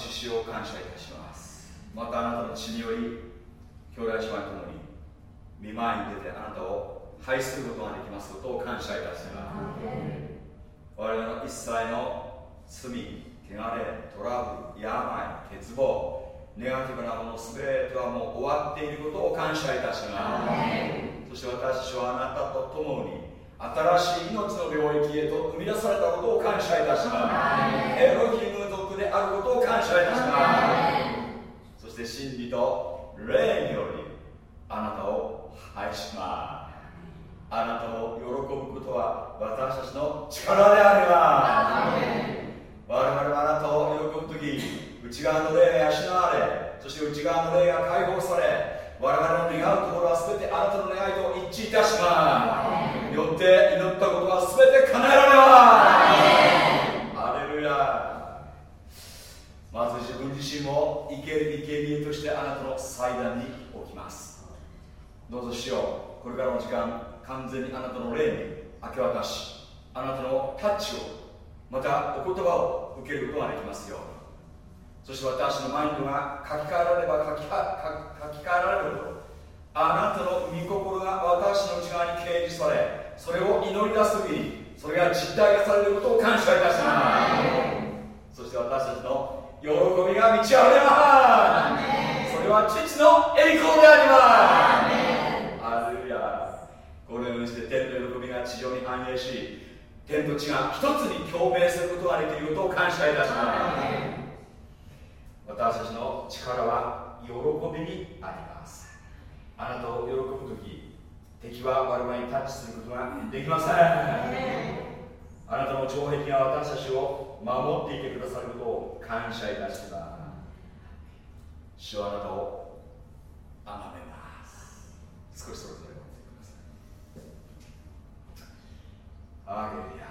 あなたの知識を感謝いたします。またあなたの血により兄弟姉妹ともに見舞いに出てあなたを拝することができますことを感謝いたします我々の一切の罪汚れトラブル病欠乏ネガティブなもの全てはもう終わっていることを感謝いたしますそして私たちはあなたと共に新しい命の領域へと生み出されたことを感謝いたしますエロヒム族であることを感謝いたしますそして真理と霊によりあなたを愛しますあなたを喜ぶことは私たちの力であります我々はあなたを喜ぶ時内側の霊が養われそして内側の霊が解放され我々の願うところは全てあなたの願いと一致いたしますよって祈ったことは全て叶えられますアレルヤまず自分自身を生ける生贄としてあなたの祭壇に置きますどうぞしようこれからの時間完全にあなたの霊に明け渡しあなたのタッチをまたお言葉を受けることができますようにそして私のマインドが書き換えられれば書き書き換えられるほどあなたの御心が私の内側に掲示されそれを祈り出す時にそれが実体化されることを感謝いたします。そして私たちの喜びが満ち溢れますそれは父の栄光であります。アレルヤ。このようにして天の喜びが地上に反映し天と地が一つに共鳴することができることを感謝いたします私たちの力は喜びにあります。あなたを喜ぶ時敵は我々にタッチすることができません。あなたの城壁が私たちを守っていてくださることを感謝いたします。主はあなたを崇めます。少しそれぞれおってください。アゲリア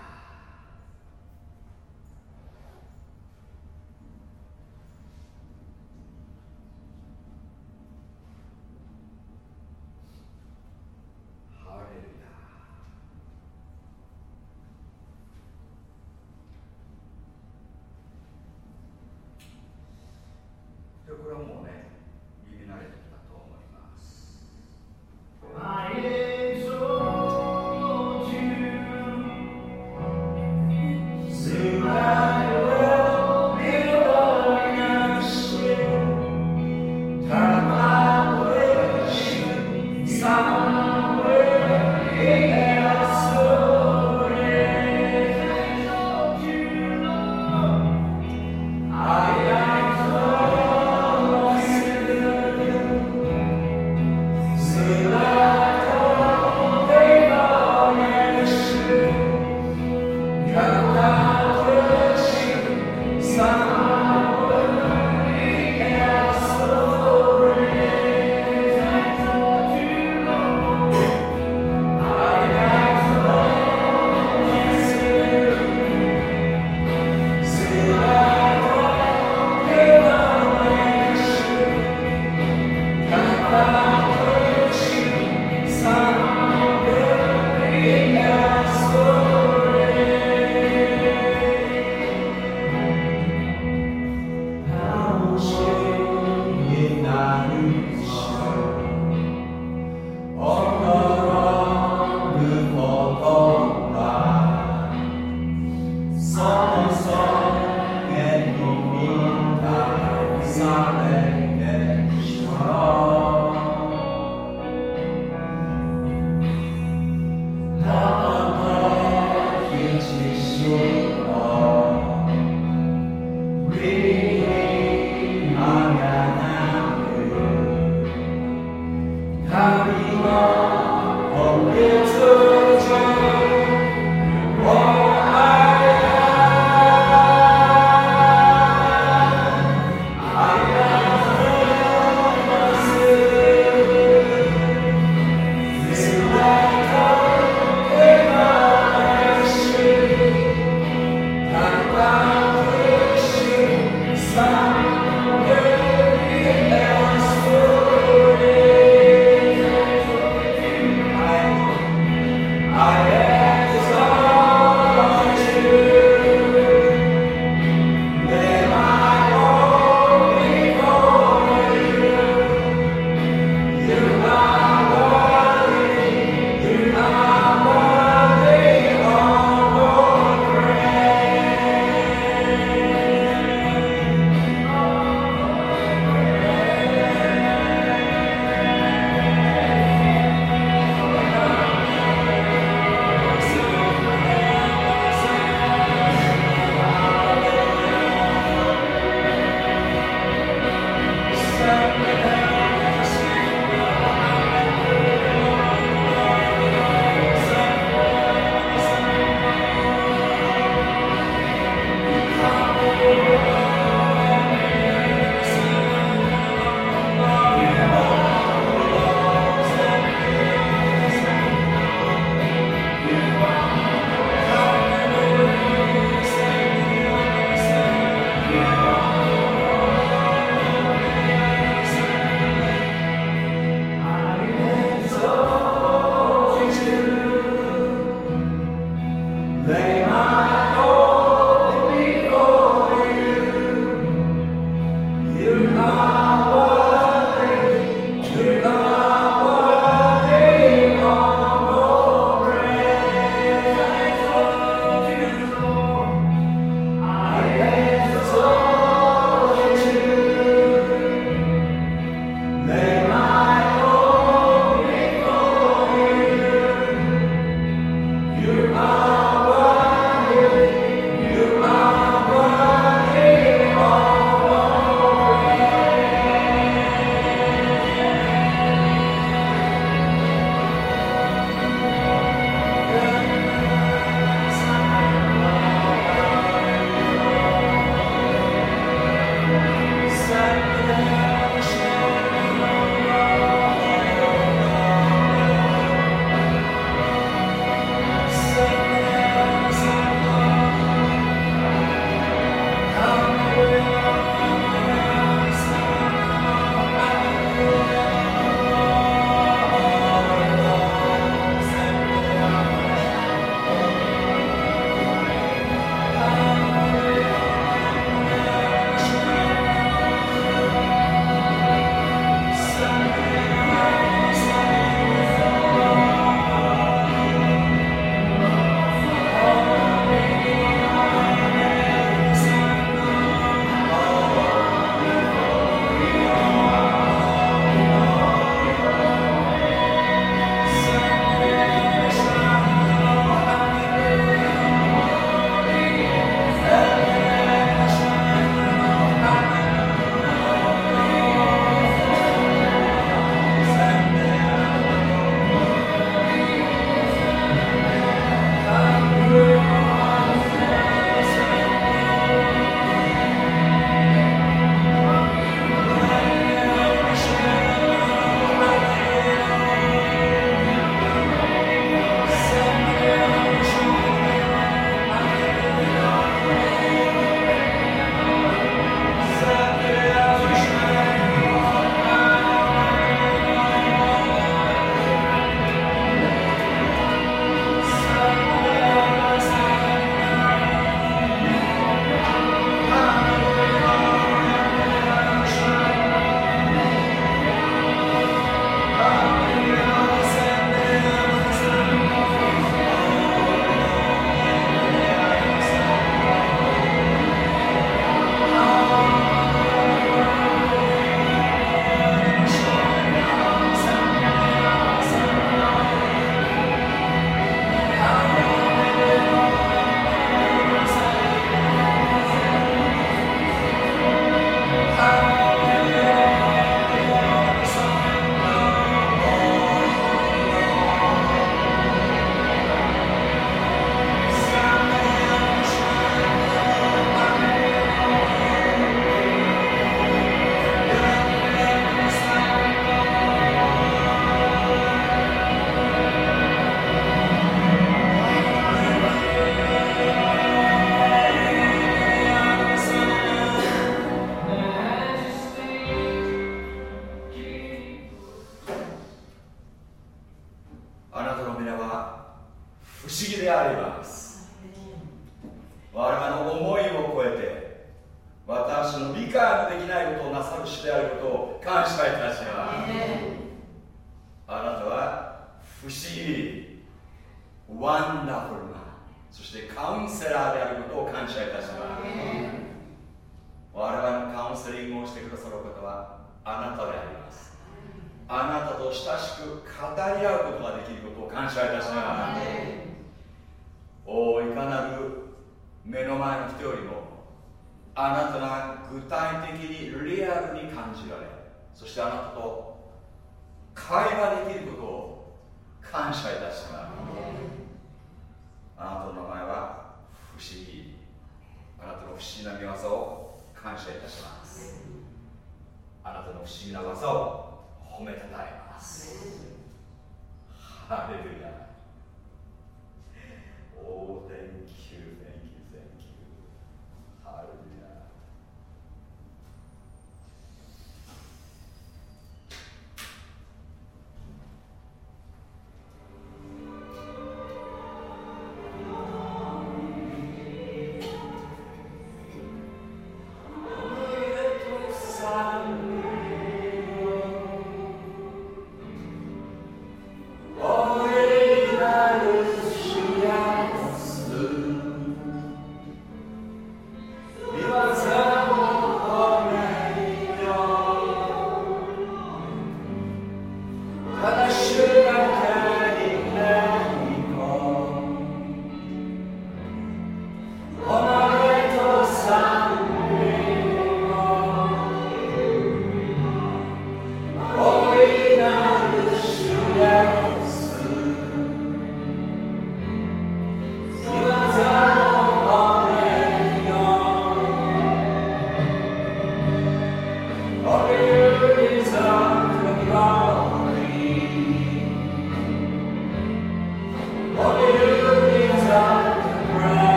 Your eyes.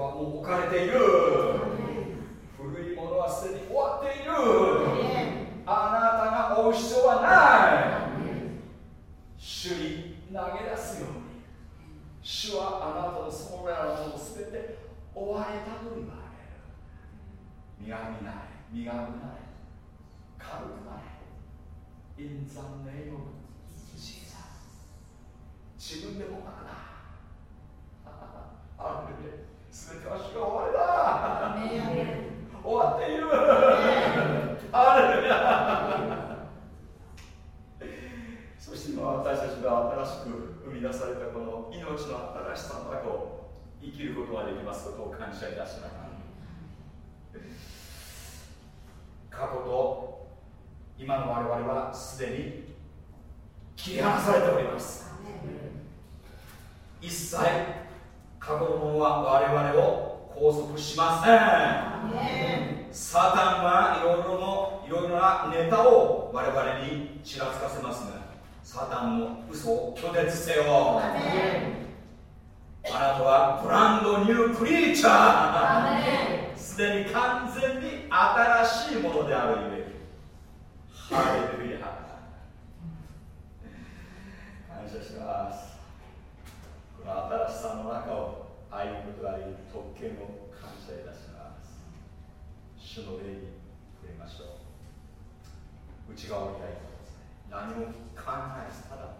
はもう置かれている。します。この新しさの中を歩むことができる特権を感謝いたします。主の霊に触れましょう。内側を開いてください。何も考えずただ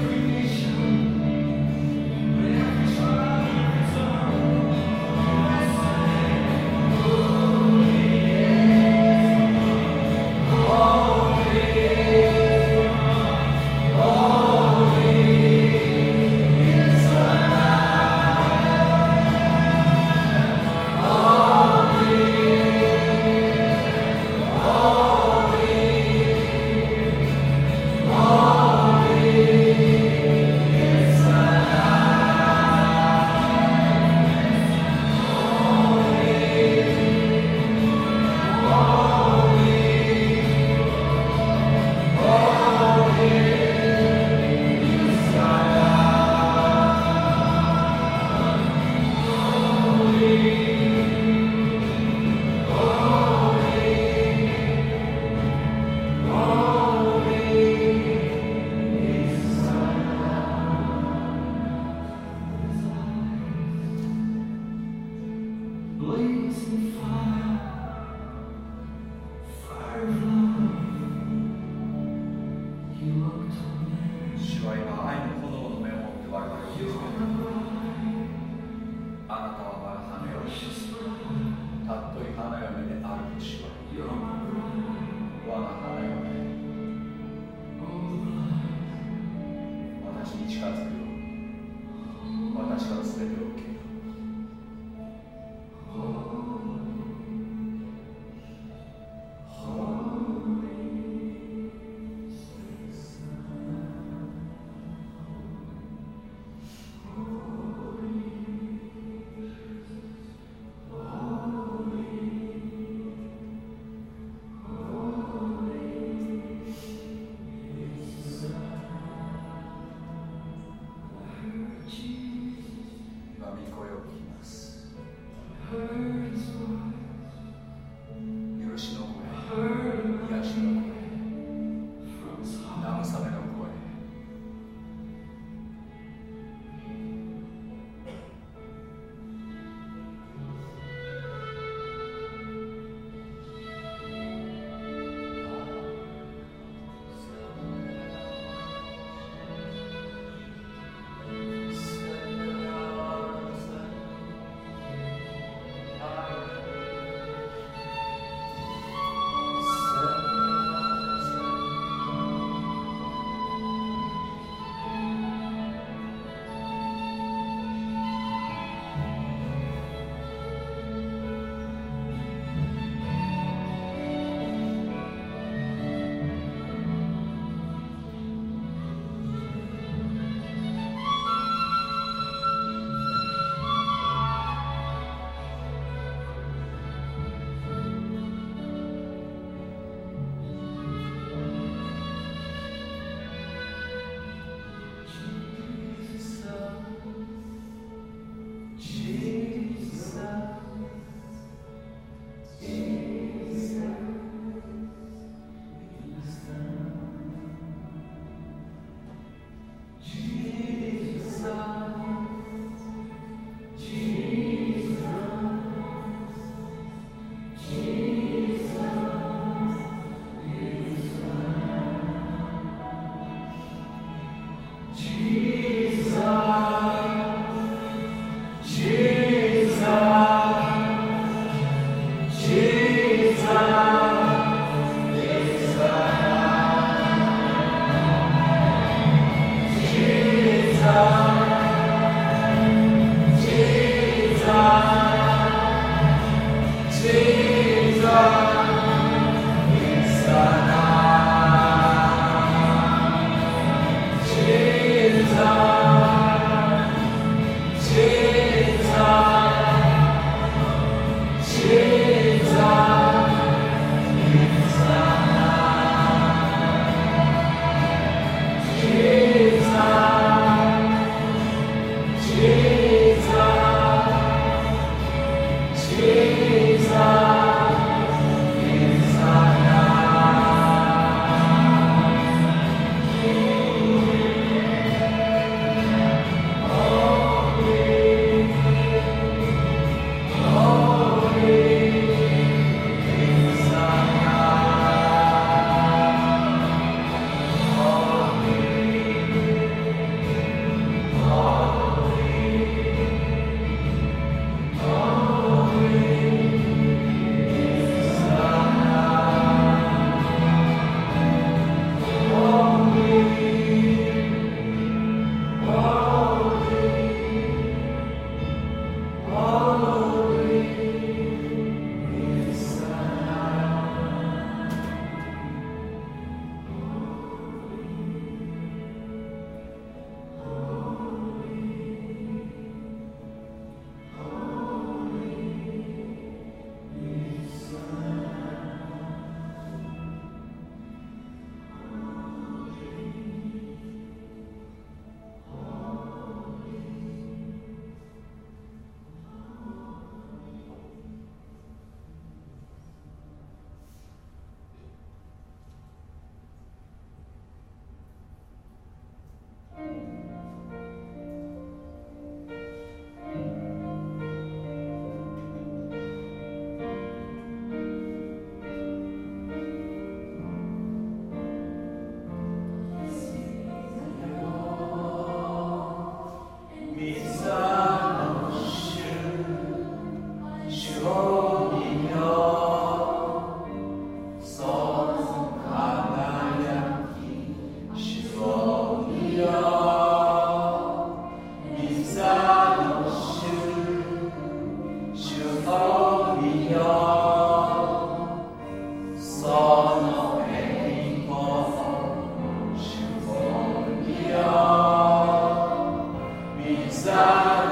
Inside.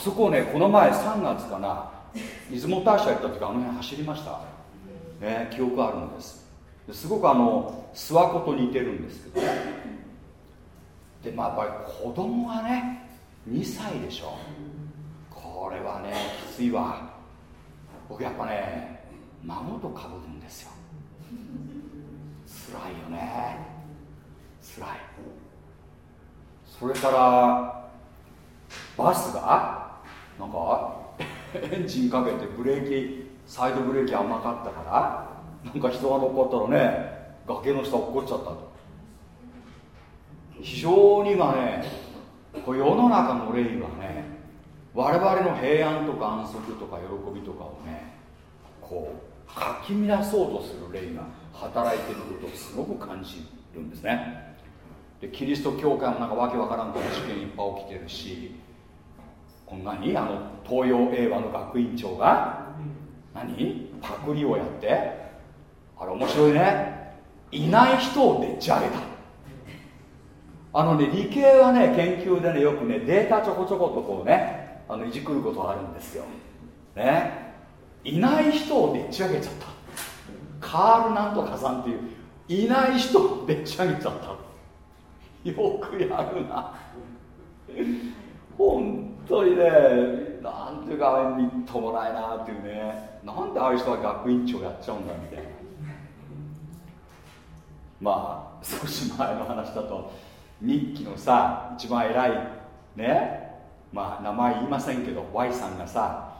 そこねこの前3月かな出雲大社行った時あの辺走りました。ね記憶あるんです。すごくあの諏訪湖と似てるんですけど。でまあやっぱり子供がね2歳でしょ。これはねきついわ。僕やっぱね孫とかぶるんですよ。辛いよね。辛い。それからバスがなんか エンジンかけてブレーキサイドブレーキ甘かったからなんか人が乗っかったらね崖の下落っこっちゃったと。非常に今ねこ世の中の霊はね我々の平安とか安息とか喜びとかをねこうかき乱そうとする霊が働いていることをすごく感じるんですね。でキリスト教会もなんかわけわからんこと事件いっぱい起きてるしこんなに？あの東洋英和の学院長が？何？パクリをやって？あれ面白いね。いない人をでっち上げた。あのね理系はね研究でねよくねデータちょこちょことこうねあのいじくることあるんですよ。ね。いない人をでっち上げちゃった。カールなんとかさんっていういない人をでっち上げちゃった。よくやるな。本当にねなんていうかみっともないなっていうね。なんでああいう人は学院長やっちゃうんだみたいな。まあ少し前の話だと日記のさ一番偉いねまあ名前言いませんけど Y さんがさ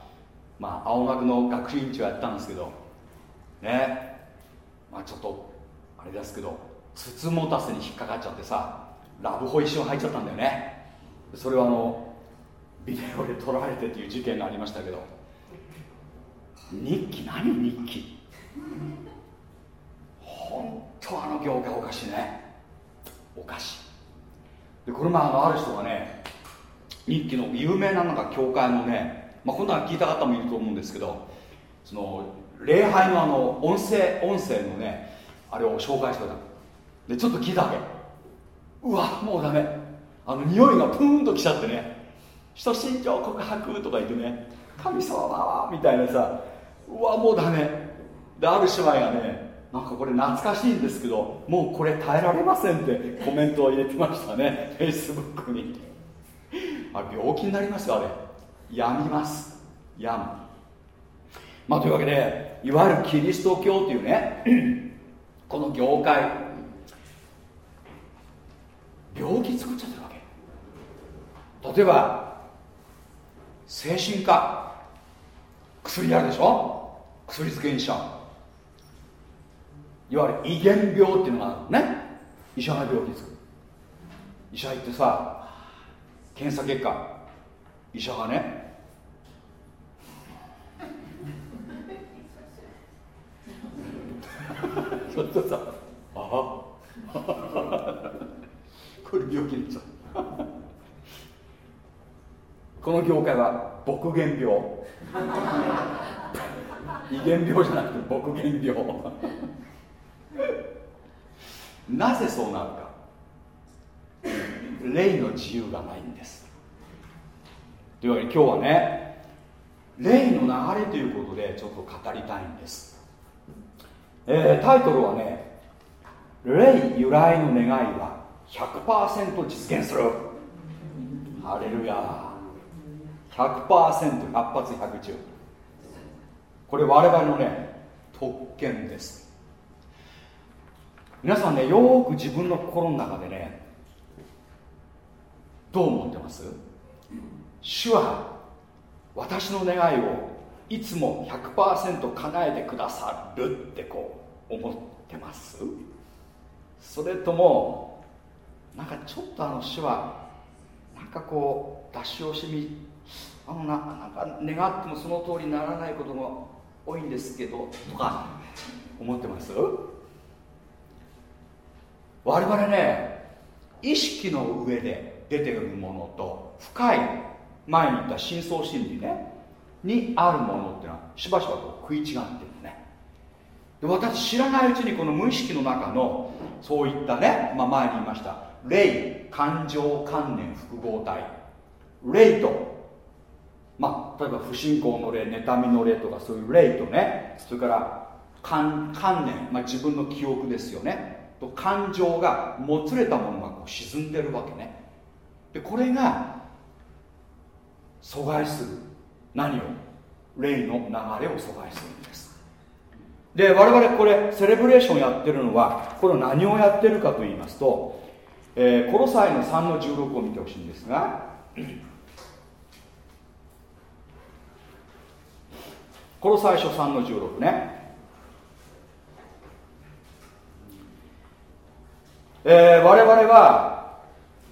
まあ、青学の学院長やったんですけどねまあちょっとあれですけど筒持たせに引っかかっちゃってさラブホ一瞬入っちゃったんだよね。それはあのビデオで撮られてっていう事件がありましたけど。日記？何日記？本当あの業界おかしいね。おかしい。でこの前あある人がね日記の有名なのが教会のねまあ、こんなの聞いた方もいると思うんですけどその礼拝のあの音声音声のねあれを紹介してた。でちょっと聞いたわけ。うわもうダメ。あの匂いがプーンときちゃってね。人身長告白とか言ってね神様はみたいなさうわもうダメ。である姉妹がねなんかこれ懐かしいんですけどもうこれ耐えられませんってコメントを入れてましたねフェイスブックに。あれ病気になりますよあれ。やみます。病む。まあというわけでいわゆるキリスト教というね この業界病気作っちゃってるわけ。例えば精神科。薬あるでしょ？薬漬けにしちゃう。いわゆる遺伝病っていうのがあるね。医者が病気作る医者行ってさ検査結果。医者がねちょっとさあこれ病気になっちゃう。この業界は牧原病。遺伝病じゃなくて牧原病。なぜそうなるか。霊の自由がないんです。というわけで今日はね霊の流れということでちょっと語りたいんです、えー、タイトルはね霊由来の願いは100%実現する。ハレルヤ 100%100 発百中。これ我々のね特権です。皆さんねよく自分の心の中でねどう思ってます？主は私の願いをいつも100%叶えてくださるってこう思ってます？それともなんかちょっとあの主はなんかこう出し惜しみあのななか願ってもその通りにならないことが多いんですけどとか思ってます？我々ね意識の上で出てくるものと深い前に言った深層心理ねにあるものっていうのはしばしばと食い違ってるね。で私知らないうちにこの無意識の中のそういったね、まあ、前に言いました霊感情観念複合体。霊と例えば不信仰の霊妬みの霊とかそういう霊とねそれから観念、まあ、自分の記憶ですよね。と感情がもつれたものがこう沈んでるわけね。でこれが阻害する。何を？霊の流れを阻害するんです。で我々これセレブレーションやってるのはこれ何をやってるかと言いますと、えー、コロサイの3の16を見てほしいんですがこの最初3の16ね。えー、我々は、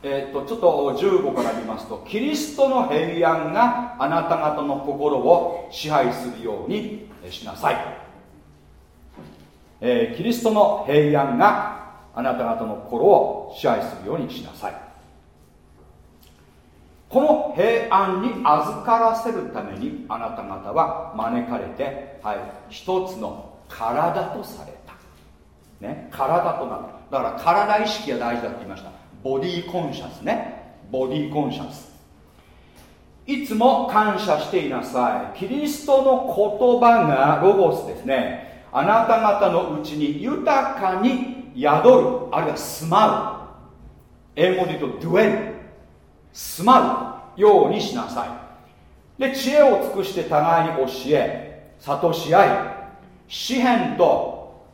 えー、っとちょっと15から見ますとキリストの平安があなた方の心を支配するようにしなさい、えー、キリストの平安があなた方の心を支配するようにしなさい。この平安に預からせるためにあなた方は招かれて、はい、一つの体とされた、ね、体となるだから体意識が大事だって言いました。ボディーコンシャスね。ボディーコンシャス。いつも感謝していなさい。キリストの言葉がロゴスですね。あなた方のうちに豊かに宿る。あるいは住まう。英語で言うと dwell 住まうようにしなさい。で知恵を尽くして互いに教え諭し合い詩篇と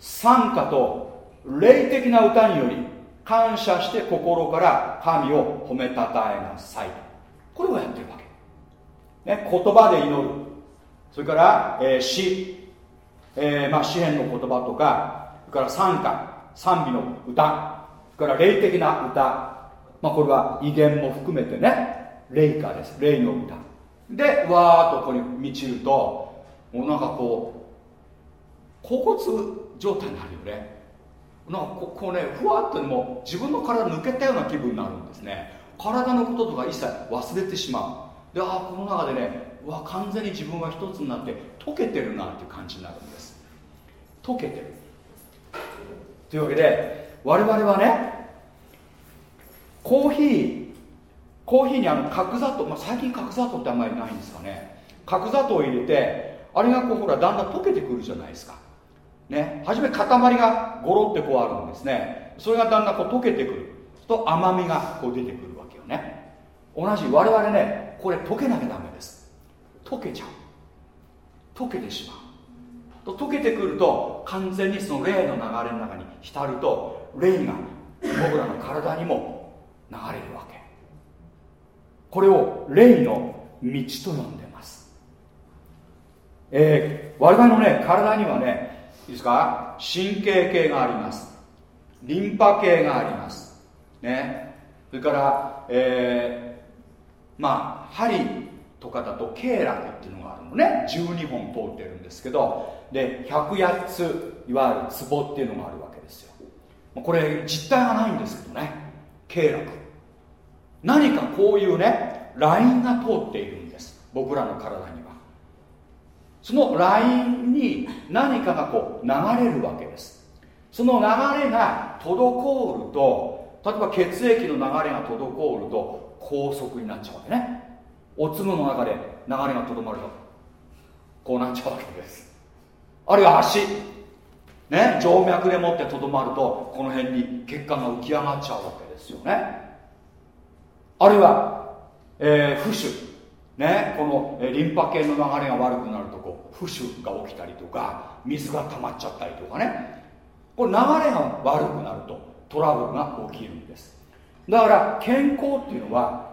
賛歌と霊的な歌により感謝して心から神を褒めたたえなさい。これをやってるわけ、ね、言葉で祈る。それから、えー、詩、えーまあ、詩篇の言葉とかそれから賛歌賛美の歌。それから霊的な歌。まあ、これは威厳も含めてね霊歌です。霊の歌。でわーっとここに満ちるともうなんかこう恍骨状態になるよね。なんかここうねふわっともう自分の体抜けたような気分になるんですね。体のこととか一切忘れてしまう。でああこの中でねわ完全に自分が一つになって溶けてるなっていう感じになるんです。溶けてる。というわけで我々はねコーヒーコーヒーにあの角砂糖、まあ、最近角砂糖ってあんまりないんですかね。角砂糖を入れてあれがこうほらだんだん溶けてくるじゃないですか。ね。初め塊がゴロってこうあるんですね。それがだんだんこう溶けてくる。と甘みがこう出てくるわけよね。同じ我々ねこれ溶けなきゃダメです。溶けちゃう。溶けてしまう。と溶けてくると完全にその霊の流れの中に浸ると霊が僕らの体にも流れるわけ。これを霊の道と呼んでます。えー、我々のね体にはねいいですか？神経系があります。リンパ系があります。ね。それからえー、まあ針とかだと経絡っていうのがあるのね。12本通ってるんですけど。で108ついわゆるツボっていうのがあるわけですよ。これ実体がないんですけどね。経絡。何かこういうねラインが通っているんです。僕らの体には。そのラインに何かがこう流れるわけです。その流れが滞ると例えば血液の流れが滞ると高速になっちゃうわけね。おつむの中で流れがとどまるとこうなっちゃうわけです。あるいは足。ね静脈でもってとどまるとこの辺に血管が浮き上がっちゃうわけですよね。あるいは、えー、浮腫。ねこのリンパ系の流れが悪くなるとこう浮腫が起きたりとか水が溜まっちゃったりとかね。これ流れが悪くなるとトラブルが起きるんです。だから健康っていうのは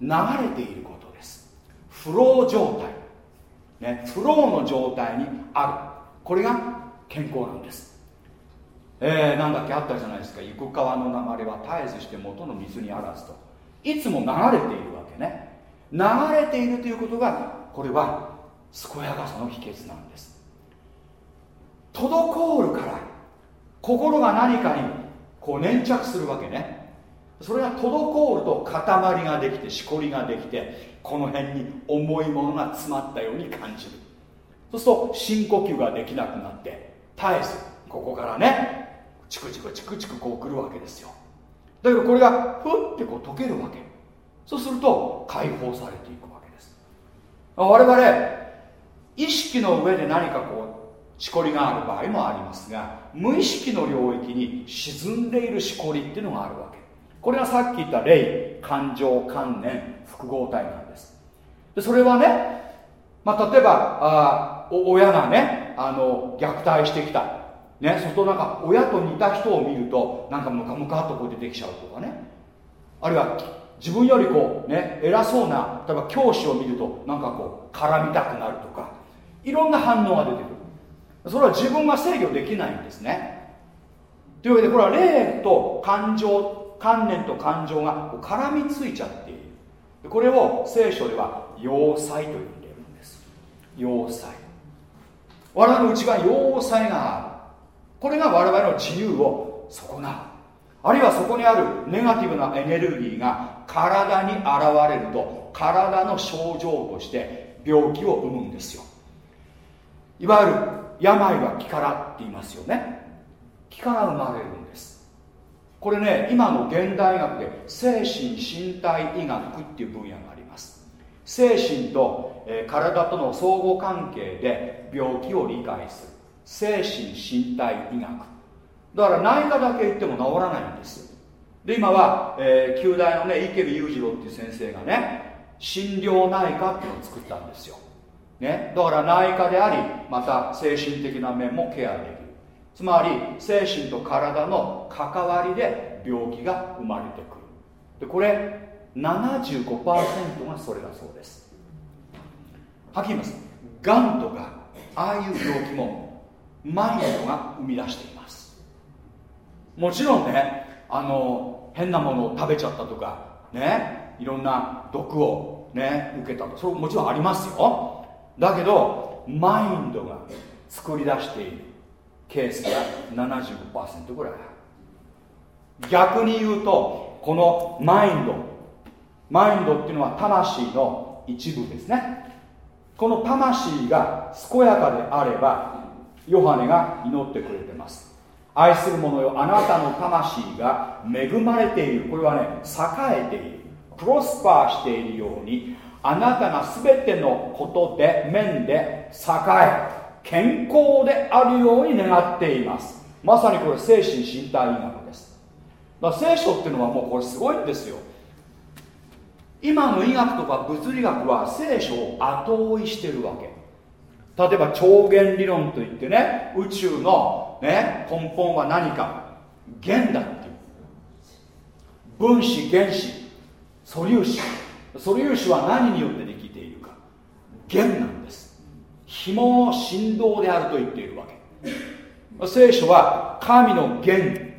流れていることです。フロー状態。ねフローの状態にある。これが健康なんです。えー、なんだっけあったじゃないですか。行く川の流れは絶えずして元の水にあらずと。いつも流れているわけね。流れているということがこれは健やかさの秘訣なんです。滞るから心が何かにこう粘着するわけね。それが滞ると塊ができてしこりができてこの辺に重いものが詰まったように感じる。そうすると深呼吸ができなくなって絶えずここからねチクチクチクチクこうくるわけですよ。だけどこれがふってこう溶けるわけ。そうすると解放されていくわけです。我々意識の上で何かこうしこりがある場合もありますが無意識の領域に沈んでいるしこりっていうのがあるわけ。これがさっき言った霊感情観念複合体なんです。でそれはね、まあ、例えばあ親がねあの虐待してきた。ね、そうするとなんか親と似た人を見るとなんかムカムカっとこう出てきちゃうとかね。あるいは自分よりこうね偉そうな例えば教師を見るとなんかこう絡みたくなるとかいろんな反応が出てくる。それは自分が制御できないんですね。というわけでこれは霊と感情観念と感情が絡みついちゃっている。これを聖書では要塞と呼んでいるんです。要塞。我々の内側に要塞がある。これが我々の自由を損なう。あるいはそこにあるネガティブなエネルギーが体に現れると体の症状として病気を生むんですよ。いわゆる病は気からって言いますよね。気から生まれるんです。これね今の現代学で精神身体医学っていう分野があります。精神と、え、体との相互関係で病気を理解する。精神身体医学。だから内科だけ行っても治らないんです。で今は、えー、旧大のね池部裕次郎っていう先生がね心療内科っていうのを作ったんですよ、ね、だから内科でありまた精神的な面もケアできる。つまり精神と体の関わりで病気が生まれてくる。でこれ75%がそれだそうです。はっきり言います。がんとかああいう病気もマインドが生み出しています。もちろんねあの変なものを食べちゃったとかねいろんな毒をね受けたとそれももちろんありますよ。だけどマインドが作り出しているケースが75%ぐらいある。逆に言うとこのマインドマインドっていうのは魂の一部ですね。この魂が健やかであればヨハネが祈ってくれてます。愛する者よあなたの魂が恵まれている。これはね栄えている。プロスパーしているようにあなたが全てのことで面で栄え健康であるように願っています。まさにこれ精神身体医学です。だから聖書っていうのはもうこれすごいんですよ。今の医学とか物理学は聖書を後追いしてるわけ。例えば超弦理論といってね宇宙の、ね、根本は何か。弦だって。いう分子原子素粒子。素粒子は何によってできているか。弦なんです。紐の振動であると言っているわけ。聖書は神の弦。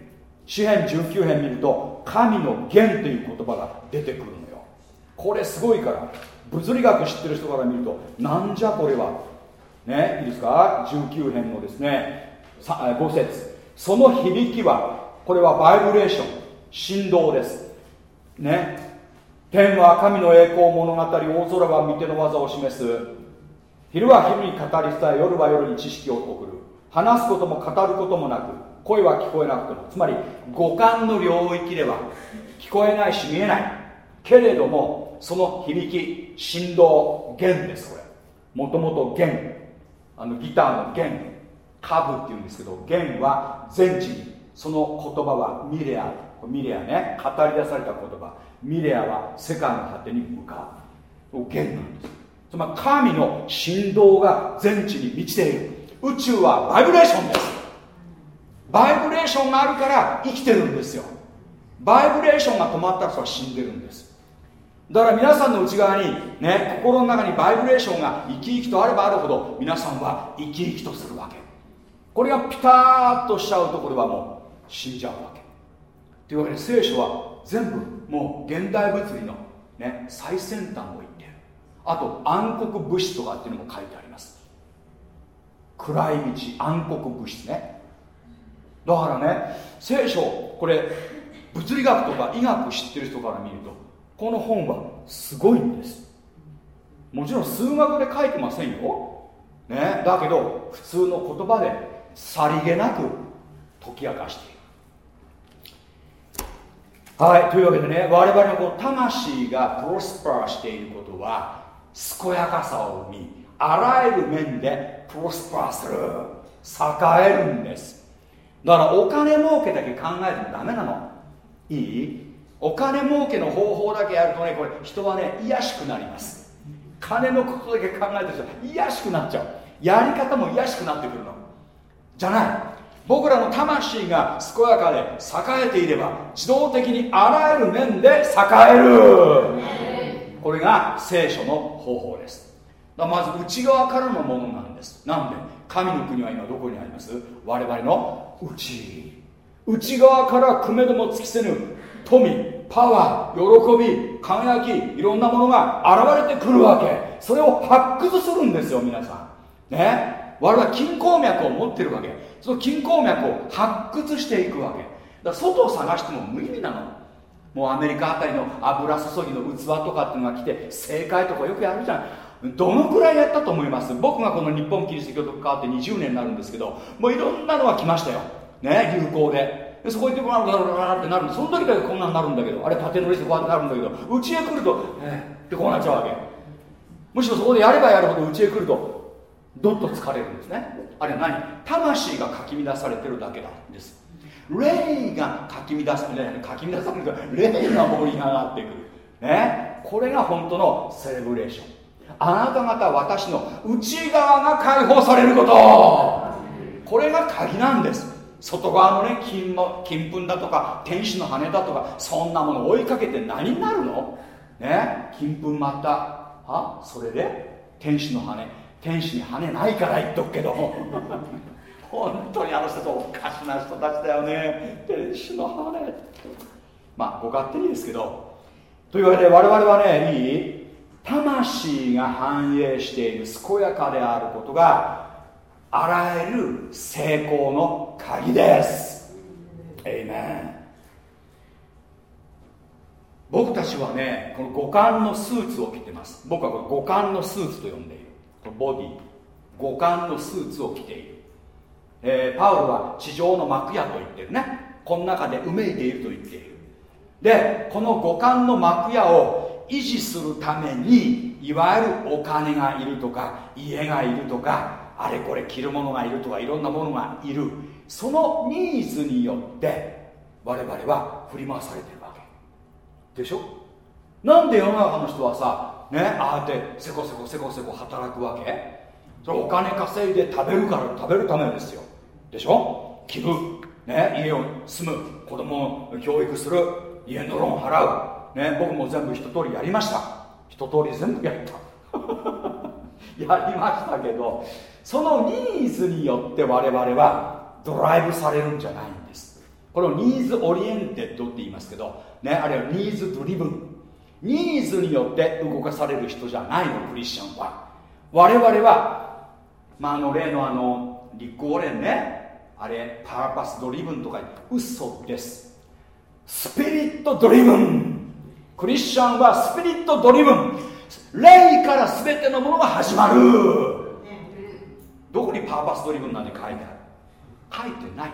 詩編19編見ると神の弦という言葉が出てくるのよ。これすごいから。物理学知ってる人から見るとなんじゃこれは。ねいいですか？19編のですね5節。その響きはこれはバイブレーション振動です。ね。天は神の栄光物語大空は御手の技を示す。昼は昼に語り伝え夜は夜に知識を送る。話すことも語ることもなく声は聞こえなくてもつまり五感の領域では聞こえないし見えない。けれどもその響き振動弦ですこれ。もともと弦。あのギターの弦カブっていうんですけど弦は全地に。その言葉はミレア。ミレアね。語り出された言葉。ミレアは世界の果てに向かう。弦なんですつまり神の振動が全地に満ちている。宇宙はバイブレーションです。バイブレーションがあるから生きてるんですよ。バイブレーションが止まったらそれは死んでるんです。だから皆さんの内側にね心の中にバイブレーションが生き生きとあればあるほど皆さんは生き生きとするわけ。これがピターッとしちゃうとこれはもう死んじゃうわけ。というわけで聖書は全部もう現代物理の、ね、最先端を言ってる。あと暗黒物質とかっていうのも書いてあります。暗い道暗黒物質ね。だからね聖書これ物理学とか医学知ってる人から見るとこの本はすごいんです。もちろん数学で書いてませんよ、ね、だけど普通の言葉でさりげなく解き明かしている。はい。というわけでね我々のこの魂がプロスパーしていることは健やかさを生みあらゆる面でプロスパーする。栄えるんです。だからお金儲けだけ考えてもダメなの。いい？お金儲けの方法だけやるとねこれ人はね癒しくなります。金のことだけ考えてる人癒しくなっちゃう。やり方も癒しくなってくるの。じゃない。僕らの魂が健やかで栄えていれば自動的にあらゆる面で栄える。これが聖書の方法です。まず内側からのものなんです。なんで？神の国は今どこにあります？我々の内。内側からくめども尽きせぬ富パワー喜び輝きいろんなものが現れてくるわけ。それを発掘するんですよ皆さん。ね？我々は金鉱脈を持ってるわけ。その金鉱脈を発掘していくわけ。だから外を探しても無意味なの。もうアメリカあたりの油注ぎの器とかっていうのが来て正解とかよくやるじゃん。どのくらいやったと思います？僕がこの日本キリスト教と関わって20年になるんですけどもういろんなのが来ましたよ。ね？流行で。でそこ行ってこうなるってなるんでその時だけこんなんなるんだけどあれ縦乗りしてこうやってなるんだけどうちへ来るとえー、ってこうなっちゃうわけ。むしろそこでやればやるほどうちへ来るとどっと疲れるんですね。あれは何？魂がかき乱されてるだけなんです。霊がかき乱されるかき乱される霊が盛り上がってくる。ね？これが本当のセレブレーション。あなた方私の内側が解放されること。これが鍵なんです。外側のね金金粉だとか天使の羽だとかそんなもの追いかけて何になるの？ね？金粉またはそれで？天使の羽。天使に羽ないから言っとくけど 本当にあの人たちおかしな人たちだよね。天使の羽。まあご勝手にですけど。というわけで我々はねいい？魂が反映している健やかであることがあらゆる成功の鍵です。エイメン僕たちはねこの五感のスーツを着てます。僕はこれ五感のスーツと呼んでいる。このボディ。五感のスーツを着ている、えー、パウロは地上の幕屋と言ってるね。この中でうめいていると言っている。でこの五感の幕屋を維持するためにいわゆるお金がいるとか家がいるとかあれこれ着るものがいるとかいろんなものがいる。そのニーズによって我々は振り回されてるわけ。でしょ？なんで世の中の人はさねああやってせこせこせこせこ働くわけ？それお金稼いで食べるから食べるためですよ。でしょ？寄付。ね家を住む。子供を教育する。家のローン払う。ね僕も全部一通りやりました。一通り全部やった。やりましたけどそのニーズによって我々はドライブされるんじゃないんです。これを needs-oriented って言いますけど、ね、あるいは needs-driven。ニーズによって動かされる人じゃないのクリスチャンは。我々は、まあ、あの例のあのリック・ウォレンね。あれ purpose-driven とか嘘です。 Spirit-driven。クリスチャンは Spirit-driven。霊から全てのものが始まる。どこにパーパスドリブンなんて書いてある？書いてない。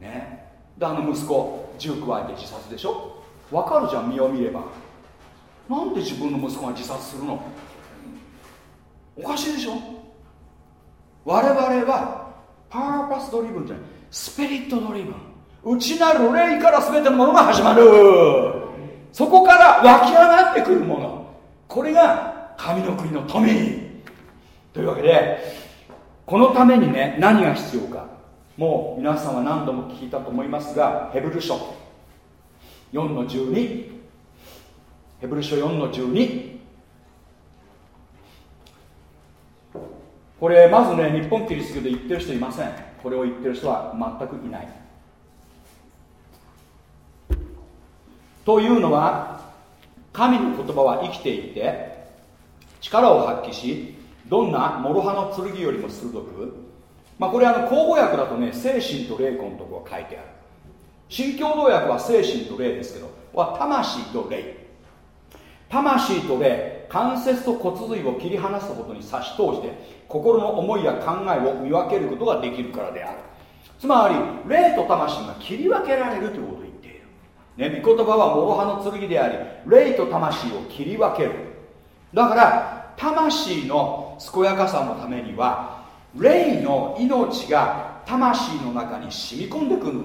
ね。であの息子銃加えて自殺でしょ？わかるじゃん身を見れば。なんで自分の息子が自殺するの？おかしいでしょ？我々はパーパスドリブンじゃない。スピリットドリブン。内なる霊から全てのものが始まる。そこから湧き上がってくるもの。これが神の国の富。というわけでこのためにね何が必要か。もう皆さんは何度も聞いたと思いますがヘブル書。4の12ヘブル書4の12これまずね日本キリスト教で言ってる人いません。これを言ってる人は全くいない。というのは神の言葉は生きていて力を発揮しどんな諸刃の剣よりも鋭く、まあ、これあの口語訳だとね精神と霊魂のとこが書いてある。新共同訳は精神と霊ですけどは魂と霊。魂と霊関節と骨髄を切り離すことに差し通して心の思いや考えを見分けることができるからである。つまり霊と魂が切り分けられるということを言っている、ね、御言葉は諸刃の剣であり霊と魂を切り分ける。だから魂の健やかさのためには霊の命が魂の中に染み込んでくる。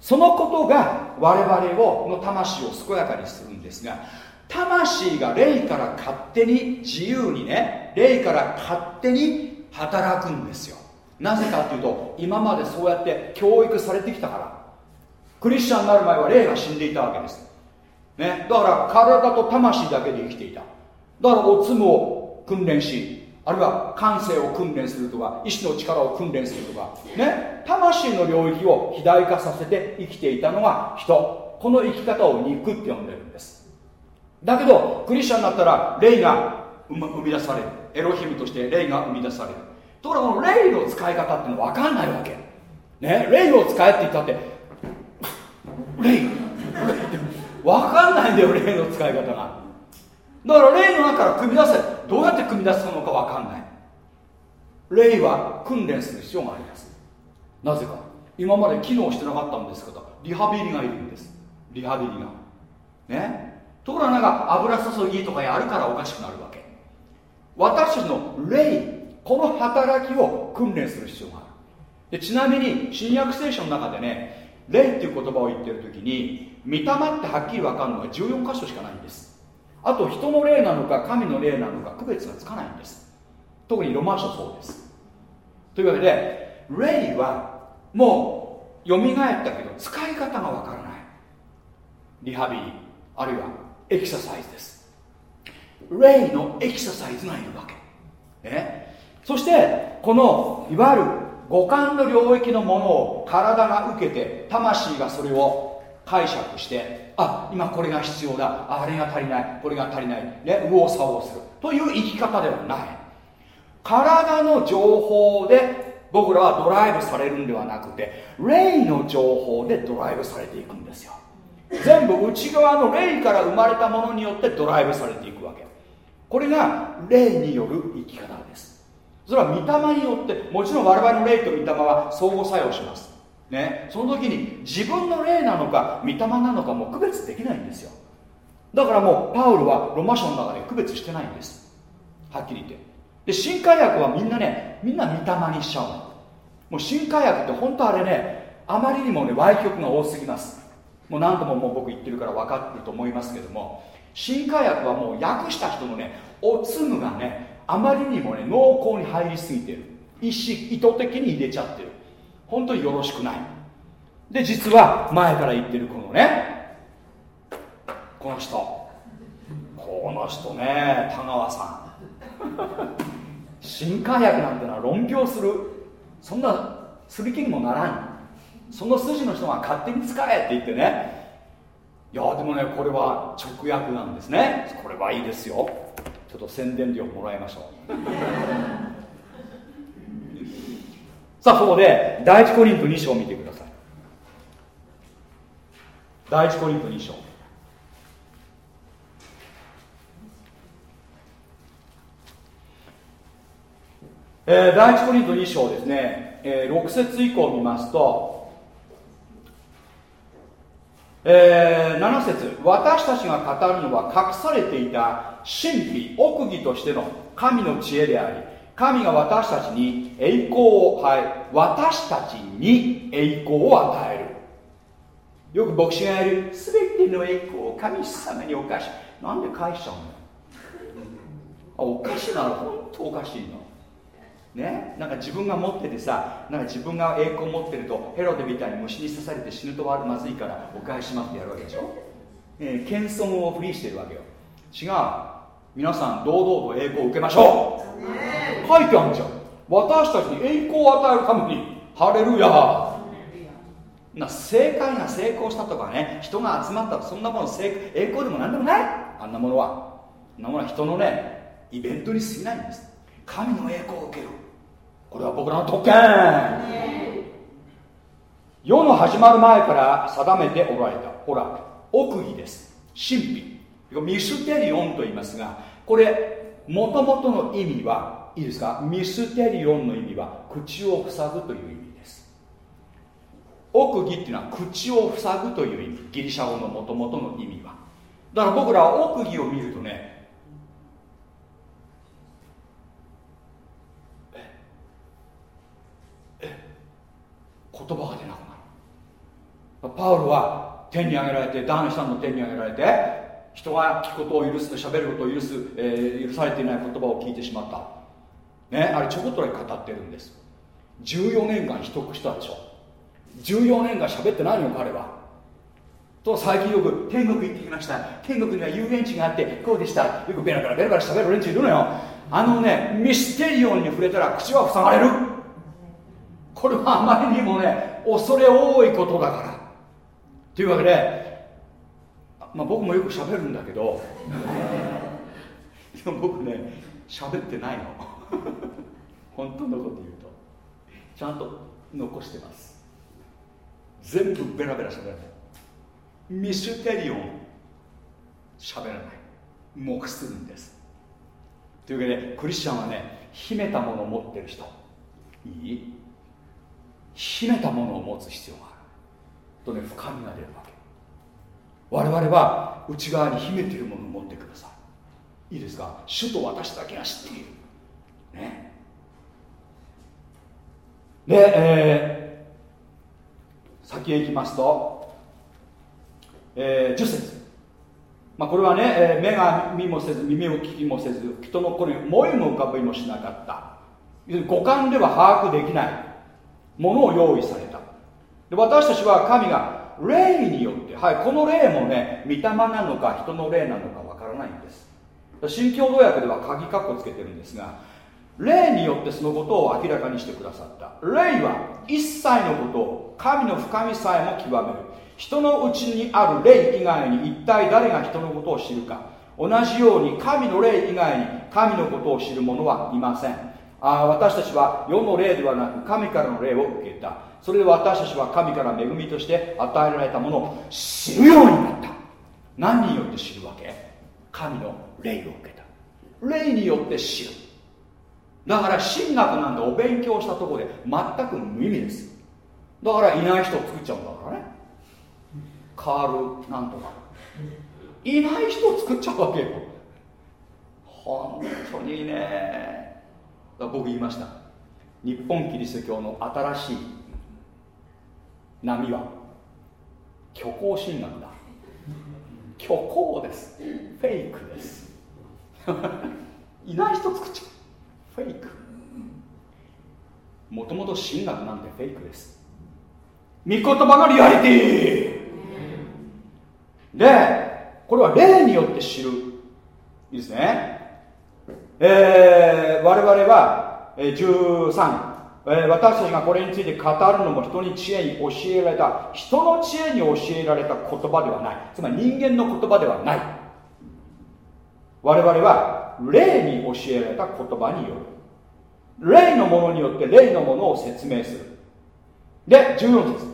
そのことが我々をの魂を健やかにするんですが魂が霊から勝手に自由にね霊から勝手に働くんですよ。なぜかっていうと今までそうやって教育されてきたから。クリスチャンになる前は霊が死んでいたわけです、ね、だから体と魂だけで生きていた。だからおつむを訓練しあるいは感性を訓練するとか意志の力を訓練するとかね魂の領域を肥大化させて生きていたのが人。この生き方を肉って呼んでるんです。だけどクリスチャンになったら霊が生み出される。エロヒムとして霊が生み出される。ところがこの霊の使い方っていうのは分かんないわけ。ね霊を使えって言ったって 霊。分かんないんだよ霊の使い方が。だから霊の中から組み出せ。どうやって組み出すのか分かんない。霊は訓練する必要があります。なぜか。今まで機能してなかったんですけどリハビリがいるんです。リハビリが。ね。ところがなんか油注ぎとかやるからおかしくなるわけ。私の霊この働きを訓練する必要がある。でちなみに新約聖書の中でね霊っていう言葉を言ってる時に御霊ってはっきり分かるのが14箇所しかないんです。あと人の霊なのか神の霊なのか区別がつかないんです。特にロマン書そうです。というわけで霊はもう蘇ったけど使い方がわからない。リハビリあるいはエクササイズです。霊のエクササイズがいるわけ、ね、そしてこのいわゆる五感の領域のものを体が受けて魂がそれを解釈してあ今これが必要だ。あれが足りない。これが足りない。ね右往左往する。という生き方ではない。体の情報で僕らはドライブされるんではなくて霊の情報でドライブされていくんですよ。全部内側の霊から生まれたものによってドライブされていくわけ。これが霊による生き方です。それは御霊によってもちろん我々の霊と御霊は相互作用します。ね、その時に自分の霊なのか御霊なのかも区別できないんですよ。だからもうパウルはロマ書の中で区別してないんです。はっきり言って。で新海薬はみんなねみんな御霊にしちゃうの。もう新海薬って本当あれねあまりにもね歪曲が多すぎます。もう何度ももう僕言ってるから分かってると思いますけども新化薬はもう訳した人のねおつむがねあまりにもね濃厚に入りすぎてる。意思意図的に入れちゃってる。本当によろしくない。で実は前から言ってるこのねこの人。この人ね田川さん。新化薬なんてのは論評する。そんなする気にもならん。その筋の人が勝手に使えって言ってね。いやでもねこれは直訳なんですね。これはいいですよ。ちょっと宣伝料もらいましょう。さあそこで第一コリント2章を見てください。第一コリント2章。えー、第一コリント2章ですね、えー、6節以降を見ますとえー、7節私たちが語るのは隠されていた神秘奥義としての神の知恵であり神が私たちに栄光を、はい、私たちに栄光を与える。よく牧師がやる全ての栄光を神様におかし。いなんで返しちゃうの？あおかしいなら本当おかしいの。ね、なんか自分が持っててさなんか自分が栄光を持ってるとヘロデみたいに虫に刺されて死ぬとまずいからお返しまってやるわけでしょ、え、謙遜をフリーしてるわけよ。違う。皆さん堂々と栄光を受けましょう。書いてあるじゃん。私たちに栄光を与えるために。ハレルヤ。な正解が成功したとかね。人が集まったらそんなもの栄光でも何でもない。あんなものは。あんなものは人のねイベントに過ぎないんです。神の栄光を受けるこれは僕らの特権。世の始まる前から定めておられた。ほら奥義です。神秘。ミステリオンと言いますがこれもともとの意味はいいですかミステリオンの意味は口を塞ぐという意味です。奥義っていうのは口を塞ぐという意味ギリシャ語のもともとの意味は。だから僕らは奥義を見るとね言葉が出なくなる。パウロは天に上げられて男子さんの天に上げられて人が聞くことを許す喋ることを許す、えー、許されていない言葉を聞いてしまった。ねあれちょこっとだけ語ってるんです。14年間秘匿したでしょ。14年間喋ってないの彼は。と最近よく天国行ってきました。天国には遊園地があってこうでした。よくベラベラベラベラ喋る連中いるのよ。あのねミステリオンに触れたら口は塞がれる。これはあまりにもね恐れ多いことだから。というわけで、まあ、僕もよく喋るんだけど でも僕ね喋ってないの。本当のこと言うと。ちゃんと残してます。全部ベラベラ喋らない。ミステリオン喋らない。黙するんです。というわけでクリスチャンはね秘めたものを持ってる人。いい？秘めたものを持つ必要がある。とね深みが出るわ我々は内側に秘めているものを持ってください。いいですか？主と私だけが知っている。ね？で、えー、先へ行きますと、えー、10節。まあ、これはね、えー、目が見もせず耳を聞きもせず人の子に思いも浮かびもしなかった。五感では把握できないものを用意された。で私たちは神が霊によって。はいこの霊もね御霊なのか人の霊なのかわからないんです。新共同訳では鍵括弧つけてるんですが霊によってそのことを明らかにしてくださった。霊は一切のことを神の深みさえも極める。人のうちにある霊以外に一体誰が人のことを知るか。同じように神の霊以外に神のことを知る者はいません。あ私たちは世の霊ではなく神からの霊を受けた。それで私たちは神から恵みとして与えられたものを知るようになった。何によって知るわけ？神の霊を受けた。霊によって知る。だから神学なんてお勉強したとこで全く無意味です。だからいない人を作っちゃうんだからね。カールなんとか。いない人を作っちゃうわけよ。本当にね。僕言いました。日本キリスト教の新しい波は虚構神学だ。虚構です。フェイクです。いない人作っちゃう。フェイク。もともと神学なんてフェイクです。御言葉がリアリティ。でこれは霊によって知る。いいですね。えー、我々は、えー、13えー、私たちがこれについて語るのも人に知恵に教えられた人の知恵に教えられた言葉ではない。つまり人間の言葉ではない。我々は霊に教えられた言葉による。霊のものによって霊のものを説明する。で14節。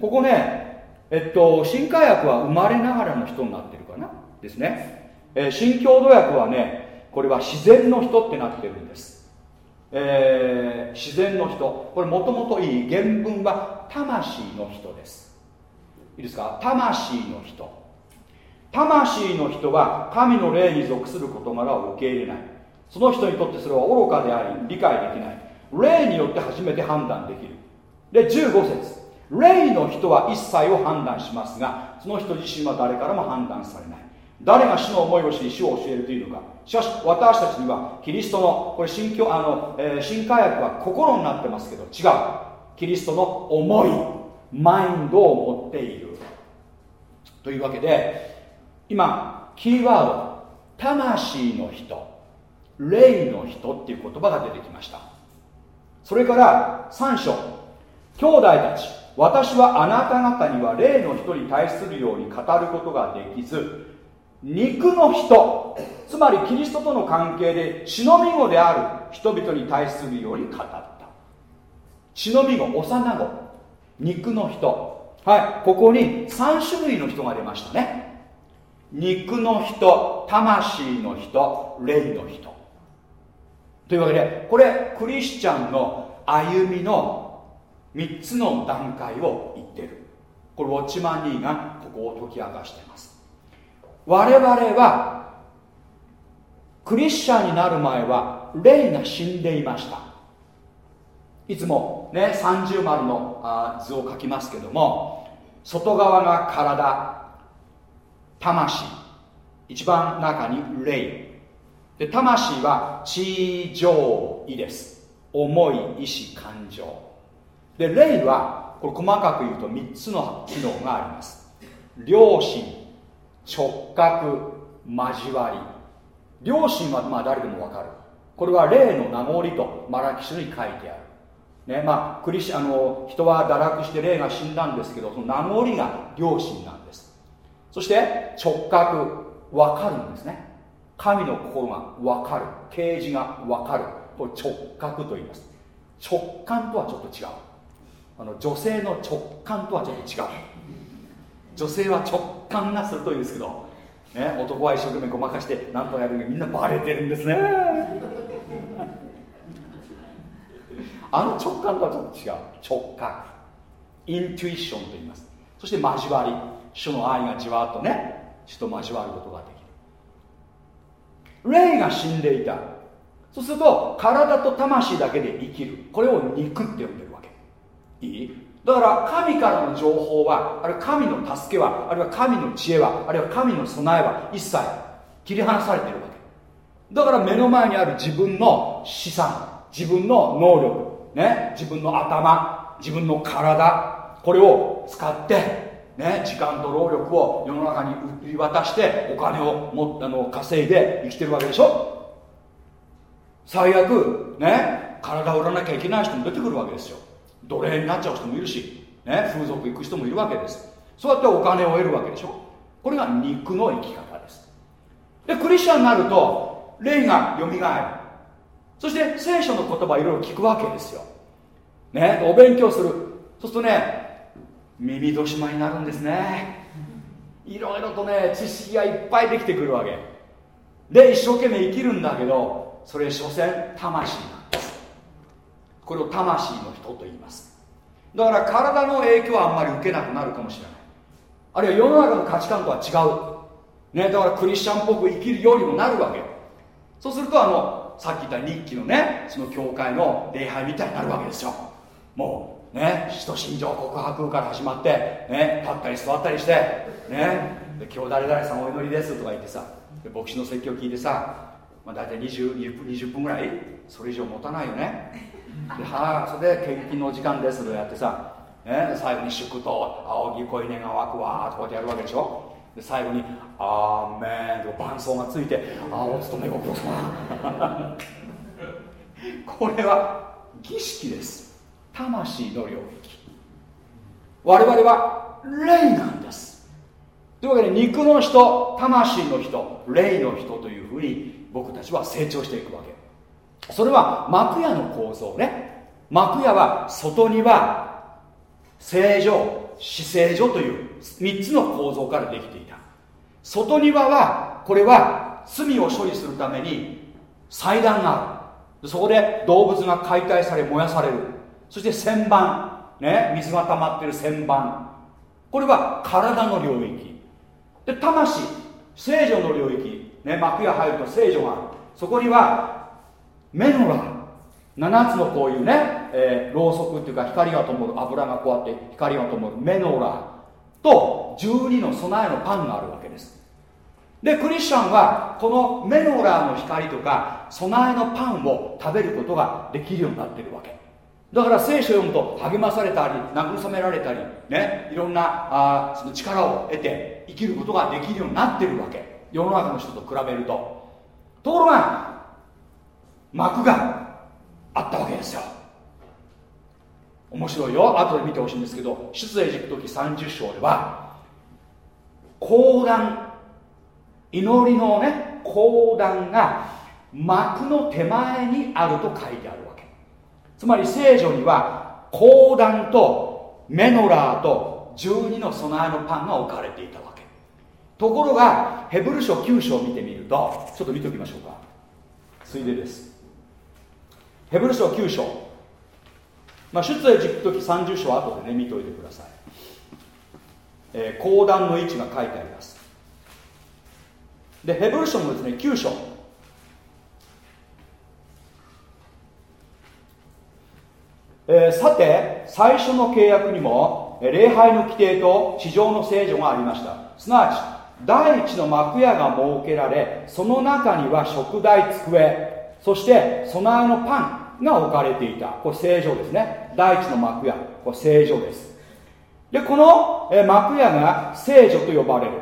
ここねえっと新科学は生まれながらの人になってるかな？ですね、えー、新共同訳はねこれは自然の人ってなってるんです。えー、自然の人。これもともといい原文は魂の人です。いいですか？魂の人。魂の人は神の霊に属する事柄を受け入れない。その人にとってそれは愚かであり理解できない。霊によって初めて判断できる。で15節。霊の人は一切を判断しますがその人自身は誰からも判断されない。誰が主の思いを知り主を教えるというのか。しかし私たちにはキリストのこれ新教あの、えー、新科学は心になってますけど違う。キリストの思いマインドを持っている。というわけで今キーワード魂の人霊の人っていう言葉が出てきました。それから3章。兄弟たち私はあなた方には霊の人に対するように語ることができず肉の人。つまりキリストとの関係で血のみ子である人々に対するように語った。血のみ子幼子。肉の人。はいここに3種類の人が出ましたね。肉の人魂の人霊の人。というわけでこれクリスチャンの歩みの3つの段階を言ってる。これウォッチマンニーがここを解き明かしてます。我々はクリスチャンになる前は霊が死んでいました。いつもね三重丸のあ図を書きますけども外側が体魂一番中に霊。で魂は地上位です。思い意志感情。で霊はこれ細かく言うと3つの機能があります。良心。直角交わり。両親はまあ誰でも分かる。これは霊の名残とマラキ書に書いてある。ねまあ、クリシあの人は堕落して霊が死んだんですけどその名残が両親なんです。そして直角分かるんですね。神の心が分かる。啓示が分かる。これ直角と言います。直感とはちょっと違う。あの女性の直感とはちょっと違う。女性は直感が鋭いですけど、ね、男は一生懸命ごまかして何とかやるのにみんなバレてるんですね。あの直感とはちょっと違う。直感イントゥイションと言います。そして交わり。主の愛がじわっとね主と交わることができる。霊が死んでいた。そうすると体と魂だけで生きる。これを肉って呼んでるわけ。いい？だから神からの情報はあるいは神の助けはあるいは神の知恵はあるいは神の備えは一切切り離されてるわけ。だから目の前にある自分の資産自分の能力ね自分の頭自分の体これを使ってね、時間と労力を世の中に売り渡してお金をもあのを稼いで生きてるわけでしょ。最悪ね体を売らなきゃいけない人も出てくるわけですよ。奴隷になっちゃう人もいるし、ね、風俗行く人もいるわけです。そうやってお金を得るわけでしょ？これが肉の生き方です。でクリスチャンになると霊がよみがえる。そして聖書の言葉いろいろ聞くわけですよ。ねお勉強する。そうするとね耳戸島になるんですね。いろいろとね知識がいっぱいできてくるわけ。で一生懸命生きるんだけどそれ所詮魂。これを魂の人と言います。だから体の影響はあんまり受けなくなるかもしれない。あるいは世の中の価値観とは違う、ね、だからクリスチャンっぽく生きるようにもなるわけ。そうするとあのさっき言った日記のねその教会の礼拝みたいになるわけですよ。もうね使徒信条告白から始まってね立ったり座ったりしてねで今日誰々さんお祈りですとか言ってさ牧師の説教聞いてさ、まあ、大体 20, 20分ぐらいそれ以上持たないよね。ではあそれで献金の時間ですとやってさ、ね、最後に祝祷仰ぎ恋根が湧くわとかってやるわけでしょ？で最後に「アーメン」と伴奏がついて「あお勤めご苦労様」これは儀式です。魂の領域。我々は霊なんです。というわけで肉の人魂の人霊の人というふうに僕たちは成長していくわけ。それは幕屋の構造ね。幕屋は外には正常死聖所という3つの構造からできていた。外庭はこれは罪を処理するために祭壇がある。そこで動物が解体され燃やされる。そして旋盤ね水が溜まってる旋盤。これは体の領域。で魂聖女の領域、ね、幕屋入ると聖女がある。そこにはメノラ。7つのこういうね、えー、ろうそくっていうか光が灯る油がこうやって光が灯るメノラ。と12の備えのパンがあるわけです。でクリスチャンはこのメノラーの光とか備えのパンを食べることができるようになってるわけ。だから聖書を読むと励まされたり慰められたりねいろんなあその力を得て生きることができるようになってるわけ。世の中の人と比べると。ところが幕があったわけですよ。面白いよ。後で見てほしいんですけど出エジプト記30章では講談祈りのね講談が幕の手前にあると書いてあるわけ。つまり聖女には講談とメノラーと12の備えのパンが置かれていたわけ。ところがヘブル書9章を見てみるとちょっと見ておきましょうか。ついでです。ヘブル書9章。まあ、出エジプト記30章後でね見といてください、えー、講談の位置が書いてあります。でヘブル書もですね9章。えー、さて最初の契約にも礼拝の規定と地上の聖女がありました。すなわち第一の幕屋が設けられその中には食台机そして備えのパンが置かれていた。これ聖女ですね。第一の幕屋。これ聖女です。でこの幕屋が聖女と呼ばれる。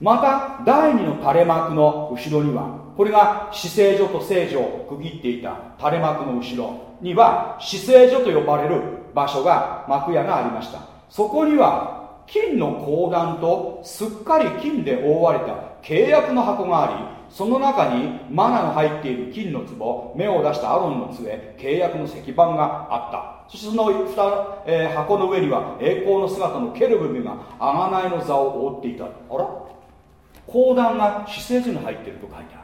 また第二の垂れ幕の後ろにはこれが死聖所と聖所を区切っていた。垂れ幕の後ろには死聖所と呼ばれる場所が幕屋がありました。そこには金の鉱壇とすっかり金で覆われた契約の箱がありその中にマナの入っている金の壺目を出したアロンの杖契約の石板があった。そしてその蓋、えー、箱の上には栄光の姿のケルブミが贖いの座を覆っていた。あら？講談が施設に入っていると書いてある。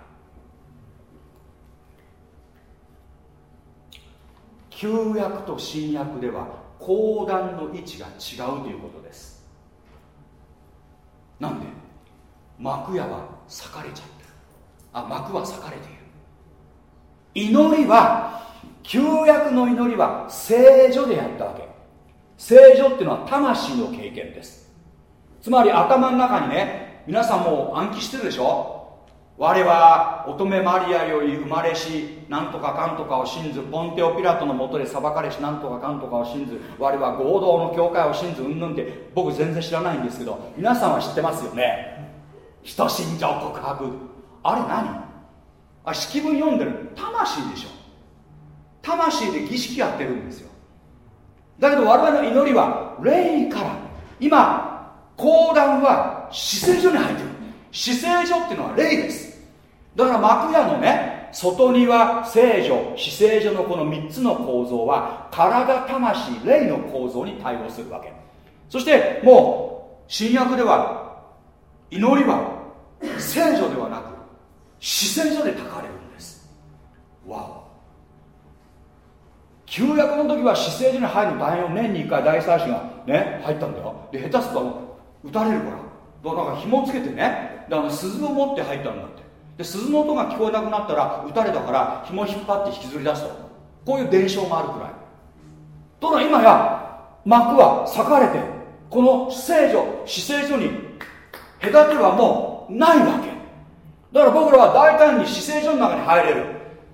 旧約と新約では講談の位置が違うということです。なんで？幕屋は裂かれちゃってるあ幕は裂かれている。祈りは旧約の祈りは聖女でやったわけ。聖女っていうのは魂の経験です。つまり頭の中にね皆さんも暗記してるでしょ？我は乙女マリアより生まれしなんとかかんとかを信ずポンテオピラトのもとで裁かれしなんとかかんとかを信ず我は合同の教会を信ずうんぬんって僕全然知らないんですけど皆さんは知ってますよね。人信条告白。あれ何？あ式文読んでる。魂でしょ。魂で儀式やってるんですよ。だけど我々の祈りは霊から。今講談は死聖所に入ってる。死聖所っていうのは霊です。だから幕屋のね外庭聖女死聖所のこの3つの構造は体魂霊の構造に対応するわけ。そしてもう新約では祈りは聖女ではなく死聖所でたかれるんです。わお。旧約の時は死聖所に入る大変よ年に1回大祭司がね入ったんだよ。で下手すると撃たれるから。だから紐つけてね。だから鈴を持って入ったんだって。で鈴の音が聞こえなくなったら撃たれたから紐引っ張って引きずり出すと。こういう伝承があるくらい。ただ今や幕は裂かれてこの聖女死聖所に隔てはもうないわけ。だから僕らは大胆に死聖所の中に入れる。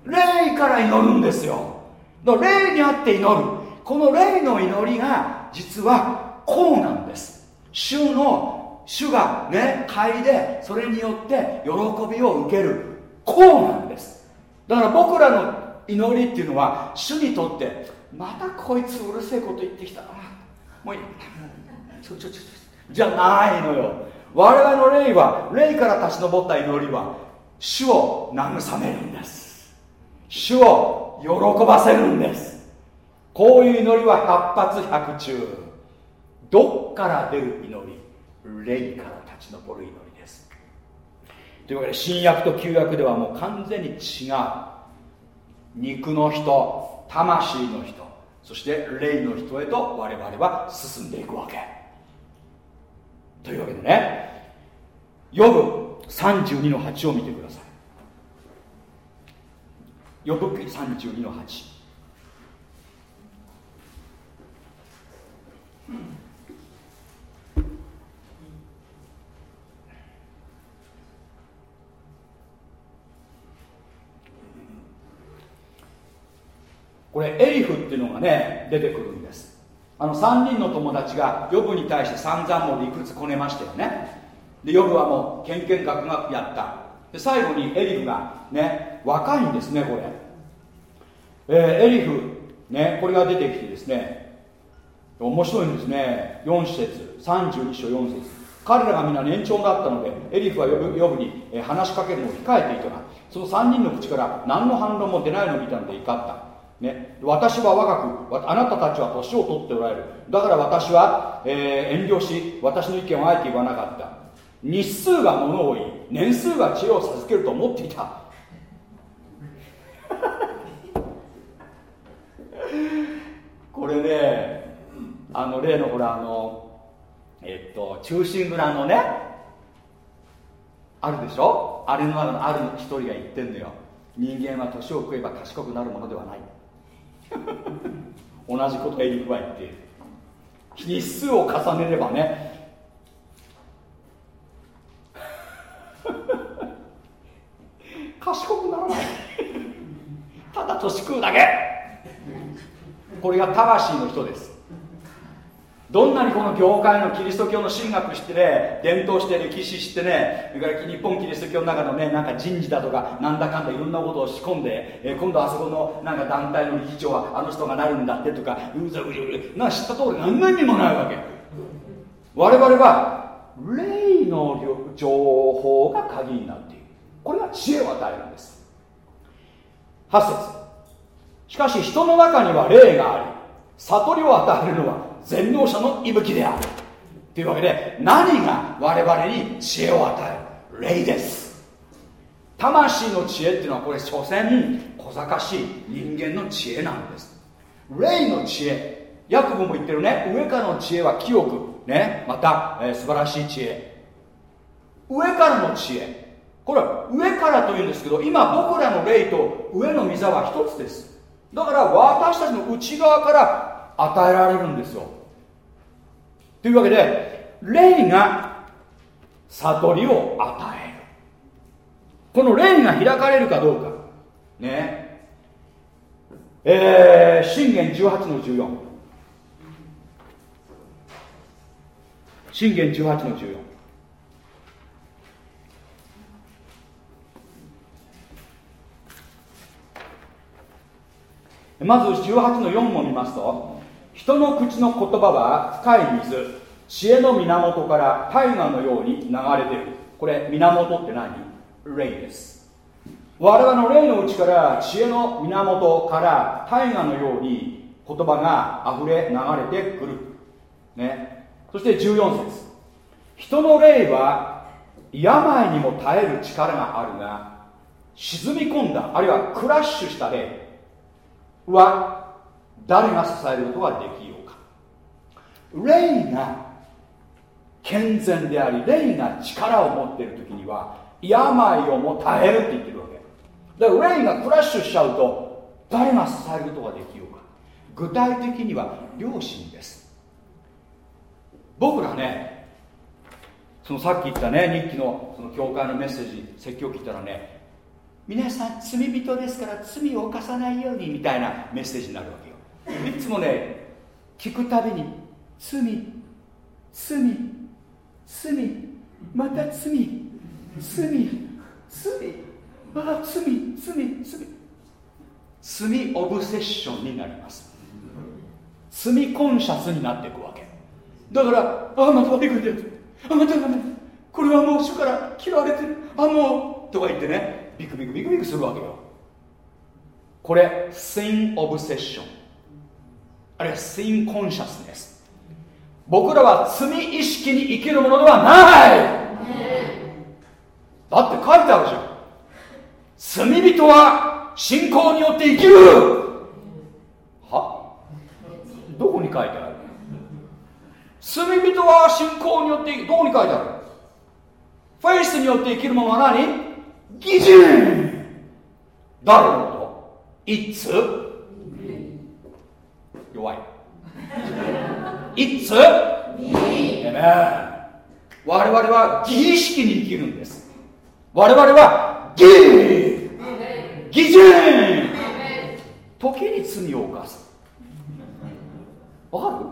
霊から祈るんですよ。だから霊にあって祈る。この霊の祈りが実はこうなんです。主の主がね嗅いでそれによって喜びを受ける。こうなんです。だから僕らの祈りっていうのは主にとってまたこいつうるせえこと言ってきた。なもういい。ちょちょちょじゃないのよ。我々の霊は霊から立ち上った祈りは主を慰めるんです。主を喜ばせるんです。こういう祈りは百発百中。どっから出る祈り？霊から立ち上る祈りです。というわけで新約と旧約ではもう完全に違う。肉の人魂の人そして霊の人へと我々は進んでいくわけ。というわけでねヨブ32の8を見てください。ヨブ記32の8これエリフっていうのがね出てくるんです。あの3人の友達がヨブに対して散々もう理屈こねましたよね。でヨブはもうけんけんがくがくやった。で最後にエリフがね若いんですねこれ、えー、エリフねこれが出てきてですね面白いんですね。4節。32章4節。彼らが皆年長だったのでエリフはヨブヨブに話しかけるのを控えていたがその3人の口から何の反論も出ないのを見たので怒った。ね、私は若くあなたたちは年を取っておられる。だから私は、えー、遠慮し私の意見をあえて言わなかった。日数が物を言い年数が知恵を授けると思っていた。これねあの例のほらあのえっと中心蔵のねあるでしょ？あれの中のある一人が言ってんのよ。人間は年を食えば賢くなるものではない。同じことエリフは言っている日数を重ねればね。賢くならない。ただ年食うだけ。これが魂の人です。どんなにこの業界のキリスト教の神学してね伝統して歴史してねそれから日本キリスト教の中のねなんか人事だとかなんだかんだいろんなことを仕込んで、えー、今度あそこのなんか団体の理事長はあの人がなるんだってとかうざうじうじな知った通り何の意味もないわけ。我々は霊の情報が鍵になっている。これが知恵を与えるんです。8節。しかし人の中には霊があり悟りを与えるのは全能者の息吹である。というわけで何が我々に知恵を与える？霊です。魂の知恵っていうのはこれ所詮小賢しい人間の知恵なんです。霊の知恵。ヤコブも言ってるね。上からの知恵は清く。ね。また、えー、素晴らしい知恵。上からの知恵。これは上からというんですけど今僕らの霊と上の御座は一つです。だから私たちの内側から与えられるんですよ。というわけで霊が悟りを与える。この霊が開かれるかどうか。ね。えー、信玄18の14信玄18の14まず18の4も見ますと人の口の言葉は深い水。知恵の源から大河のように流れている。これ源って何？霊です我々の霊のうちから知恵の源から大河のように言葉が溢れ流れてくる、ね、そして14節。人の霊は病にも耐える力があるが沈み込んだあるいはクラッシュした霊は誰が支えることができようか。霊が健全であり霊が力を持っている時には病をも耐えるって言ってるわけ。だから霊がクラッシュしちゃうと誰が支えることができようか。具体的には良心です。僕らねそのさっき言ったね日記のその教会のメッセージ説教聞いたらね皆さん罪人ですから罪を犯さないようにみたいなメッセージになるわけ。いつもね聞くたびに罪罪罪また罪罪罪あ罪罪罪。罪オブセッションになります。罪コンシャスになっていくわけ。だからあまた悪いことやってあまたダメ。これはもう主から嫌われてる。あもうとか言ってねビクビクビクビクするわけよ。これ sin オブセッションあるいは sin コンシャスです。僕らは罪意識に生きるものではない。だって書いてあるじゃん。罪人は信仰によって生きる。は？どこに書いてある？罪人は信仰によってどこに書いてある？フェイスによって生きるものは何？義人。誰のこと。いつ？弱い。いつ我々は義意識に生きるんです。我々は義。義人。時に罪を犯す。わかる？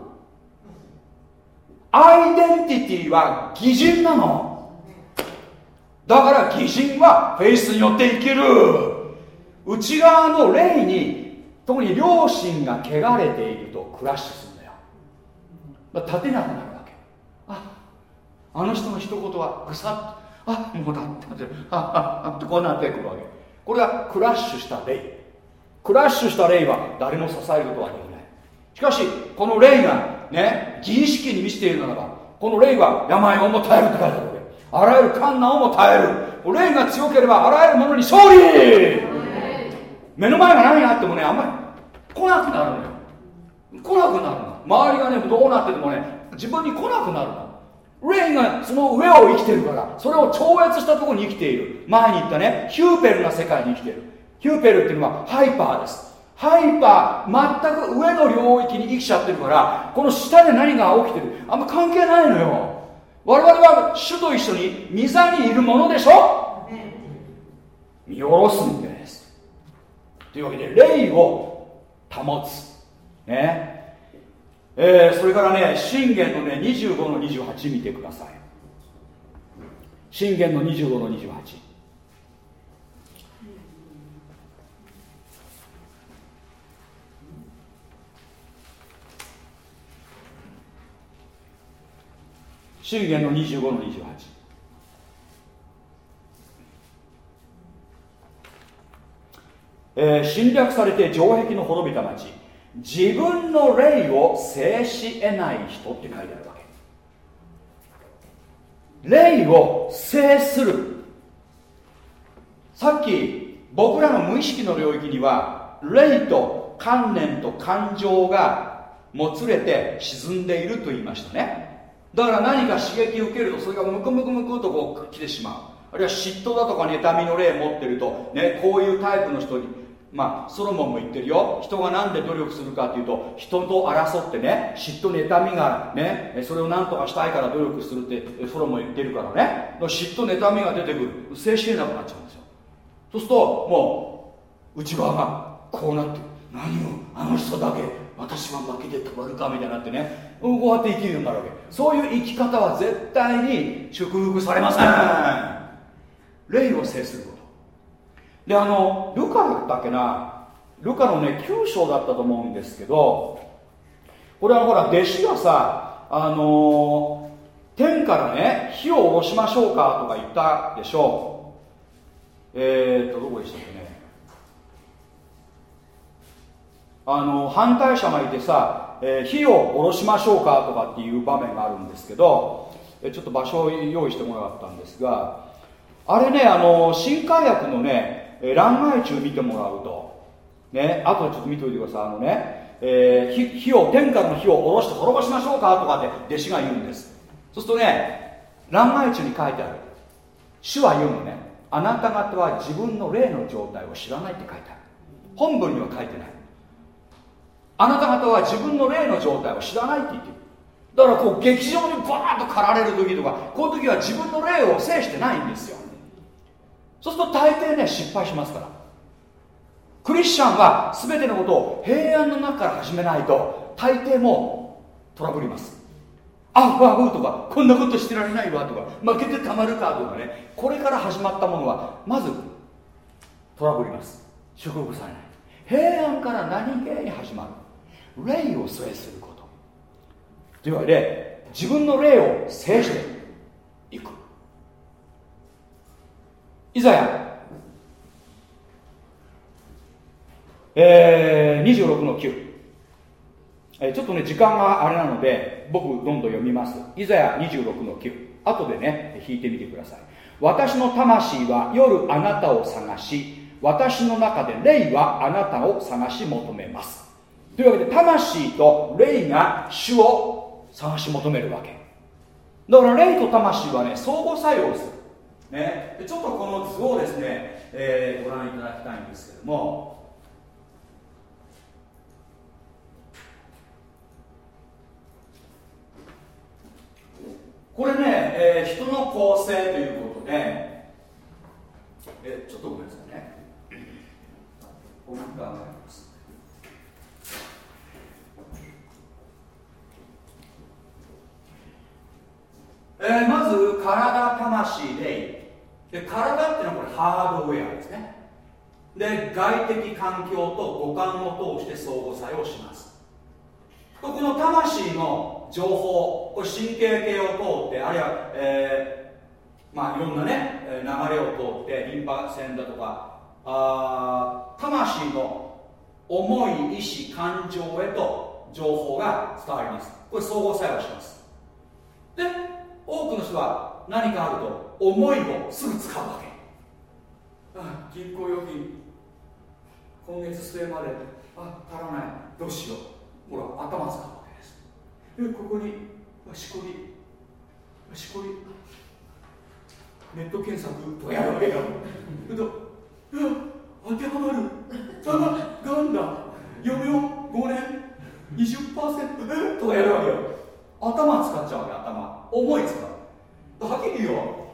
アイデンティティは義人なの。だから義人はフェイスによって生きる。内側の霊に特に両親が汚れているとクラッシュするんだよだ立てなくなるわけ。ああの人の一言はぐさっとあもうだってあああってこうなってくるわけ。これがクラッシュした霊。クラッシュした霊は誰も支えることはできない。しかしこの霊がね自意識に満ちているならばこの霊は病をも耐えるって書いてあるわけ。あらゆる困難をも耐える。霊が強ければあらゆるものに勝利。目の前が何があってもねあんまり来なくなるのよ。来なくなるの。周りがねどうなっててもね自分に来なくなるの。霊がその上を生きてるからそれを超越したところに生きている。前に言ったねヒューペルな世界に生きてる。ヒューペルっていうのはハイパーです。ハイパー全く上の領域に生きちゃってるからこの下で何が起きてる？あんま関係ないのよ。我々は主と一緒に御座にいるものでしょ？見下ろすんですというわけで霊を保つ。ね。えー、それからね信玄のね25の28見てください。信玄の25の28信玄の25の28えー、侵略されて城壁の滅びた町。自分の霊を制し得ない人って書いてあるわけ。霊を制する。さっき僕らの無意識の領域には霊と観念と感情がもつれて沈んでいると言いましたね。だから何か刺激を受けるとそれがムクムクムクとこう来てしまう。あるいは嫉妬だとか妬みの霊を持ってるとねこういうタイプの人にまあソロモンも言ってるよ。人が何で努力するかっていうと人と争ってね嫉妬妬みがね。それを何とかしたいから努力するってソロモン言ってるからね。嫉妬妬みが出てくる。静止れなくなっちゃうんですよ。そうするともう内側がこうなって何をあの人だけ私は負けて止まるかみたいになってね。こうやって生きるようになるわけ。そういう生き方は絶対に祝福されません。霊を制するであのルカだったっけな？ルカのね9章だったと思うんですけどこれはほら弟子がさあの天からね火を下ろしましょうかとか言ったでしょう。えー、っとどこでしたっけね？あの反対者がいてさ、えー、火を下ろしましょうかとかっていう場面があるんですけどえちょっと場所を用意してもらったんですがあれねあの新海薬のねえー、欄外中見てもらうと、ね、あとはちょっと見ておいてください。あのね、えー、火を天下の火を下ろして滅ぼしましょうかとかって弟子が言うんです。そうするとね欄外中に書いてある。主は言うのねあなた方は自分の霊の状態を知らないって書いてある。本文には書いてない。あなた方は自分の霊の状態を知らないって言ってる。だからこう劇場にバーッと駆られる時とかこういう時は自分の霊を制してないんですよ。そうすると大抵ね失敗しますから。クリスチャンは全てのことを平安の中から始めないと大抵もトラブります。あファフとかこんなことしてられないわとか負けてたまるかとかね。これから始まったものはまずトラブります。祝福されない。平安から何気に始まる。霊を制すること。というわけで自分の霊を制していく。いざやえー、26の9えちょっとね時間があれなので僕どんどん読みます。イザヤ26の9後でね引いてみてください。私の魂は夜あなたを探し私の中で霊はあなたを探し求めます。というわけで魂と霊が主を探し求めるわけ。だから霊と魂はね相互作用する、ね、ちょっとこの図をですね、えー、ご覧いただきたいんですけどもこれね、えー、人の構成ということで、えちょっとごめんなさいね。僕考えます。えー、まず体、魂、霊で体っていうのはこれハードウェアですね。で外的環境と五感を通して相互作用します。この魂の情報これ神経系を通ってあるいは、えー、まあいろんなね流れを通ってリンパ腺だとかあ魂の思い意志感情へと情報が伝わります。これ相互作用します。で多くの人は何かあると思いをすぐ使うわけ。あ銀行預金。今月末まで。あ足らない。どうしよう。ほら頭使うわけです。でここにしこり。しこり。ネット検索とかやるわけよと当てはまる。あがんだ嫁を5年20%とかやる。わけよ頭使っちゃうわけ頭思い使うはっきり言うよ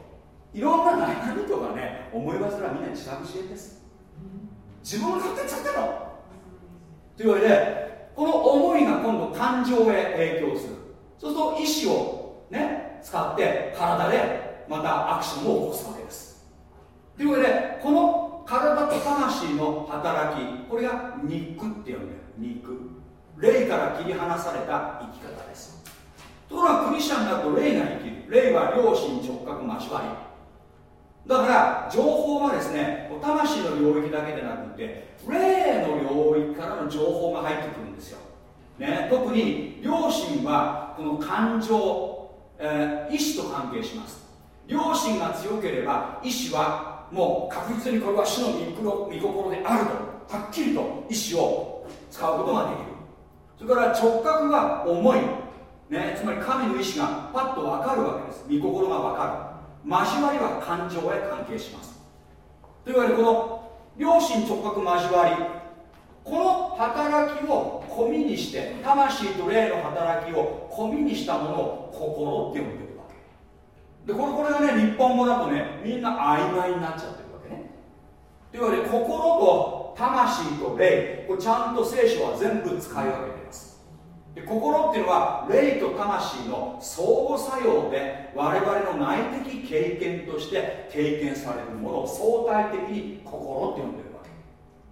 いろんな悩みとかね思い煩いはみんな自覚してです自分が勝手にちゃってるのというわけでこの思いが今度感情へ影響するそうすると意志をね使って体でまたアクションを起こすわけですというわけでこの体と魂の働きこれが肉って呼んでる肉霊から切り離された生き方です。ところがクリスチャンになると霊が生きる。霊は良心直角交わり。だから情報はですね魂の領域だけでなくて霊の領域からの情報が入ってくるんですよ、ね、特に良心はこの感情、えー、意志と関係します。良心が強ければ意志はもう確実にこれは主の御心であると。はっきりと意志を使うことができる。それから直角は思い、ね、つまり神の意志がパッと分かるわけです。御心が分かる。交わりは感情へ関係します。というわけでこの良心直角交わりこの働きを込みにして魂と霊の働きを込みにしたものを心って呼んでるわけ。でこれこれがね日本語だとねみんな曖昧になっちゃってるわけね。というわけで心と魂と霊これちゃんと聖書は全部使い分けてで心っていうのは霊と魂の相互作用で我々の内的経験として経験されるものを相対的に心って呼んでるわけ。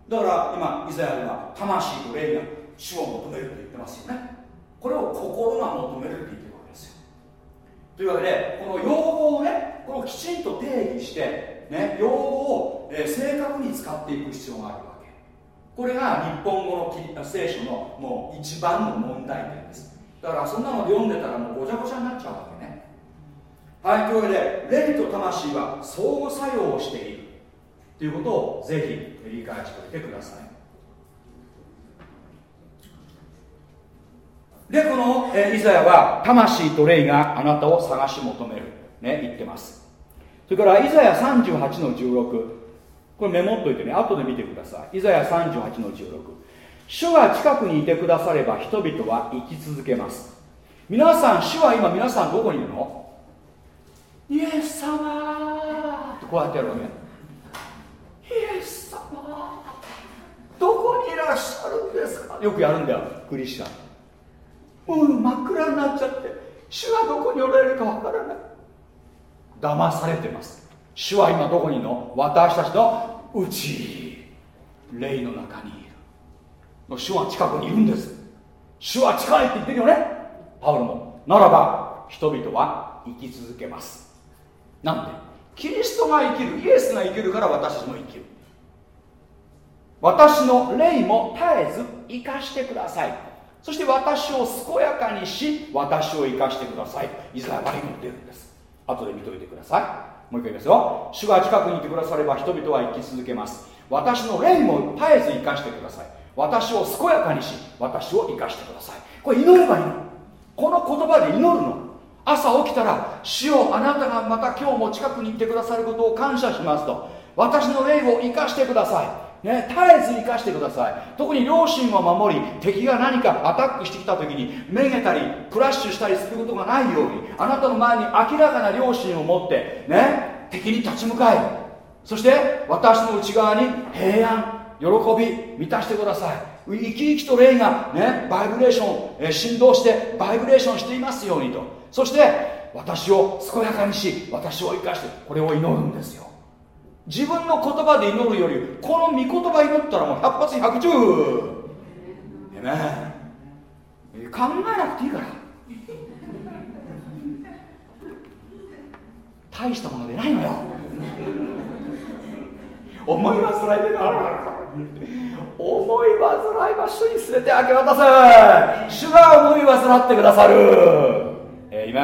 だから今イザヤでは魂と霊が主を求めると言ってますよね。これを心が求めるって言ってるわけですよ。というわけでこの用語をねこれをきちんと定義して、ね、用語を、え正確に使っていく必要がある。これが日本語の聖書のもう一番の問題点です。だからそんなの読んでたらもうごちゃごちゃになっちゃうわけね。はいというわけで霊と魂は相互作用をしているということをぜひ理解しておいてください。でこの、えイザヤは魂と霊があなたを探し求める。ね言ってます。それからイザヤ38の16これメモっといてね。後で見てください。イザヤ38の16主が近くにいてくだされば人々は生き続けます。皆さん主は今皆さんどこにいるの？イエス様ってこうやってやるわけイエス様どこにいらっしゃるんですか？よくやるんだよクリスチャン。もう真っ暗になっちゃって。主はどこにおられるかわからない。騙されてます。主は今どこにいるの？私たちのうち霊の中にいる。主は近くにいるんです。主は近いって言ってるよね？パウロも。ならば人々は生き続けます。なんで？キリストが生きるイエスが生きるから私たちも生きる。私の霊も絶えず生かしてください。そして私を健やかにし私を生かしてください。イザヤバリも出るんです。後で見といてください。もう一回言いますよ。主が近くにいてくだされば人々は生き続けます。私の霊も絶えず生かしてください。私を健やかにし私を生かしてください。これ祈ればいいの。この言葉で祈るの。朝起きたら主をあなたがまた今日も近くにいてくださることを感謝しますと。私の霊を生かしてください。ね、絶えず生かしてください。特に両親を守り敵が何かアタックしてきた時にめげたりクラッシュしたりすることがないようにあなたの前に明らかな良心を持ってね敵に立ち向かいそして私の内側に平安喜び満たしてください。生き生きと霊がねバイブレーション、え振動してバイブレーションしていますようにと。そして私を健やかにし私を生かしてこれを祈るんですよ。自分の言葉で祈るよりこの御言葉祈ったらもう百発百中。えめ考えなくていいから。大したものでないのよ。思い煩いでな思い煩いは主に全て明け渡せ。主が思い煩ってくださる。えいめ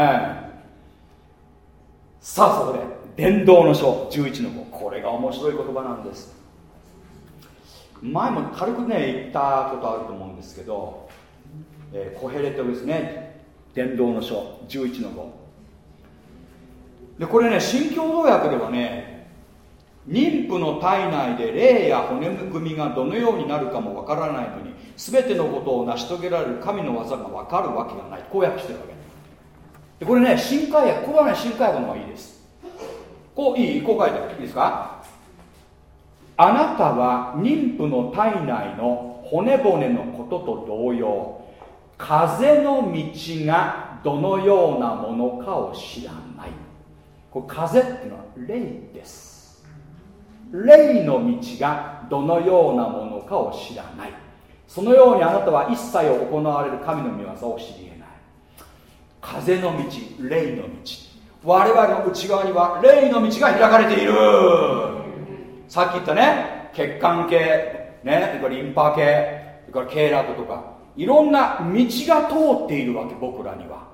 さあそこで伝道の書11の5れが面白い言葉なんです。前も軽くね言ったことあると思うんですけど、えー、コヘレトですね。伝道の書11の5でこれね新共同訳ではね妊婦の体内で霊や骨組みがどのようになるかもわからないのに全てのことを成し遂げられる神の技がわかるわけがない。こう訳してるわけ。でこれね新海訳これはね新海訳の方がいいです。こういいこう書いていいですか？あなたは妊婦の体内の骨骨のことと同様風の道がどのようなものかを知らない。これ風っていうのは霊です。霊の道がどのようなものかを知らない。そのようにあなたは一切行われる神の御業を知り得ない。風の道霊の道。我々の内側には霊の道が開かれている。さっき言ったね血管系ねリンパ系それから経絡とかいろんな道が通っているわけ僕らには。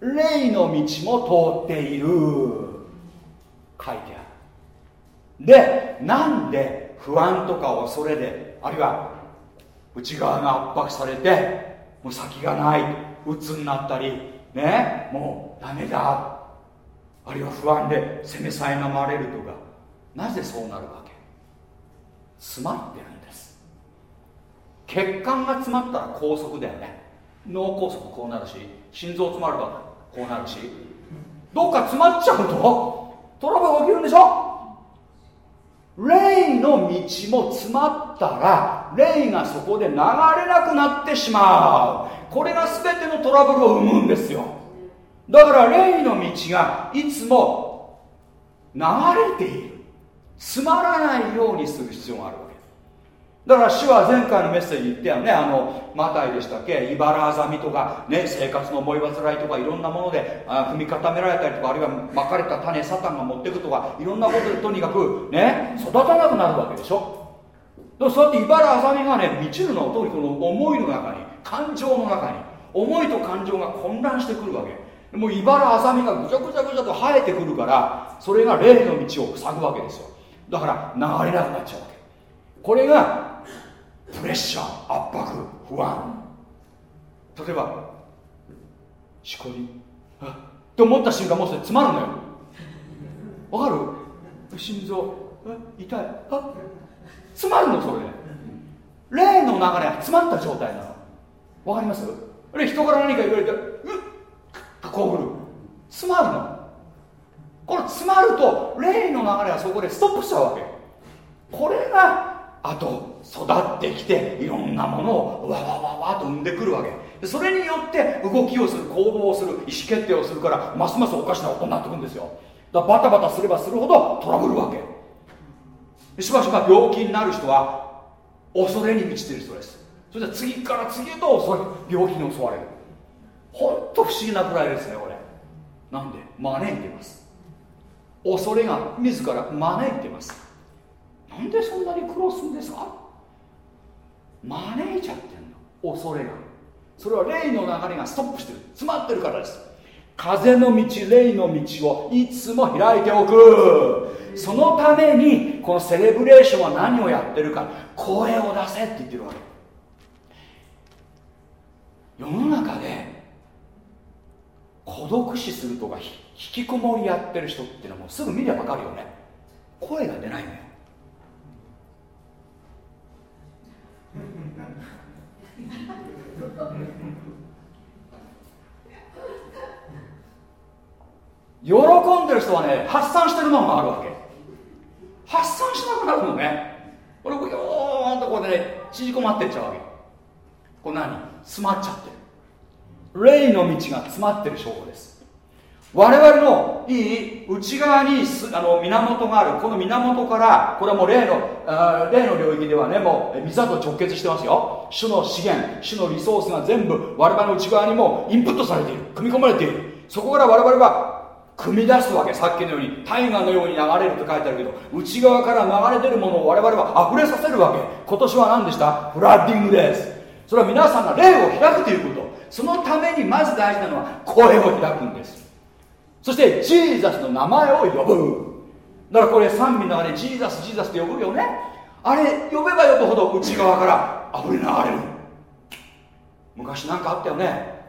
霊の道も通っている。書いてある。でなんで不安とか恐れであるいは内側が圧迫されてもう先がない鬱になったりねもうダメだあるいは不安で責めさえまれるとかなぜそうなるわけ？詰まってるんです。血管が詰まったら拘束だよね。脳梗塞こうなるし。心臓詰まればこうなるし。どっか詰まっちゃうとトラブル起きるんでしょ？霊の道も詰まったら霊がそこで流れなくなってしまう。これが全てのトラブルを生むんですよ。だから霊の道がいつも流れている。つまらないようにする必要があるわけ。だから主は前回のメッセージ言ったよね。あのマタイでしたっけ？茨あざみとか、ね、生活の思い煩いとかいろんなものであ踏み固められたりとかあるいはまかれた種サタンが持っていくとかいろんなことでとにかくね育たなくなるわけでしょ。でそうやって茨あざみがね満ちるのは特にこの思いの中に感情の中に思いと感情が混乱してくるわけ。もう茨あざみがぐちゃぐちゃぐちゃと生えてくるからそれが霊の道を塞ぐわけですよ。だから流れなくなっちゃうわけ。これがプレッシャー圧迫不安。例えばしこりあって思った瞬間もうそれ詰まるのよ。わかる？心臓痛い。あ詰まるのそれ。霊の流れが詰まった状態なの。わかります？あれ人から何か言われてうっこぐる。詰まるの。これ詰まると霊の流れはそこでストップしちゃうわけ。これがあと育ってきていろんなものをわわわわと生んでくるわけ。それによって動きをする行動をする意思決定をするからますますおかしなことになってくるんですよ。だからバタバタすればするほどトラブるわけ。しばしば病気になる人は恐れに満ちている人です。それで次から次へとそれ病気に襲われる。本当不思議なくらいですねこれ。なんで招いてます。恐れが自ら招いてます。なんでそんなに苦労するんですか？招いちゃってんの。恐れが。それは霊の流れがストップしてる。詰まってるからです。風の道霊の道をいつも開いておく。そのためにこのセレブレーションは何をやってるか。声を出せって言ってるわけ。世の中で孤独死するとか引きこもりやってる人っていうのはもうすぐ見れば分かるよね。声が出ないのよ。喜んでる人はね発散してるものがあるわけ。発散しなくなるのね。これよーんとこうでね縮こまってっちゃうわけ。これ何詰まっちゃってる。霊の道が詰まってる証拠です。我々のいい内側にあの源がある。この源からこれはもう霊の霊の領域ではねもう水と直結してますよ。主の資源主のリソースが全部我々の内側にもインプットされている。組み込まれている。そこから我々は組み出すわけ。さっきのように大河のように流れると書いてあるけど内側から流れ出るものを我々は溢れさせるわけ。今年は何でした？フラッディングですそれは皆さんが霊を開くということ。そのためにまず大事なのは声を開くんです。そしてジーザスの名前を呼ぶ。だからこれ賛美のあれジーザスジーザスって呼ぶよね。あれ呼べば呼ぶほど内側から溢れ流れる。昔なんかあったよね。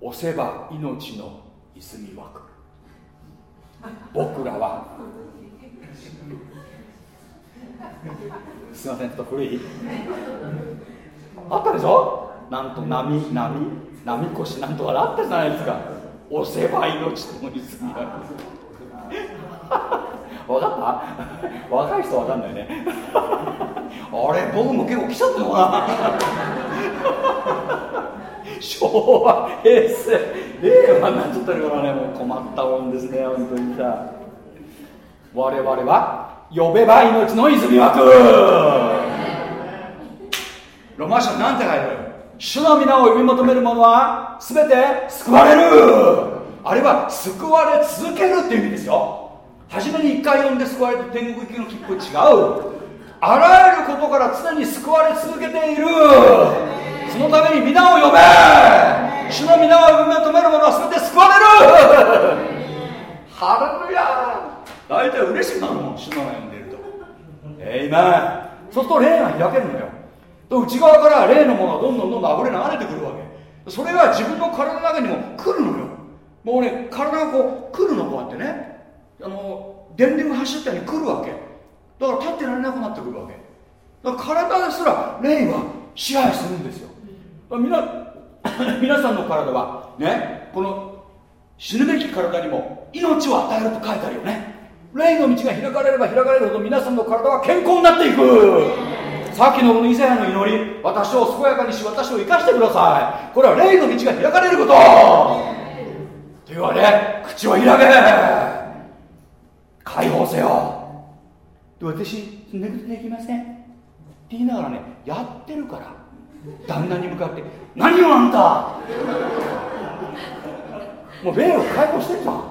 押せば命の泉湧く。僕らは。すいませんちょっと古い。あったでしょ？なんと波波波越なんとかあったじゃないですか。押せば命の泉湧く分かった？若い人分かんないね。あれ僕も結構来ちゃったのかな。昭和平成。令和になっちゃってるからね。もう困ったもんですね本当にさ。我々は呼べば命の泉湧くロマ書なんて書いてある？主の皆を呼び求める者は全て救われる。あれは救われ続けるっていう意味ですよ。初めに一回呼んで救われて天国行きの切符違う。あらゆることから常に救われ続けている。そのために皆を呼べ。主の皆を呼び求める者は全て救われる。ハレルヤ大体嬉しくなるもん主の名呼んでいると。えいめそうすると霊が開けるのよ。内側から霊のものがどんどんどんどん溢れ流れてくるわけ。それが自分の体の中にも来るのよ。もうね体がこう来るのこうやってね。あの電流が走ったように来るわけ。だから立ってられなくなってくるわけ。だから体ですら霊は支配するんですよ。皆 皆さんの体はねこの死ぬべき体にも命を与えると書いてあるよね。霊の道が開かれれば開かれるほど皆さんの体は健康になっていく。さっきのこのイザヤの祈り私を健やかにし私を生かしてください。これは霊の道が開かれること。というわけ口を開け。解放せよ。で私寝ぐできません。って言いながらねやってるから。旦那に向かって「何よあんた!」もう霊を解放してるじゃん。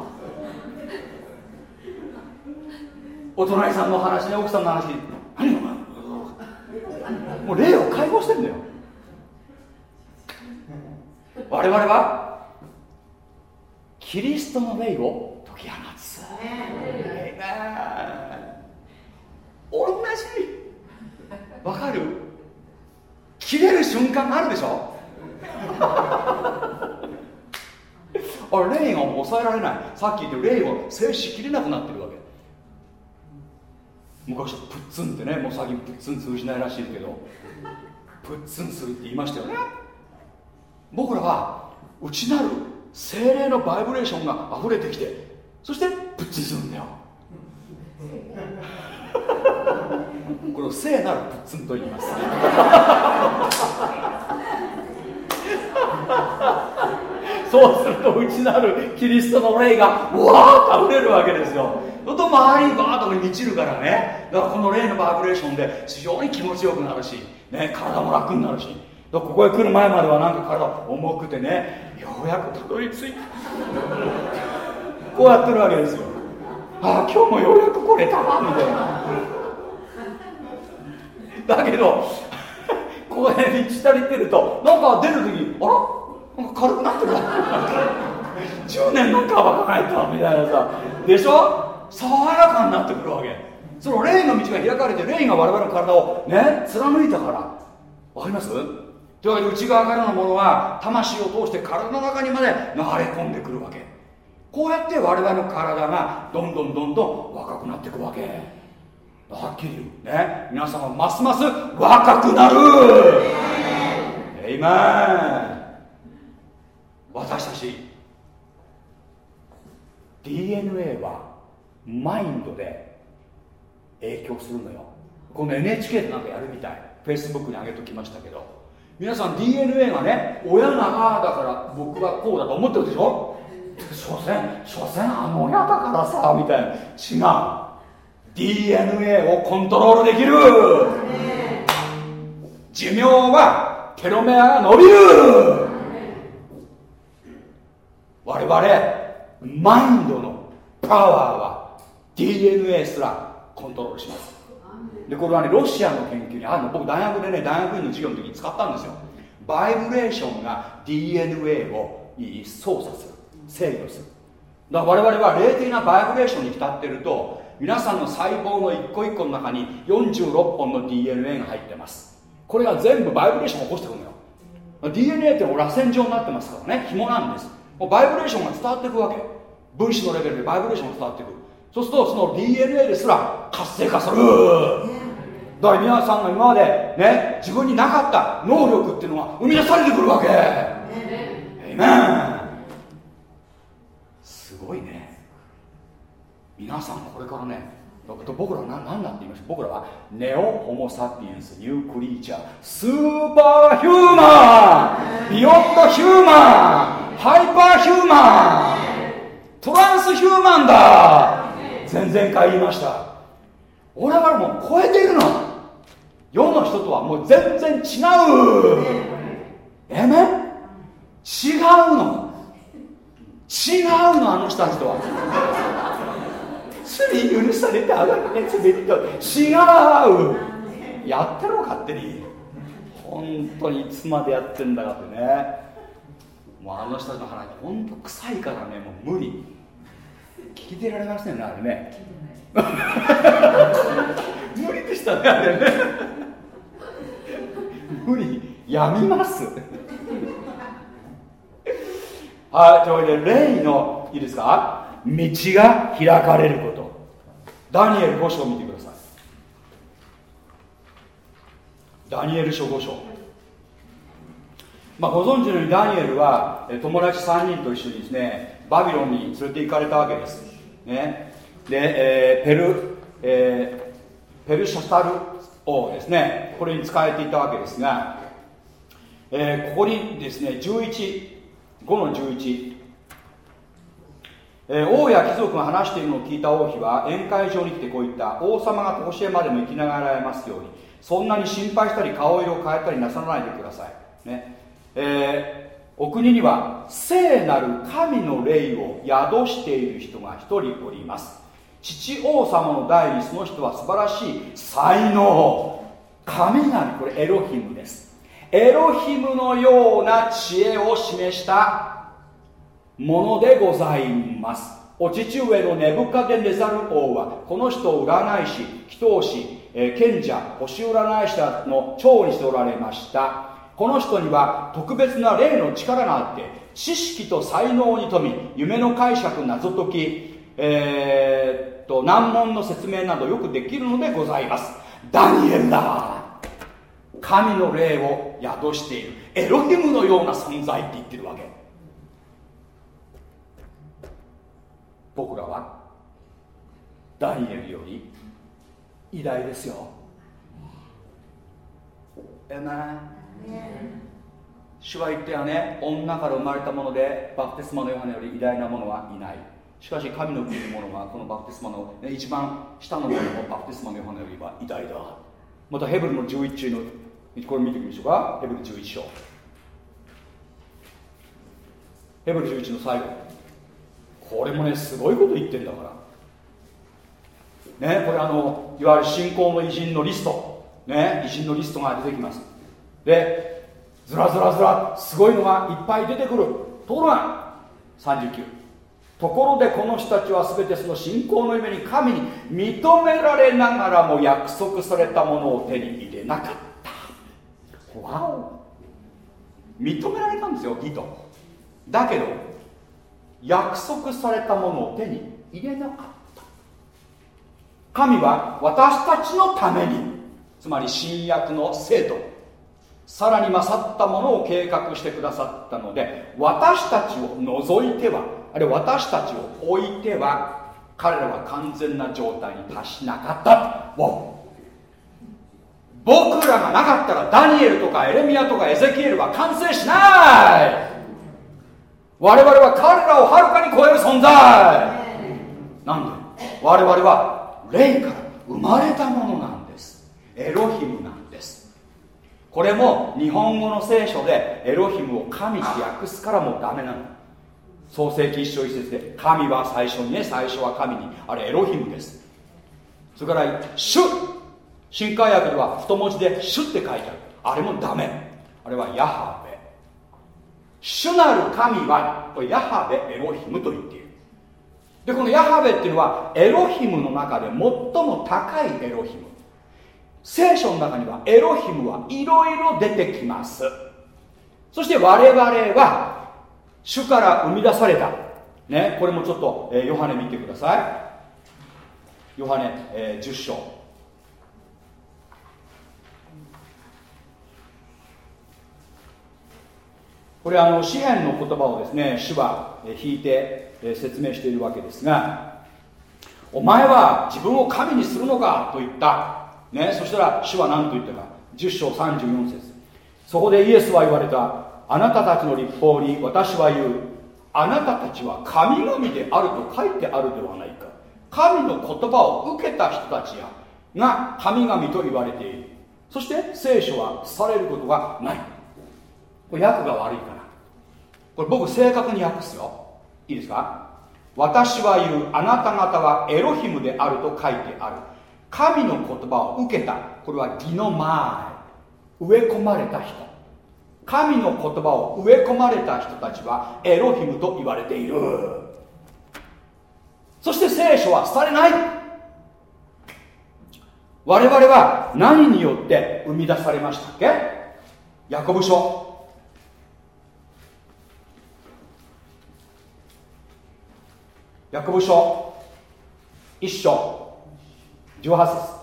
お隣さんの話ね奥さんの話。何よもう霊を解放してるんだよ。我々はキリストの霊を解き放つ、同じ。わかる？切れる瞬間があるでしょ？あれ霊が抑えられない。さっき言って霊を制止しきれなくなってるわ昔はプッツンってねもう最近プッツン通じないらしいけどプッツンするって言いましたよね。僕らは内なる精霊のバイブレーションが溢れてきてそしてプッチンするんだよ。これを聖なるプッツンと言います。そうすると内なるキリストの霊がうわーっと溢れるわけですよそと周りにバーッと満ちるからねだからこの霊のバイブレーションで非常に気持ちよくなるし、ね、体も楽になるしここへ来る前まではなん。か体重くてねようやくたどり着いたこうやってるわけですよああ今日もようやく来れたみたいなだけどここへ満ち足りてるとなん。か出る時にあらなん。か軽くなってるわ10年なん。か若返ったみたいなさでしょ爽やかになってくるわけ。その霊の道が開かれて霊が我々の体をね貫いたから。わかります？というわけで内側からのものは魂を通して体の中にまで流れ込んでくるわけ。こうやって我々の体がどんどんどんどん若くなっていくわけ。はっきり言う。ね？皆さんはますます若くなる。えいま私たち DNA はマインドで影響するのよ。この NHK でなんかやるみたい。Facebook に上げときましたけど。皆さん DNA がね親がああだから僕はこうだと思ってるでしょ所詮所詮あの親だからさみたいな。違う。DNA をコントロールできる。寿命はテロメアが伸びる。我々マインドのパワーは DNA すらコントロールします。でこれはねロシアの研究にあるの僕大学でね大学院の授業の時に使ったんですよ。バイブレーションが DNA を操作する。制御する。だから我々は霊的なバイブレーションに浸ってると皆さんの細胞の一個一個の中に46本の DNA が入ってます。これが全部バイブレーションを起こしてくるのよ。DNA って螺旋状になってますからね。紐なんです。もうバイブレーションが伝わっていくわけ。分子のレベルでバイブレーションが伝わっていくそうするとその DNA ですら活性化する。だから皆さんが今までね自分になかった能力っていうのが生み出されてくるわけ。えめすごいね。皆さんこれからね僕らは何何だって言いました僕らはネオホモ・サピエンスニュークリーチャー。スーパーヒューマンビヨンドヒューマンハイパーヒューマントランスヒューマンだ!前々回言いました。俺はもう超えているの。世の人とはもう全然違う。えめ？違うの。違うのあの人たちとは。罪許されてあがって罪と違う。やってろ勝手に。本当にいつまでやってんだかってね。もうあの人たちの話本当臭いからねもう無理。聞いてられませんねあれね。無理でしたねあれね。無理。やみます。はいというわけで例のいいですか？道が開かれること。ダニエル5章を見てください。ダニエル書5章。まあ、ご存知のようにダニエルは友達3人と一緒にですねバビロンに連れて行かれたわけです、ね、で、えー、ペル、えー、ペルシャタル王ですね。これに使えていたわけですが、えー、ここにですね11 5の11、えー、王や貴族が話しているのを聞いた王妃は宴会場に来てこう言った。王様が年へまでも生きながらえますように。そんなに心配したり顔色を変えたりなさらないでください。ね。えー、お国には聖なる神の霊を宿している人が一人おります。父王様の代にその人は素晴らしい才能神々これエロヒムです。エロヒムのような知恵を示したものでございます。お父上のネブカデネザル王はこの人を占い師祈祷師、え、賢者星占い師の長にしておられました。この人には特別な霊の力があって知識と才能に富み夢の解釈謎解き、えー、と難問の説明などよくできるのでございます。ダニエルだ神の霊を宿している。エロヒムのような存在って言ってるわけ。僕らはダニエルより偉大ですよ。えな主は言ってはね。女から生まれたものでバプテスマのヨハネより偉大なものはいない。しかし神の国の者はこのバプテスマのね一番下のものもバプテスマのヨハネよりは偉大だ。またヘブルの11中のこれ見てみましょうか。ヘブル11章。ヘブル11の最後。これもねすごいこと言ってるんだから。ねこれあのいわゆる信仰の偉人のリスト。ね偉人のリストが出てきます。でずらずらずらすごいのがいっぱい出てくる。ところが39ところでこの人たちは全てその信仰の夢に神に認められながらも約束されたものを手に入れなかった。わお。認められたんですよ義と。だけど約束されたものを手に入れなかった。神は私たちのためにつまり新約の制度さらに勝ったものを計画してくださったので私たちを除いてはあるいは私たちを置いては彼らは完全な状態に達しなかった僕らがなかったらダニエルとかエレミアとかエゼキエルは完成しない。我々は彼らをはるかに超える存在。なんで？我々は霊から生まれたものなんです。エロヒムこれも日本語の聖書でエロヒムを神って訳すからもうダメなの。創世記一章一節で神は最初にね最初は神に。あれエロヒムです。それから主新海訳では太文字で主って書いてある。あれもダメ。あれはヤハベ。主なる神はこれヤハベエロヒムと言っている。でこのヤハベっていうのはエロヒムの中で最も高いエロヒム。聖書の中にはエロヒムはいろいろ出てきます。そして我々は主から生み出された。ねこれもちょっと、えー、ヨハネ見てください。ヨハネ、えー、10章。これあの詩篇の言葉をですね主は引いて説明しているわけですがお前は自分を神にするのかと言った、ね、そしたら主は何と言ったか。10章34節。そこでイエスは言われた。あなたたちの立法に私は言う。あなたたちは神々であると書いてあるではないか。神の言葉を受けた人たちやが神々と言われている。そして聖書はされることがない。これ訳が悪いからこれ僕正確に訳すよ。いいですか？私は言う。あなた方はエロヒムであると書いてある。神の言葉を受けた。これは義の前植え込まれた人。神の言葉を植え込まれた人たちはエロヒムと言われている。そして聖書は廃れない。我々は何によって生み出されましたっけ？ヤコブ書。ヤコブ書。一章。18節。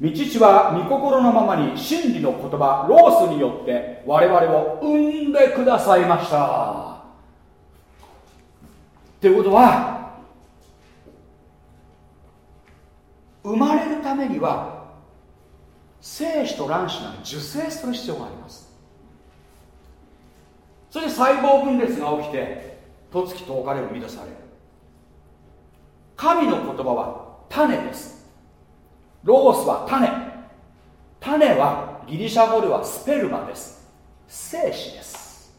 道父は御心のままに真理の言葉ロースによって我々を生んでくださいました。ということは生まれるためには精子と卵子が受精する必要があります。そして細胞分裂が起きてとつきとお金生み出される。神の言葉は種です。ロースは種。種はギリシャ語ではスペルマです。精子です。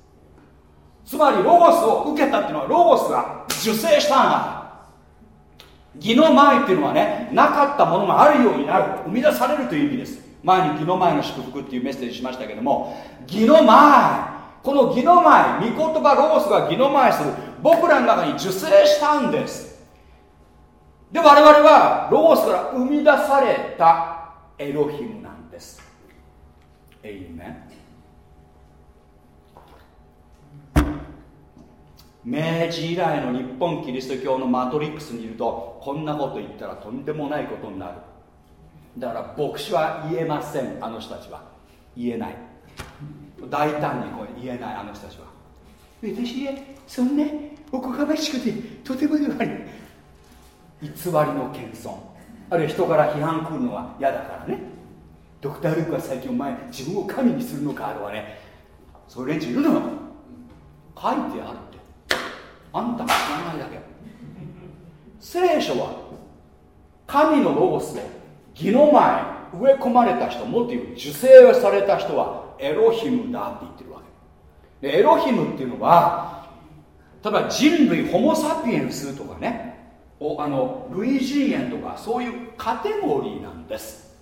つまりロースを受けたっていうのはロースが受精したんだ義の前っていうのはねなかったものがあるようになる。生み出されるという意味です。前に義の前の祝福っていうメッセージしましたけども。義の前この義の前御言葉ロースが義の前する僕らの中に受精したんです。で我々はロースから生み出されたエロヒムなんです。エイメン明治以来の日本キリスト教のマトリックスにいるとこんなこと言ったらとんでもないことになる。だから牧師は言えませんあの人たちは。言えない。大胆にこう言えないあの人たちは。私そんなおこがましくてとてもではない偽りの謙遜。あるいは人から批判来るのは嫌だからね。ドクター・ルークは最近お前自分を神にするのかとかね。そういう連中いるのよ書いてあるって。あんたが知らないだけ。聖書は神のロゴスを義の前植え込まれた人もっていう受精された人はエロヒムだって言ってるわけ。でエロヒムっていうのは例えば人類ホモ・サピエンスとかね。おあの類人猿とかそういうカテゴリーなんです。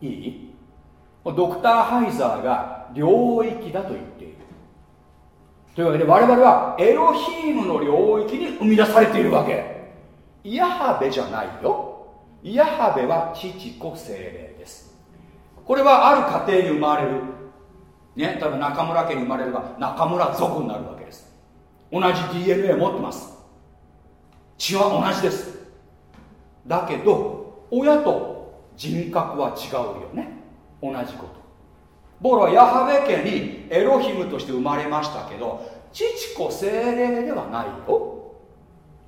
いい？ドクター・ハイザーが領域だと言っている。というわけで我々はエロヒームの領域に生み出されているわけ。イヤハベじゃないよ。イヤハベは父子精霊です。これはある家庭に生まれる。ね例えば中村家に生まれれば中村族になるわけです。同じ DNA 持ってます。血は同じです。だけど親と人格は違うよね。同じこと。僕らはヤハベ家にエロヒムとして生まれましたけど父子精霊ではないよ。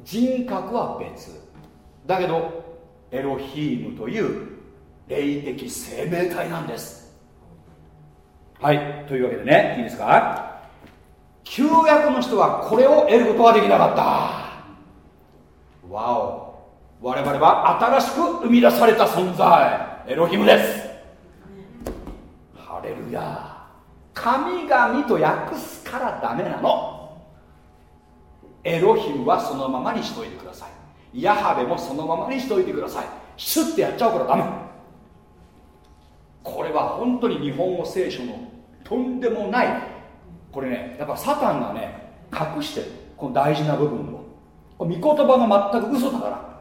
人格は別。だけどエロヒームという霊的生命体なんです。はい。というわけでねいいですか？旧約の人はこれを得ることはできなかった。わお我々は新しく生み出された存在。エロヒムです。ハレルヤ神々と訳すからダメなの。エロヒムはそのままにしといてください。ヤハベもそのままにしといてください。シュッてやっちゃうからダメ。これは本当に日本語聖書のとんでもない。これねやっぱサタンがね隠してる。この大事な部分御言葉が全く嘘だから。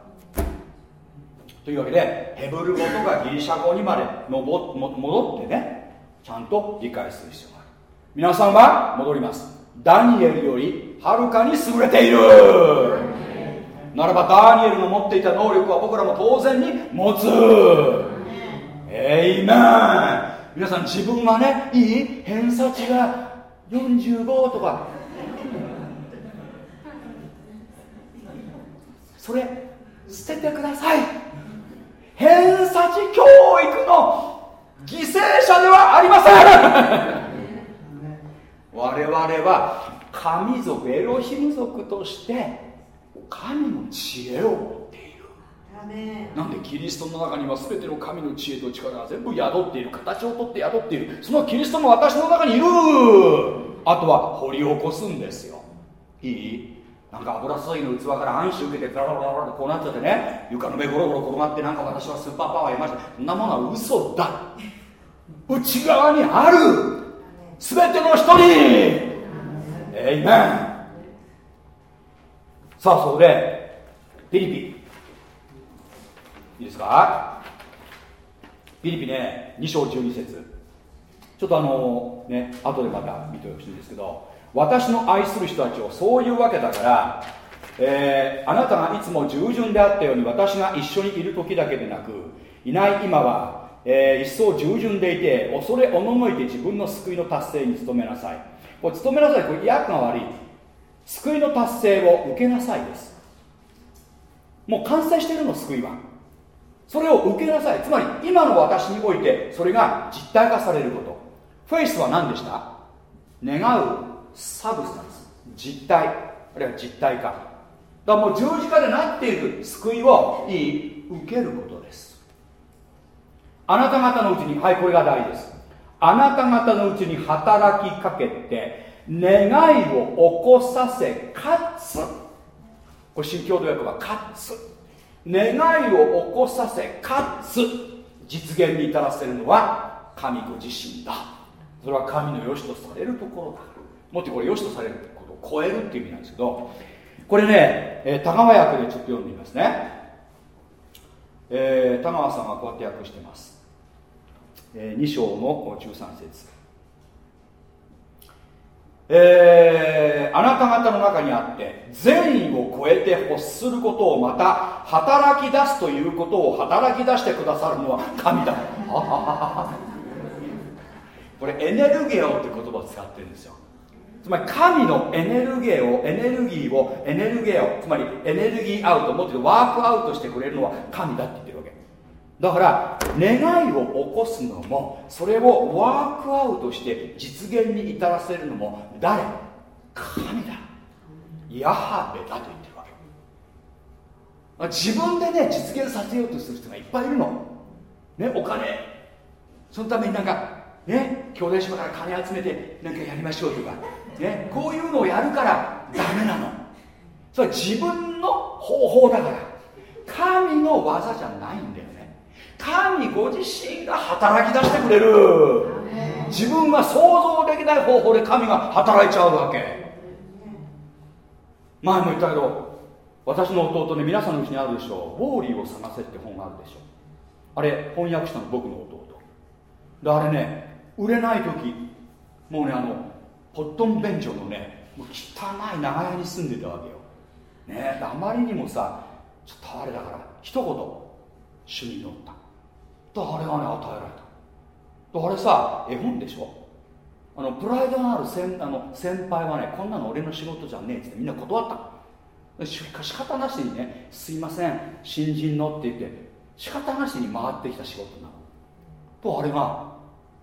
というわけでヘブル語とかギリシャ語にまでのぼ戻ってねちゃんと理解する必要がある。皆さんは戻ります。ダニエルよりはるかに優れている。ならばダニエルの持っていた能力は僕らも当然に持つ。えいめん皆さん自分はねいい偏差値が45とかそれ捨ててください。偏差値教育の犠牲者ではありません。我々は神族エロヒム族として神の知恵を持っている。なんでキリストの中には全ての神の知恵と力が全部宿っている形をとって宿っている。そのキリストも私の中にいる。あとは掘り起こすんですよ。いい？なんか油注ぎの器から暗視受けてガラガラガラこうなっちゃってね床の上ゴロゴロ転がってなんか私はスーパーパワー得ましたそんなものは嘘だ。内側にある。全ての人に。エイメンさあそこでピリピ。いいですか？ピリピね2章12節。ちょっとあのね後でまた見てほしいんですけど私の愛する人たちをそういうわけだから、えーあなたがいつも従順であったように私が一緒にいる時だけでなくいない今は、えー一層従順でいて恐れおののいて自分の救いの達成に努めなさい。これ努めなさい。これ訳が悪い。救いの達成を受けなさいです。もう完成しているの救いは。それを受けなさい。つまり今の私においてそれが実体化されること。フェイスは何でした？願う。サブスタンス実体あるいは実体。化だからもう十字架でなっている救いをいい受けることです。あなた方のうちにはいこれが大事です。あなた方のうちに働きかけて願いを起こさせかつ。これ新共同訳はかつ。願いを起こさせかつ。実現に至らせるのは神ご自身だ。それは神の良しとされるところだ。もってこれ良しとされることを超えるっていう意味なんですけどこれね、えー田川訳でちょっと読んでみますね、えー田川さんがこうやって訳してます、え2章の13節。えーあなた方の中にあって善意を超えて欲することをまた働き出すということを働き出してくださるのは神だ。これエネルゲオって言葉を使ってるんですよ。つまり神のエネルギーをエネルギーをエネルギーをつまりエネルギーアウトもっとワークアウトしてくれるのは神だって言ってるわけ。だから願いを起こすのもそれをワークアウトして実現に至らせるのも誰？神だ。ヤハベだと言ってるわけ。自分でね実現させようとする人がいっぱいいるの。ねお金。そのためになんかね兄弟島から金集めてなんかやりましょうとか。ね、こういうのをやるからダメなの。それは自分の方法だから。神の技じゃないんだよね。神ご自身が働き出してくれる。自分が想像できない方法で神が働いちゃうわけ。前も言ったけど私の弟ね皆さんのうちにあるでしょう「ウォーリーを探せ」って本があるでしょあれ翻訳したの僕の弟。であれね売れない時もうねあのポットン便所のねもう汚い長屋に住んでたわけよ。ねあまりにもさちょっとあれだから一言主に乗った。とあれがね与えられた。とあれさ絵本でしょ。あのプライドのある先あの先輩はねこんなの俺の仕事じゃねえってみんな断った。しか仕方なしにねすいません新人のって言って仕方なしに回ってきた仕事なの。とあれが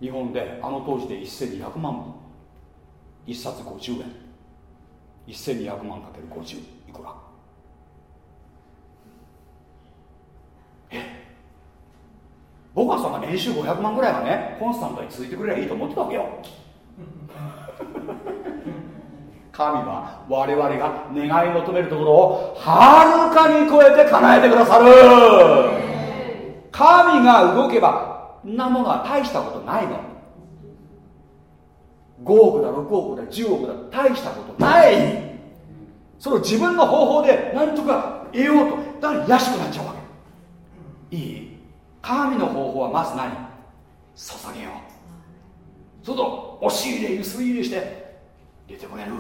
日本であの当時で1200万部1冊50円。1200万かける50いくら？え？僕はそんな年収500万ぐらいはねコンスタントに続いてくれりゃいいと思ってたわけよ。神は我々が願い求めるところをはるかに超えて叶えてくださる。神が動けばんなものは大したことないの5億だ6億だ10億だ大したことない。それを自分の方法で何とか得ようとだから安くなっちゃうわけ。いい。神の方法はまず何？捧げよう。そうすると押し入れゆすり入れして出てこれる。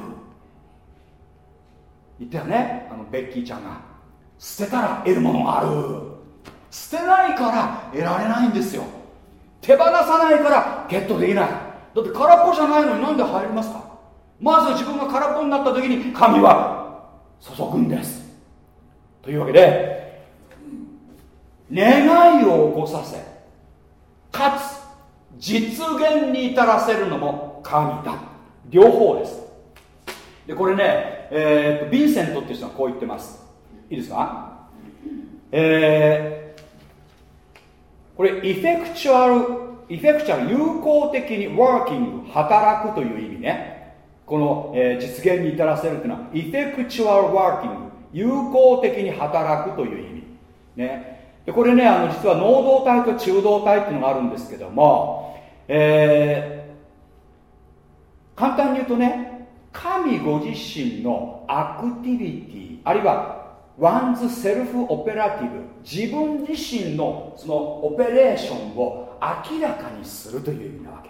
言ったよね？あのベッキーちゃんが。捨てたら得るものがある。捨てないから得られないんですよ。手放さないからゲットできない。だって空っぽじゃないのになんで入りますか？まず自分が空っぽになった時に神は注ぐんです。というわけで願いを起こさせかつ実現に至らせるのも神だ。両方です。でこれね、えー、とヴィンセントっていう人はこう言ってます。いいですか？えー、これエフェクチュアルエフェクチャル有効的にワーキング働くという意味ね。この、えー、実現に至らせるというのは effectual working 有効的に働くという意味。ね。でこれねあの実は能動態と中動態っていうのがあるんですけども、えー、簡単に言うとね神ご自身のアクティビティあるいは one's self operative 自分自身のそのオペレーションを明らかにするという意味なわけ。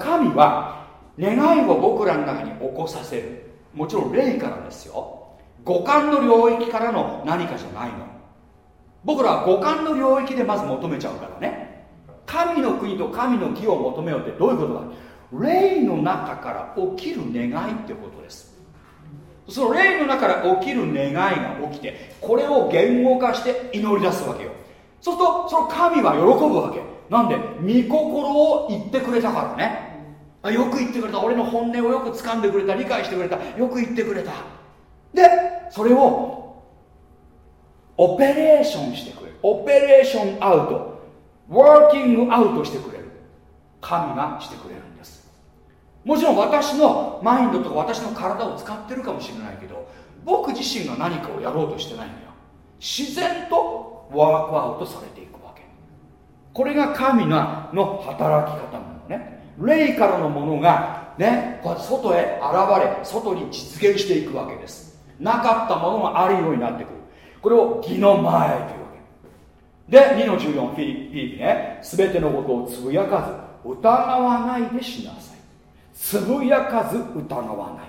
神は願いを僕らの中に起こさせる。もちろん霊からですよ。五感の領域からの何かじゃないの。僕らは五感の領域でまず求めちゃうからね。神の国と神の義を求めようってどういうことか霊の中から起きる願いってことです。その霊の中から起きる願いが起きてこれを言語化して祈り出すわけよ。そうするとその神は喜ぶわけ。なんで御心を言ってくれたからね。あよく言ってくれた。俺の本音をよく掴んでくれた理解してくれた。よく言ってくれた。でそれをオペレーションしてくれる。オペレーションアウト。ワーキングアウトしてくれる。神がしてくれるもちろん私のマインドとか私の体を使ってるかもしれないけど僕自身が何かをやろうとしてないんだよ。自然とワークアウトされていくわけ。これが神のの働き方なのね。霊からのものがねこうやって外へ現れ外に実現していくわけです。なかったものがあるようになってくる。これを義の前というわけ。で2の14フィリピリね全てのことをつぶやかず疑わないでしなさい。つぶやかず疑わない。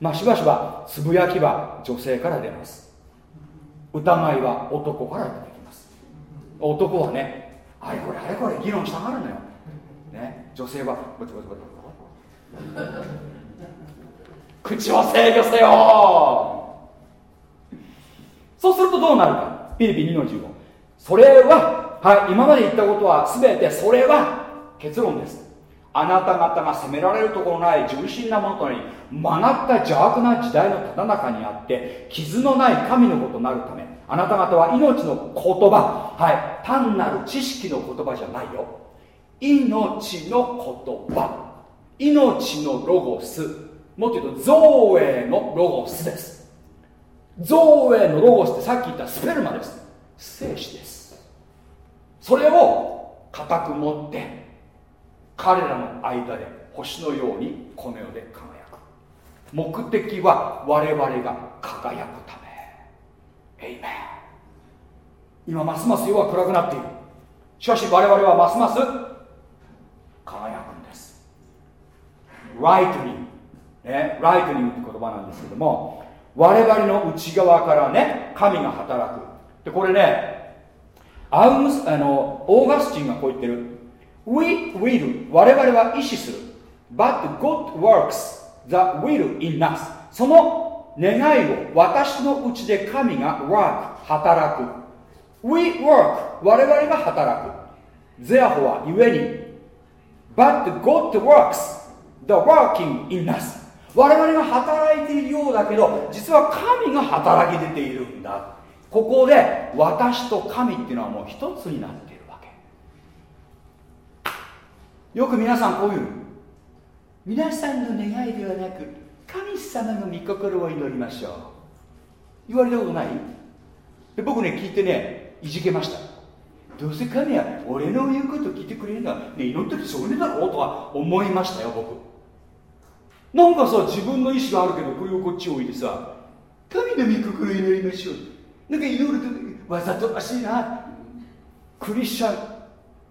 まあしばしばつぶやきは女性から出ます。疑いは男から出てきます。男はねあれこれあれこれ議論したがるのよ、ね、女性はブツブツブツ口を制御せよ。そうするとどうなるか。ピリピ2の15それは、はい、今まで言ったことは全てそれは結論です。あなた方が責められるところない重心なものとなり曲がった邪悪な時代のただ中にあって傷のない神の子となるためあなた方は命の言葉はい単なる知識の言葉じゃないよ。命の言葉。命のロゴス。もっと言うと造営のロゴスです。造営のロゴスってさっき言ったスペルマです。生死です。それを固く持って彼らの間で星のようにこの世で輝く。目的は我々が輝くため。エイメン今ますます世は暗くなっている。しかし我々はますます輝くんです。ライトニング、ね、ライトニングって言葉なんですけども我々の内側からね神が働く。でこれねアウムスあのオーガスチンがこう言ってる。We will 我々は意志する But God works the will in us その願いを私のうちで神が work 働く We work 我々が働く Therefore ゆえに But God works the working in us 我々が働いているようだけど実は神が働き出ているんだここで私と神っていうのはもう一つになるわけよく皆さんこういう皆さんの願いではなく神様の御心を祈りましょう。言われたことない。で僕ね聞いてねいじけました。どうせ神は俺の言うこと聞いてくれるのは、ね、祈ってるそれだろうとは思いましたよ僕。なんかさ自分の意思があるけどこれをこっち置いてさ神の御心祈りましょう。なんか祈るとわざとらしいな。クリスチャン。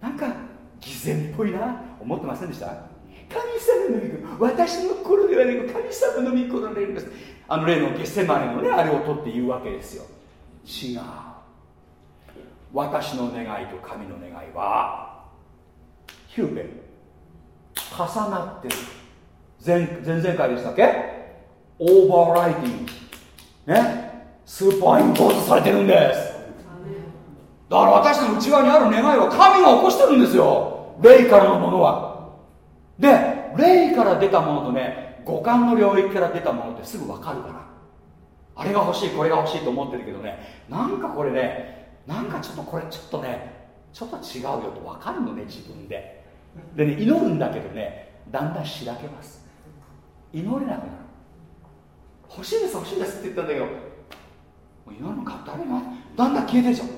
なんか偽善っぽいな。思ってませんでした？神様の御心私の心ではなく神様の御心であります。あの例のゲッセマネのねあれを取って言うわけですよ。違う。私の願いと神の願いはヒューベル重なってる。前前々回でしたっけ？オーバーライティング。ね？スーパーインポーズされてるんです。だから私の内側にある願いは神が起こしてるんですよ。霊からのものは。で霊から出たものとね五感の領域から出たものってすぐ分かるから。あれが欲しいこれが欲しいと思ってるけどね。なんかこれねなんかちょっとこれちょっとねちょっと違うよと分かるのね自分で。でね祈るんだけどねだんだんしらけます。祈れなくなる。欲しいです欲しいですって言ったんだけどもう祈るのか誰がだんだん消えてるじゃん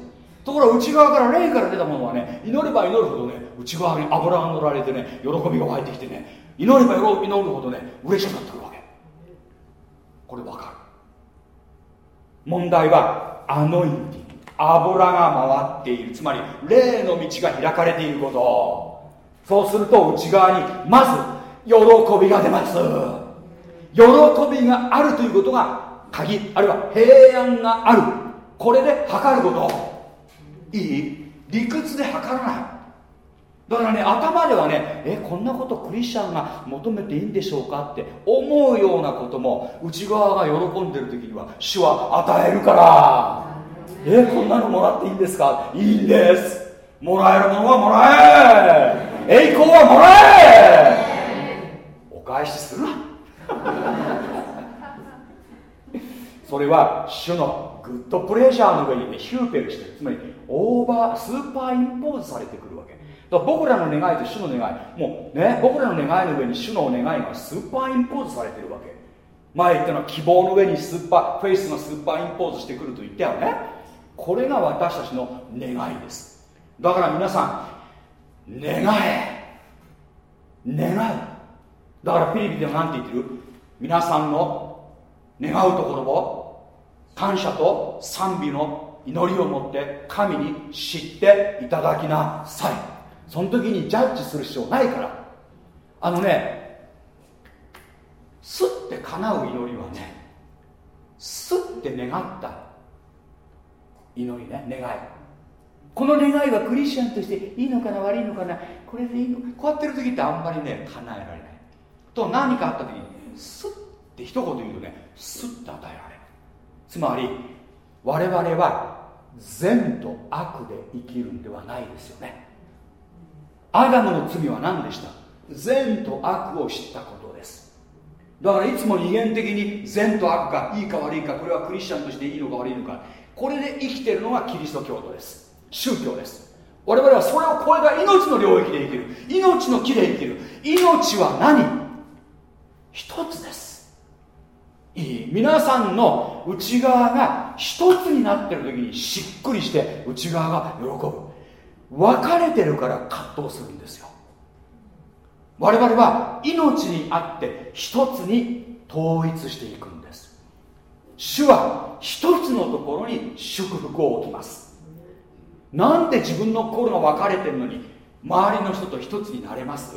ところが内側から霊から出たものはね祈れば祈るほどね内側に油が乗られてね喜びが湧いてきてね祈れば祈るほどね嬉しくなってくるわけ。これ分かる。問題はアノインティング油が回っている。つまり霊の道が開かれていること。そうすると内側にまず喜びが出ます。喜びがあるということが鍵あるいは平安がある。これで測ること。いい？理屈で測らない。だからね頭ではねえこんなことクリスチャンが求めていいんでしょうかって思うようなことも内側が喜んでる時には主は与えるから。えこんなのもらっていいんですか？いいんです。もらえるものはもらえ。栄光はもらえ。お返しするな。それは主の good pleasure の上にヒューペルしてつまり over superimpose されてくるわけ。だから僕らの願いと主の願い。もうね僕らの願いの上に主の願いが superimpose されてるわけ。前言ったのは希望の上に super faith が superimpose してくると言ったよね。これが私たちの願いです。だから皆さん願え。願う。だからピリピでは何て言ってる？皆さんの願うところを感謝と賛美の祈りを持って神に知っていただきなさい。その時にジャッジする必要ないから。あのねすって叶う祈りはねすって願った祈りね願い。この願いはクリスチャンとしていいのかな悪いのかなこれでいいのこうやってる時ってあんまりね叶えられない。と何かあった時にスッて一言言うとねスッて与えられる。つまり我々は善と悪で生きるんではないですよね。アダムの罪は何でした？善と悪を知ったことです。だからいつも二元的に善と悪かいいか悪いかこれはクリスチャンとしていいのか悪いのか。これで生きてるのがキリスト教徒です。宗教です。我々はそれを超えた命の領域で生きる。命の木で生きる。命は何？一つです。皆さんの内側が一つになってる時にしっくりして内側が喜ぶ。分かれてるから葛藤するんですよ。我々は命にあって一つに統一していくんです。主は一つのところに祝福を置きます。なんで自分の心が分かれてるのに周りの人と一つになれます？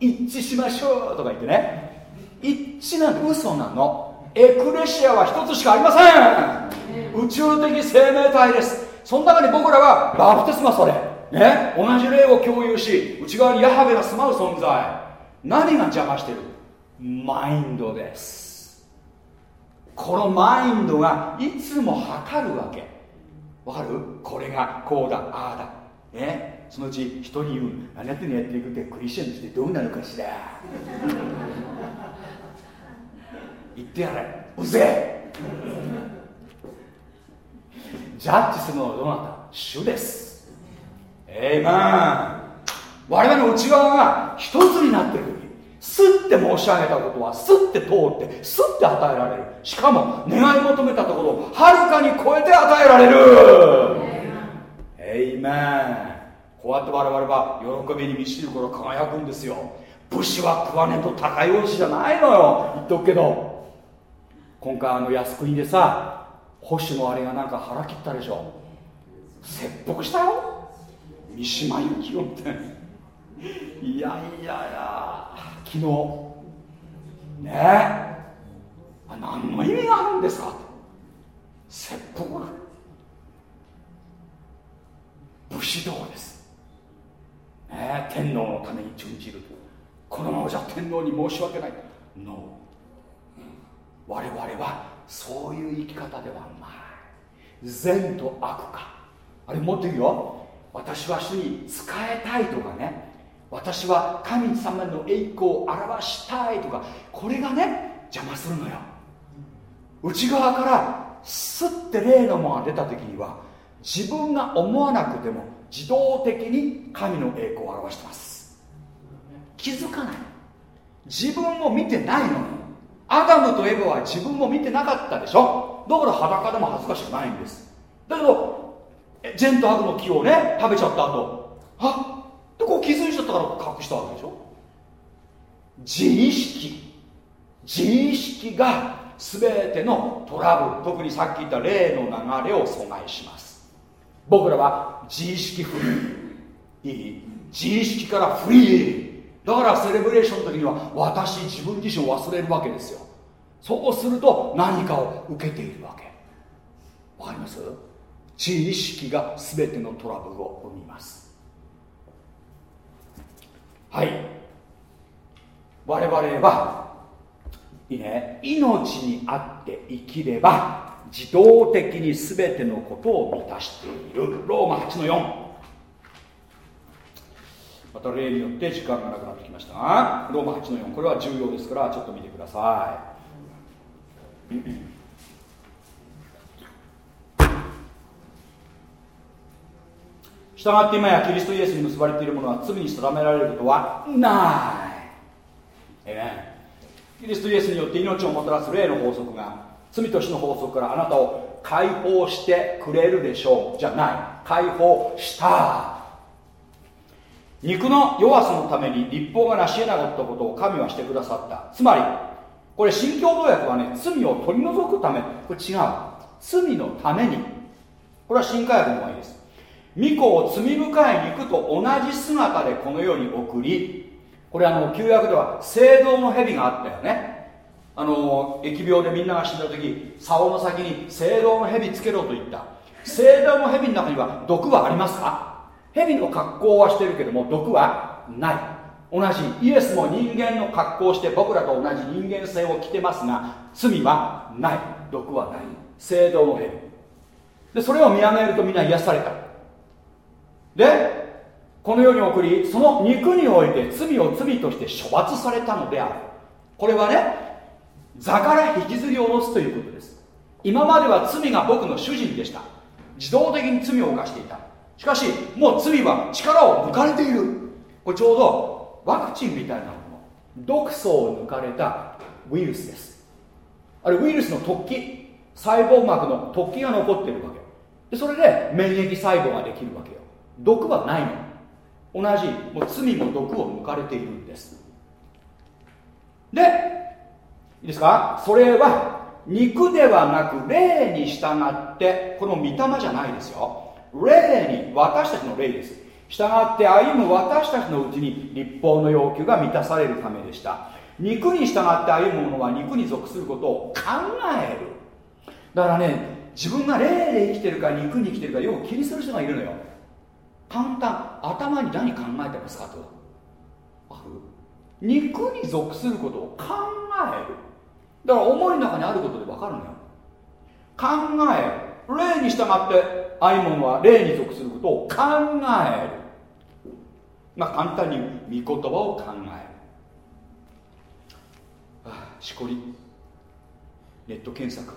一致しましょうとか言ってね。一致なんて嘘なの。エクレシアは一つしかありません。宇宙的生命体です。その中に僕らはバプテスマそれ。ね？同じ霊を共有し内側にヤハベが住まう存在。何が邪魔してる？マインドです。このマインドがいつも測るわけ。わかる？これがこうだああだ。ね？そのうち人に言う。何やってんのやっていくってクリスチャンとしてどうなるかしら。言ってやれ。うぜえ。ジャッジするのはどなた主です。えいまん我々の内側が一つになってる時すって申し上げたことはすって通ってすって与えられる。しかも願い求めたところをはるかに超えて与えられる。えいめんこうやって我々は喜びに満ちる頃輝くんですよ。武士は食わねえと高い王子じゃないのよ。言っとくけど。今回あの靖国でさ保守のあれがなんか腹切ったでしょ。切腹したよ。三島由紀夫って。いやいやいや。昨日。ね。え何の意味があるんですか。切腹武士道です、ね、天皇のために準じるこのままじゃ天皇に申し訳ない。No 我々はそういう生き方ではない。善と悪か。あれ持ってるよ。私は主に仕えたいとかね。私は神様の栄光を表したいとか。これがね邪魔するのよ。内側からスッて霊のものが出た時には自分が思わなくても自動的に神の栄光を表してます。気づかない自分を見てないの。にアダムとエヴァは自分を見てなかったでしょ。だから裸でも恥ずかしくないんです。だけど善と悪の木をね食べちゃった後。あでこう気づいちゃったから隠したわけでしょ。自意識。自意識が全てのトラブル特にさっき言った霊の流れを阻害します。僕らは自意識フリーいい。自意識からフリーだからセレブレーションの時には私自分自身を忘れるわけですよ。そうすると何かを受けているわけ。わかります？自意識が全てのトラブルを生みます。はい。我々はいいね。命にあって生きれば自動的に全てのことを満たしている。ローマ8の4また例によって時間がなくなってきました。がローマ8の4これは重要ですからちょっと見てください。したがって今やキリストイエスに結ばれているものは罪に定められることはない。えキリストイエスによって命をもたらす霊の法則が罪と死の法則からあなたを解放してくれるでしょう。じゃない。解放した。肉の弱さのために立法が成し得なかったことを神はしてくださった。つまりこれ新共同訳はね罪を取り除くためこれ違う罪のために。これは新科学の方がいいです。御子を罪深い肉と同じ姿でこの世に送りこれあの旧約では聖堂の蛇があったよね。あの疫病でみんなが死んだ時竿の先に聖堂の蛇つけろと言った。聖堂の蛇の中には毒はありますか？蛇の格好はしてるけども毒はない。同じイエスも人間の格好をして僕らと同じ人間性を着てますが罪はない。毒はない。聖堂の蛇でそれを見上げるとみんな癒された。でこの世に送りその肉において罪を罪として処罰されたのである。これはね座から引きずり下ろすということです。今までは罪が僕の主人でした。自動的に罪を犯していた。しかしもう罪は力を抜かれている。これちょうどワクチンみたいなもの。毒素を抜かれたウイルスです。あれウイルスの突起細胞膜の突起が残ってるわけ。でそれで免疫細胞ができるわけよ。毒はないの。同じもう罪も毒を抜かれているんです。でいいですか？それは肉ではなく霊に従ってこの御霊じゃないですよ。霊に私たちの霊です。従って歩む私たちのうちに立法の要求が満たされるためでした。肉に従って歩む者は肉に属することを考える。だからね自分が霊で生きてるか肉に生きてるかよく気にする人がいるのよ。簡単。頭に何考えてますかと。ある？肉に属することを考える。だから思いの中にあることで分かるのよ。考える。霊に従って歩む者は霊に属することを考える。まあ簡単に御言葉を考える。あしこり。ネット検索。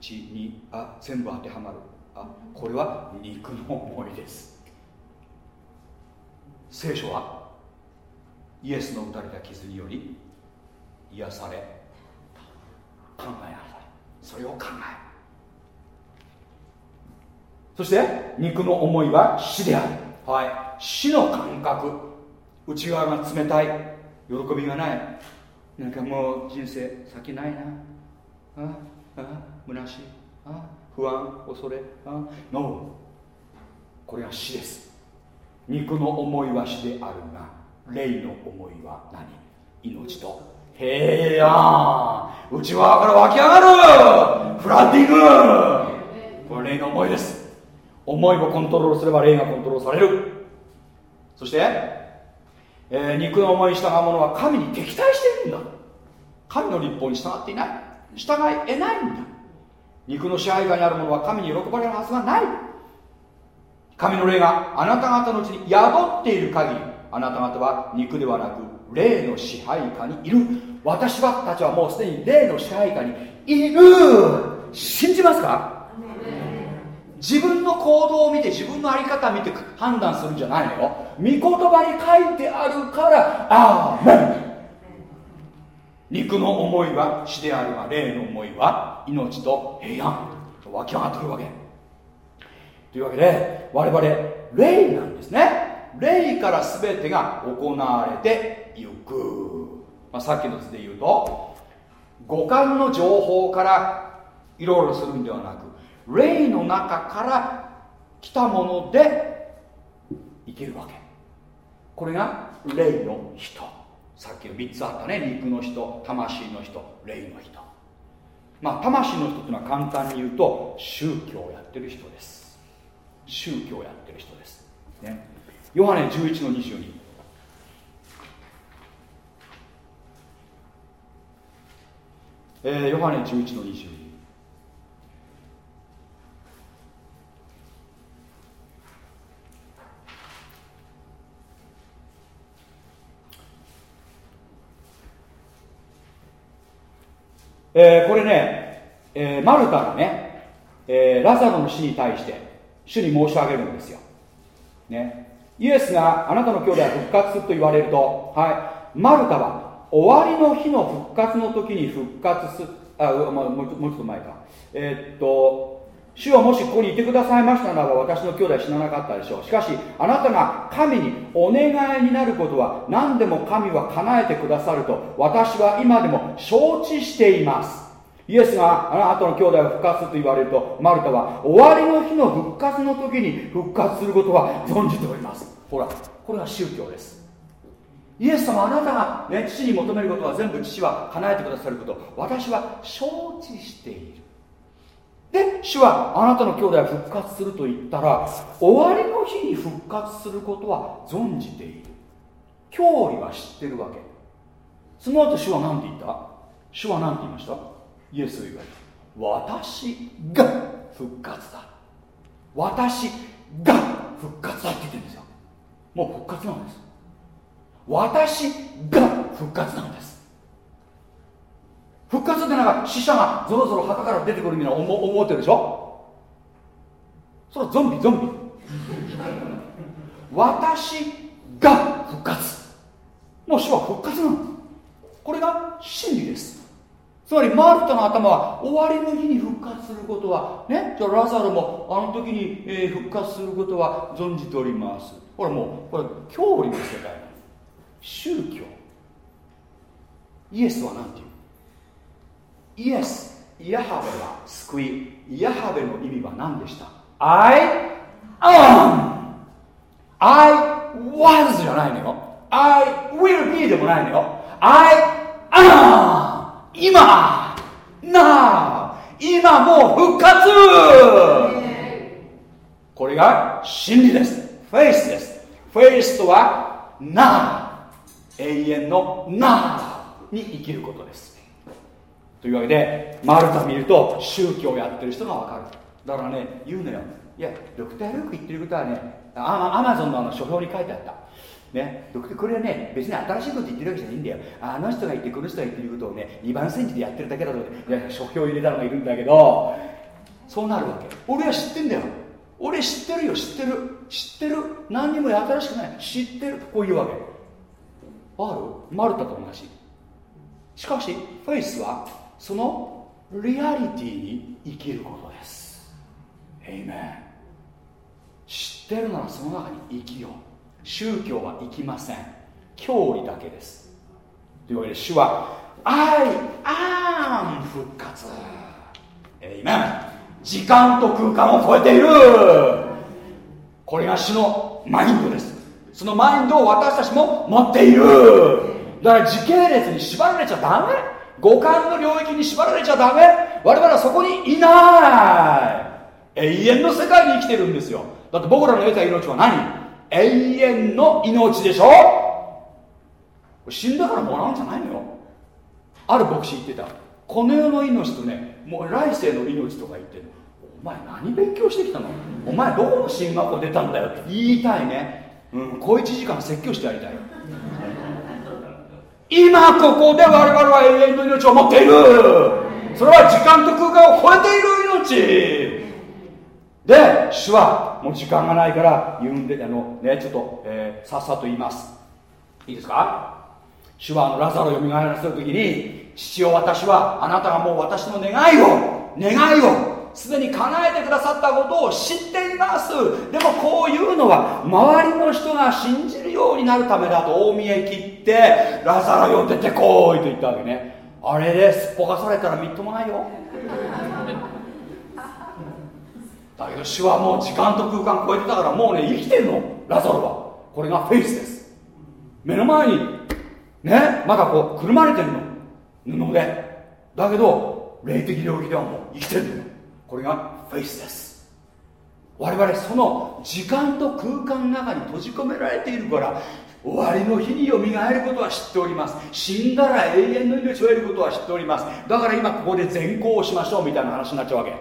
12あ全部当てはまる。あこれは肉の思いです。聖書はイエスの打たれた傷により癒され考えなさい。それを考え。そして肉の思いは死である。はい。死の感覚。内側が冷たい。喜びがない。なんかもう人生先ないな。ああ虚しい。あ不安恐れ。あノーこれは死です。肉の思いは死であるが霊の思いは何？命と。平安内側から湧き上がる。フラッティング。これ霊の思いです。思いをコントロールすれば霊がコントロールされる。そして、えー、肉の思いに従う者は神に敵対しているんだ。神の立法に従っていない。従えないんだ。肉の支配下にある者は神に喜ばれるはずがない。神の霊があなた方のうちに宿っている限りあなた方は肉ではなく霊の支配下にいる。私たちはもうすでに霊の支配下にいる。信じますか？自分の行動を見て自分の在り方を見て判断するんじゃないのよ。御言葉に書いてあるからああメン。肉の思いは死であるが霊の思いは命と平安。と湧き上がってくるわけ。というわけで我々霊なんですね。霊から全てが行われていく、まあ、さっきの図で言うと五感の情報からいろいろするんではなく霊の中から来たもので生きるわけ。これが霊の人。さっきの3つあったね。肉の人魂の人霊の人。まあ魂の人っていうのは簡単に言うと宗教をやってる人です。宗教をやってる人です。ね。ヨハネ11の22えー、ヨハネ11の22えー、これね、えー、マルタがね、えー、ラザロの死に対して主に申し上げるんですよ、ね、イエスがあなたの兄弟は復活すると言われると、はい、マルタは終わりの日の復活の時に復活すあ、もうもうちょっと前か。えー、っと主はもしここにいてくださいましたならば私の兄弟死ななかったでしょう。しかしあなたが神にお願いになることは何でも神は叶えてくださると私は今でも承知しています。イエスがあなたの兄弟を復活と言われるとマルタは終わりの日の復活の時に復活することは存じております。ほらこれが宗教です。イエス様あなたが、ね、父に求めることは全部父は叶えてくださること。私は承知しているで主はあなたの兄弟は復活すると言ったら終わりの日に復活することは存じている。教理は知ってるわけ。その後主は何て言った？主は何て言いました？イエスが言われた。私が復活だ。私が復活だって言ってるんですよ。もう復活なんです。私が復活なんです。復活ってなんか死者がぞろぞろ墓から出てくるみたいな思思ってるでしょ？それはゾンビゾンビ。私が復活。もう死は復活なの。これが真理です。つまりマルタの頭は終わりの日に復活することはね？じゃあラザロもあの時に、復活することは存じております。これもうこれ教理の世界。宗教。イエスは何て言う？イエスイヤハベは救いイヤハベの意味は何でした？I am. I was じゃないのよ。I will be でもないのよ。I am. 今。な今もう復活。これが真理です。フェイスです。フェイスとはな。永遠のなに生きることです。というわけでマルタ見ると宗教をやってる人がわかる。だからね言うのよ。いやドクター・ルーク言ってることはねアマゾンのあの書評に書いてあった。ね、これはね別に新しいこと言ってるわけじゃないんだよ。あの人が言ってこの人が言ってることをね2番煎じでやってるだけだといや書評入れたのがいるんだけどそうなるわけ。俺は知ってんだよ。俺知ってるよ。知ってる。知ってる。何にも新しくない。知ってる。こういうわけ。ある？マルタと同じ。しかしフェイスはそのリアリティに生きることです。エイメン知ってるならその中に生きよう。宗教は生きません。教理だけです。というわけで主は I am 復活。えいめ時間と空間を超えている。これが主のマインドです。そのマインドを私たちも持っている。だから時系列に縛られちゃダメ。五感の領域に縛られちゃダメ。我々はそこにいない。永遠の世界に生きてるんですよ。だって僕らの得た命は何？永遠の命でしょ？死んだからもらうんじゃないのよ。ある牧師言ってた。この世の命とねもう来世の命とか言ってるお前何勉強してきたの？お前どこの進学校出たんだよって言いたいね。うん小1時間説教してやりたい。今ここで我々は永遠の命を持っている。それは時間と空間を超えている命。で主はもう時間がないから言うんであのねちょっと、えー、さっさと言います。いいですか？主はあのラザロを蘇らせる時に父よ私はあなたがもう私の願いを願いをすでに叶えてくださったことを知っています。でもこういうのは周りの人が信じるようになるためだと大見え切ってラザロよ出てこいと言ったわけね。あれです。っぽかされたらみっともないよ。だけど主はもう時間と空間超えてたからもうね生きてるの。ラザロは。これがフェイスです。目の前にねまだこうくるまれてるの。布で。だけど霊的領域ではもう生きてるのこれがフェイスです我々その時間と空間の中に閉じ込められているから終わりの日によみがえることは知っております。死んだら永遠の命を得ることは知っております。だから今ここで善行をしましょうみたいな話になっちゃうわけ。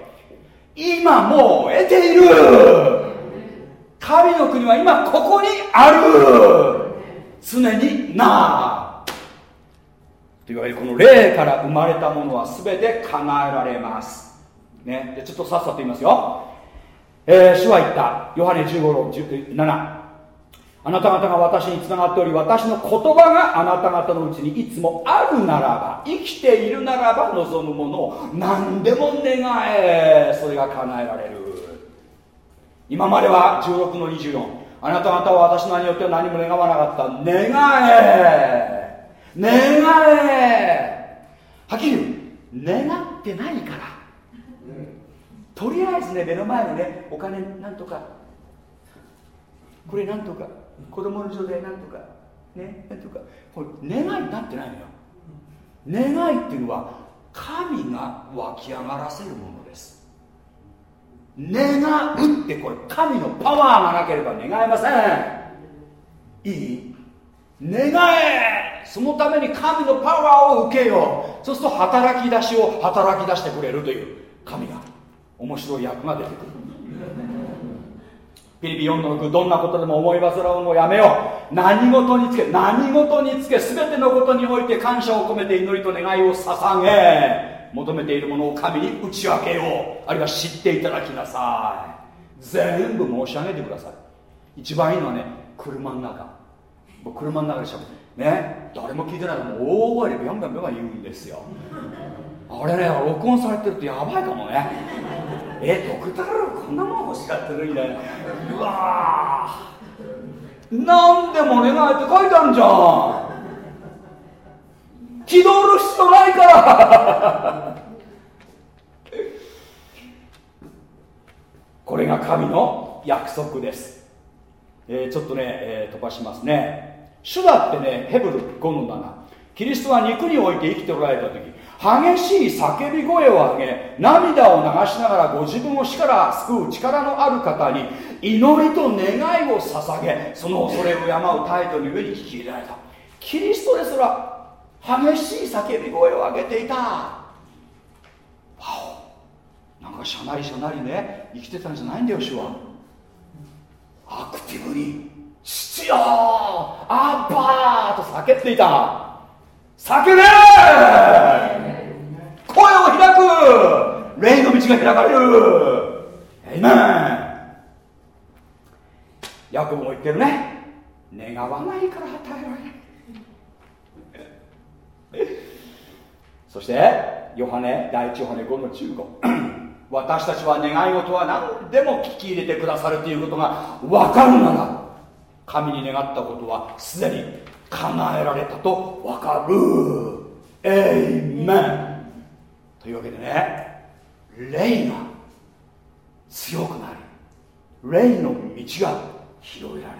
今もう得ている。神の国は今ここにある。常になといわけでこの霊から生まれたものは全て叶えられます。ね。でちょっとさっさと言いますよ。えー、主は言った。ヨハネ15の7あなた方が私につながっており私の言葉があなた方のうちにいつもあるならば生きているならば望むものを何でも願えそれが叶えられる。今までは16の24あなた方は私の名によっては何も願わなかった。願え願え。はっきり言う。願ってないから。とりあえずね目の前のねお金なんとかこれなんとか子供の女性なんとかねなんとかこれ願いになってないのよ。願いっていうのは神が湧き上がらせるものです。願うってこれ神のパワーがなければ願えません。いい？願え。そのために神のパワーを受けよう。そうすると働き出しを働き出してくれるという神が。面白い役が出てくる。ピリピ4の6どんなことでも思い煩うのをやめよう。何事につけ何事につけ全てのことにおいて感謝を込めて祈りと願いを捧げ求めているものを神に打ち明けよう。あるいは知っていただきなさい。全部申し上げてください。一番いいのはね車の中。車の中でしょね誰も聞いてないのも大声でビャンビャンビャン言うんですよ。あれね録音されてるとやばいかもね。えドクタルこんなもん欲しがってるみたいなうわ何でも願いって書いてあるじゃん。気取る必要ないから。これが神の約束です、えー、ちょっとね、えー、飛ばしますね。主だってねヘブル5の7キリストは肉において生きておられた時激しい叫び声を上げ涙を流しながらご自分を死から救う力のある方に祈りと願いを捧げその恐れを敬う態度に上に聞き入れられた。キリストですら激しい叫び声を上げていた。わお。なんかしゃなりしゃなりね生きてたんじゃないんだよ主は。アクティブに父よアッバーと叫んでいた。叫べ声を開く。霊の道が開かれる。エイメンヤコブも言ってるね。願わないから与えられないそしてヨハネ第一ヨハネ5の15 私たちは願い事は何でも聞き入れてくださるということが分かるなら神に願ったことはすでに叶えられたと分かる。エイメンというわけでね霊が強くなり霊の道が広げられる。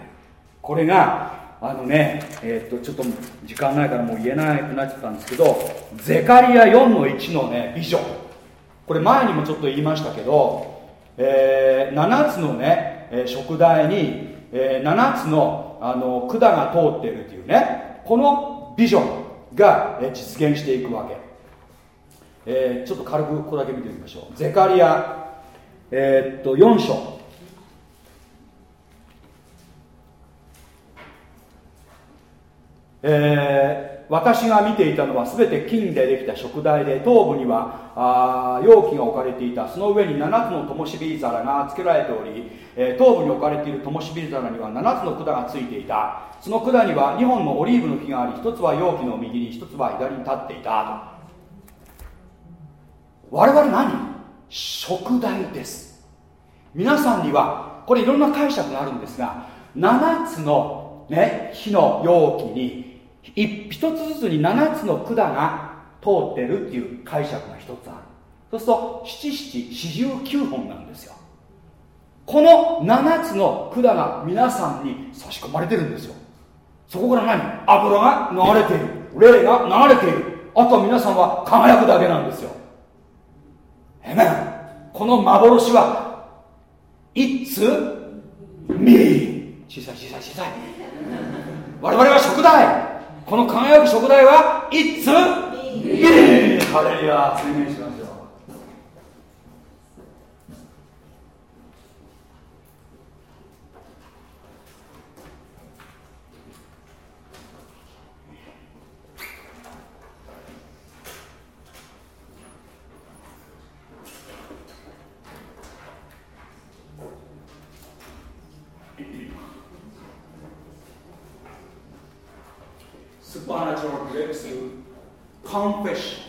これがあのねえー、っとちょっと時間ないからもう言えなくなっちゃったんですけどゼカリア4の1のねビジョンこれ前にもちょっと言いましたけど、えー、7つのね、えー、食材にえー、7つのあの管が通っているというねこのビジョンが、え、実現していくわけ、えー、ちょっと軽くここだけ見てみましょう。ゼカリア、えー、っと4章。えー私が見ていたのは全て金でできた食台で頭部にはあ容器が置かれていたその上に7つの灯火皿が付けられており、えー、頭部に置かれている灯火皿には7つの管がついていた。その管には2本のオリーブの木があり1つは容器の右に1つは左に立っていたと。我々何？食台です。皆さんにはこれいろんな解釈があるんですが7つの、ね、火の容器に一つずつに7つの管が通ってるっていう解釈が一つある。そうすると七七四十九本なんですよ。この7つの管が皆さんに差し込まれてるんですよ。そこから何？油が流れている霊が流れている。あとは皆さんは輝くだけなんですよ。えめこの幻は It's me 小さい小さい小さい。我々は食材。この輝く食材は It's me! ハレルヤ supernatural breakthrough, confession,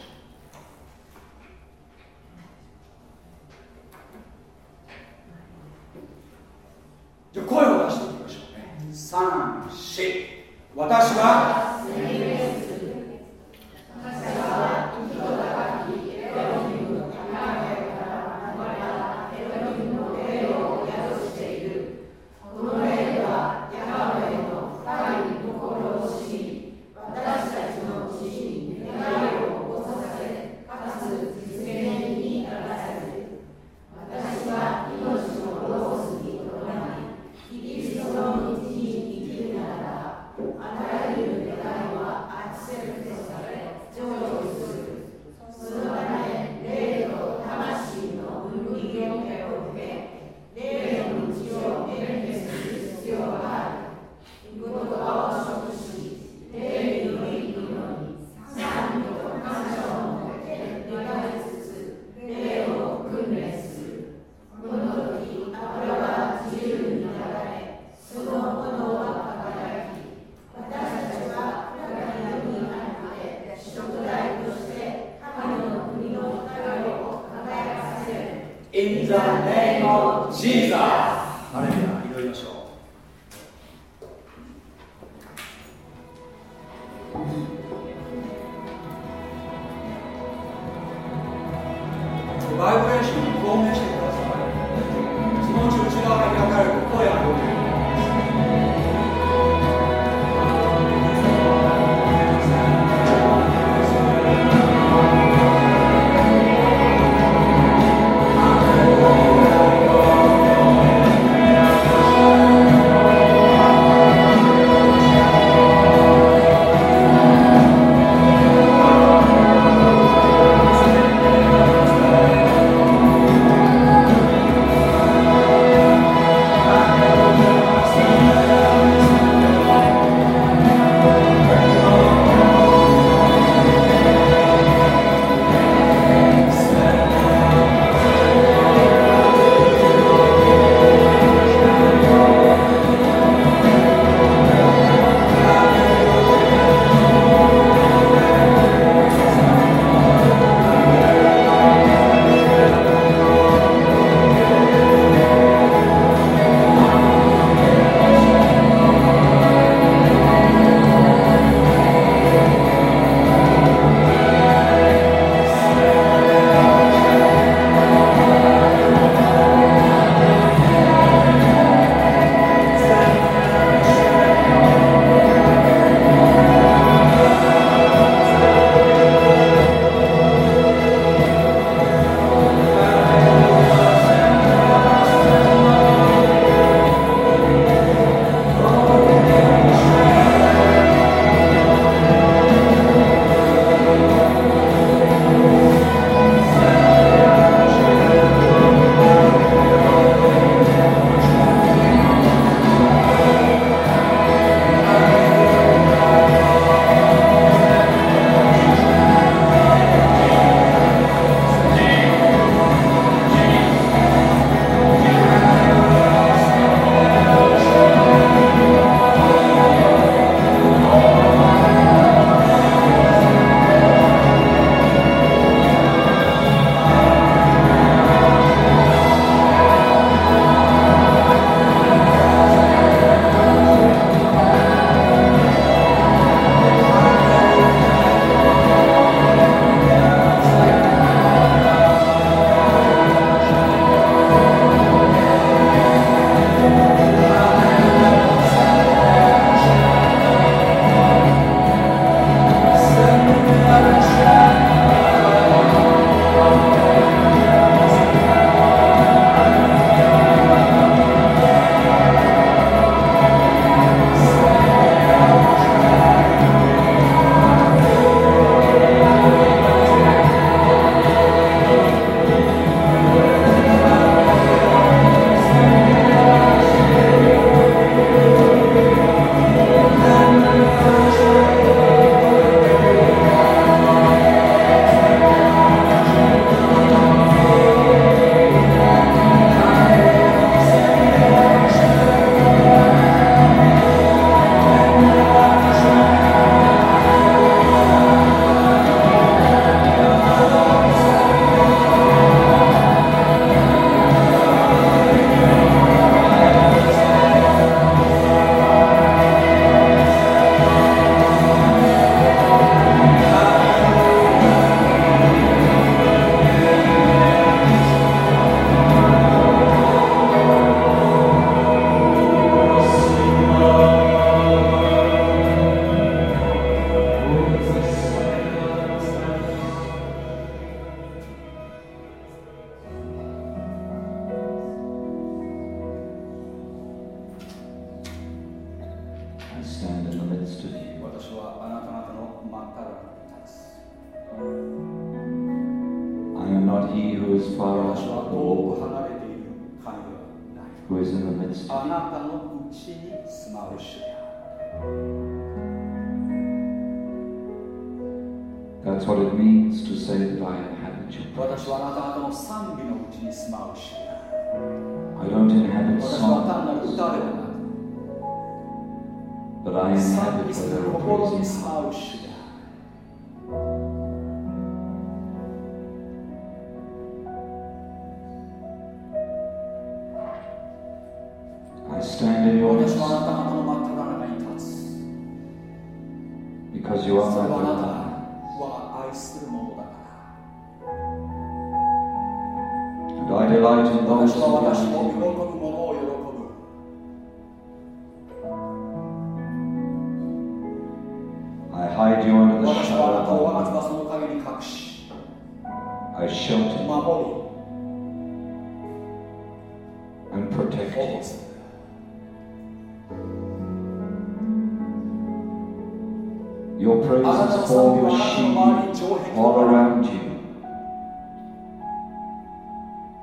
Your praises form your shield all around you.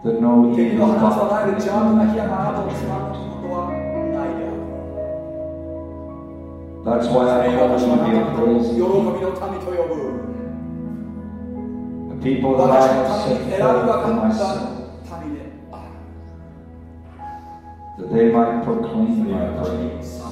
That no evil dark is That's why I call you your. The people that I have set forth for myself. That they might proclaim my praise.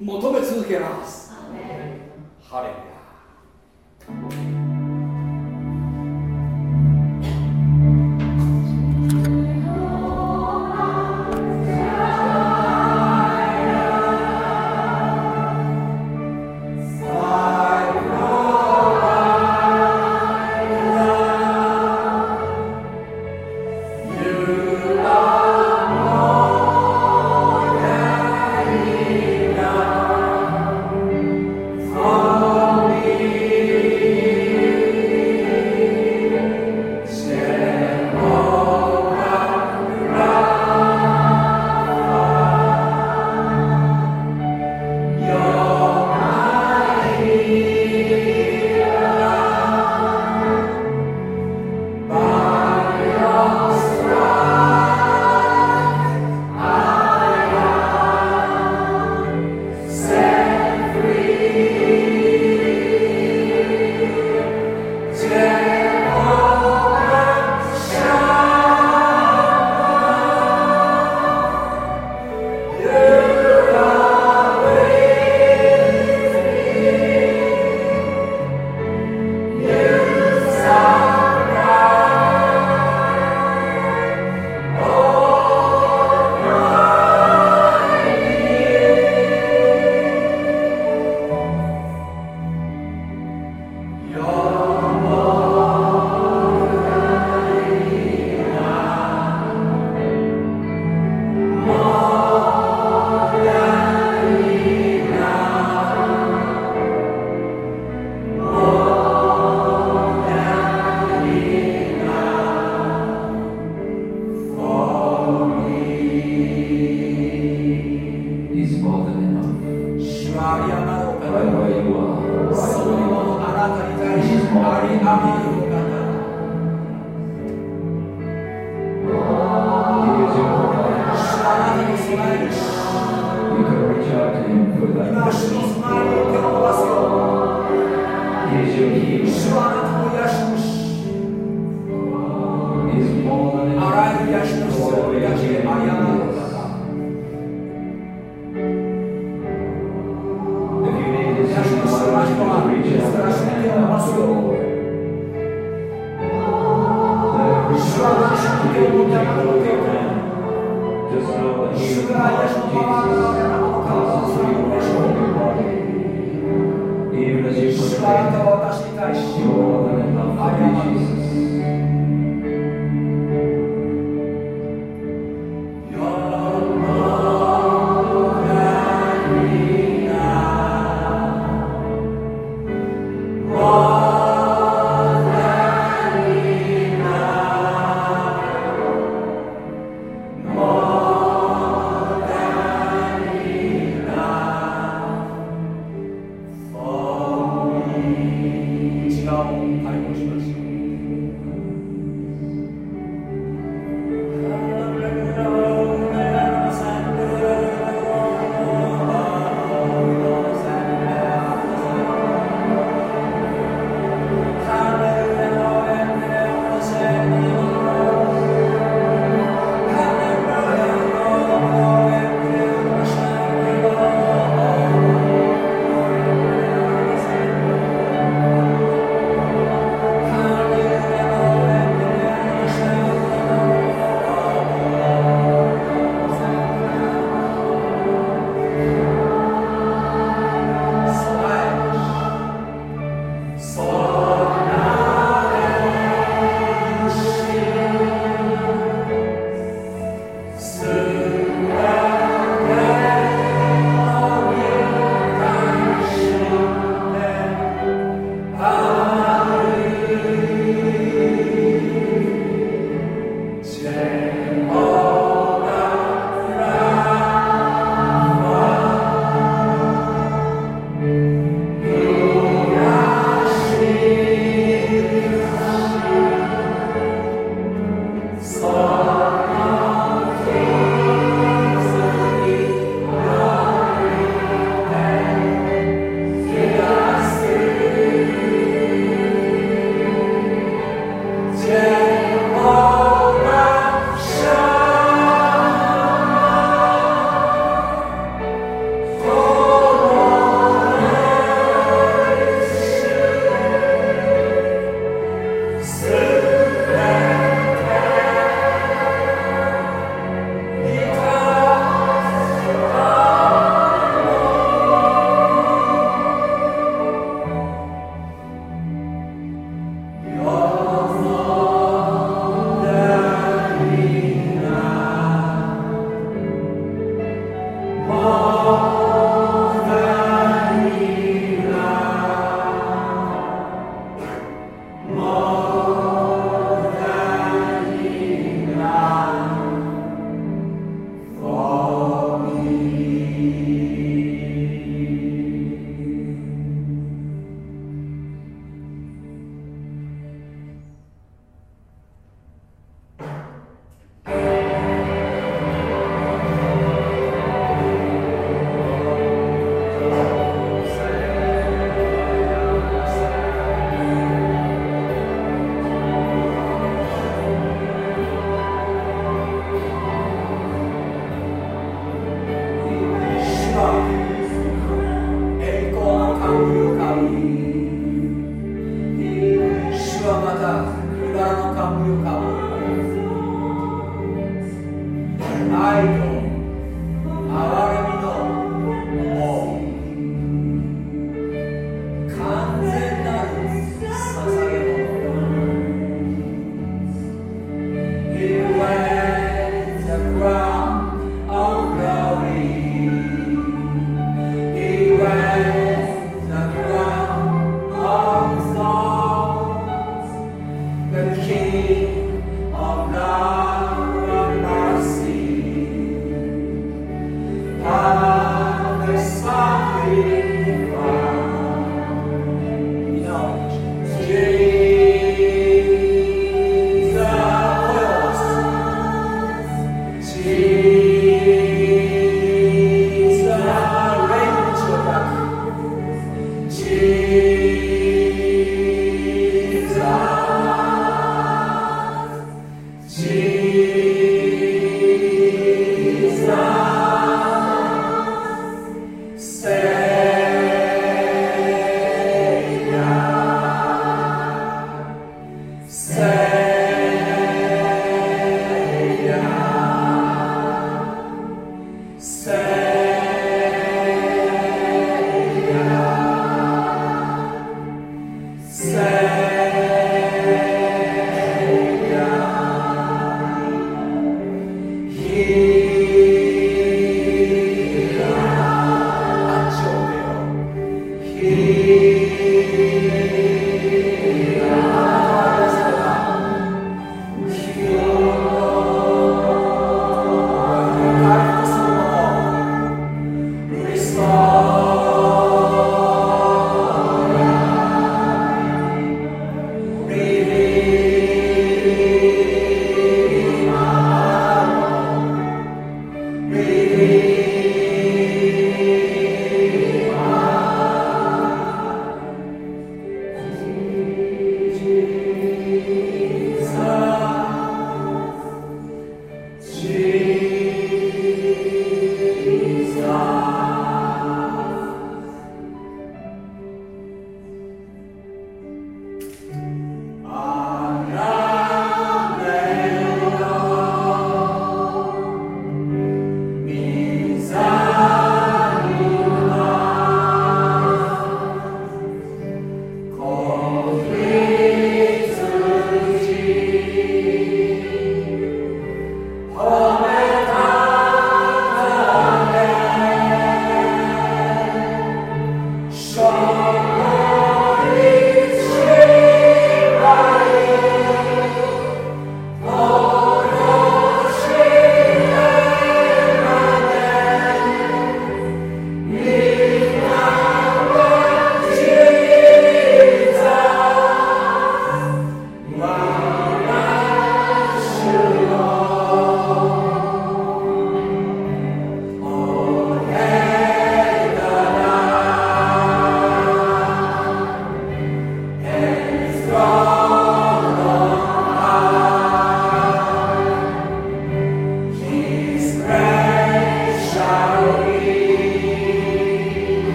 求め続けます。ハレ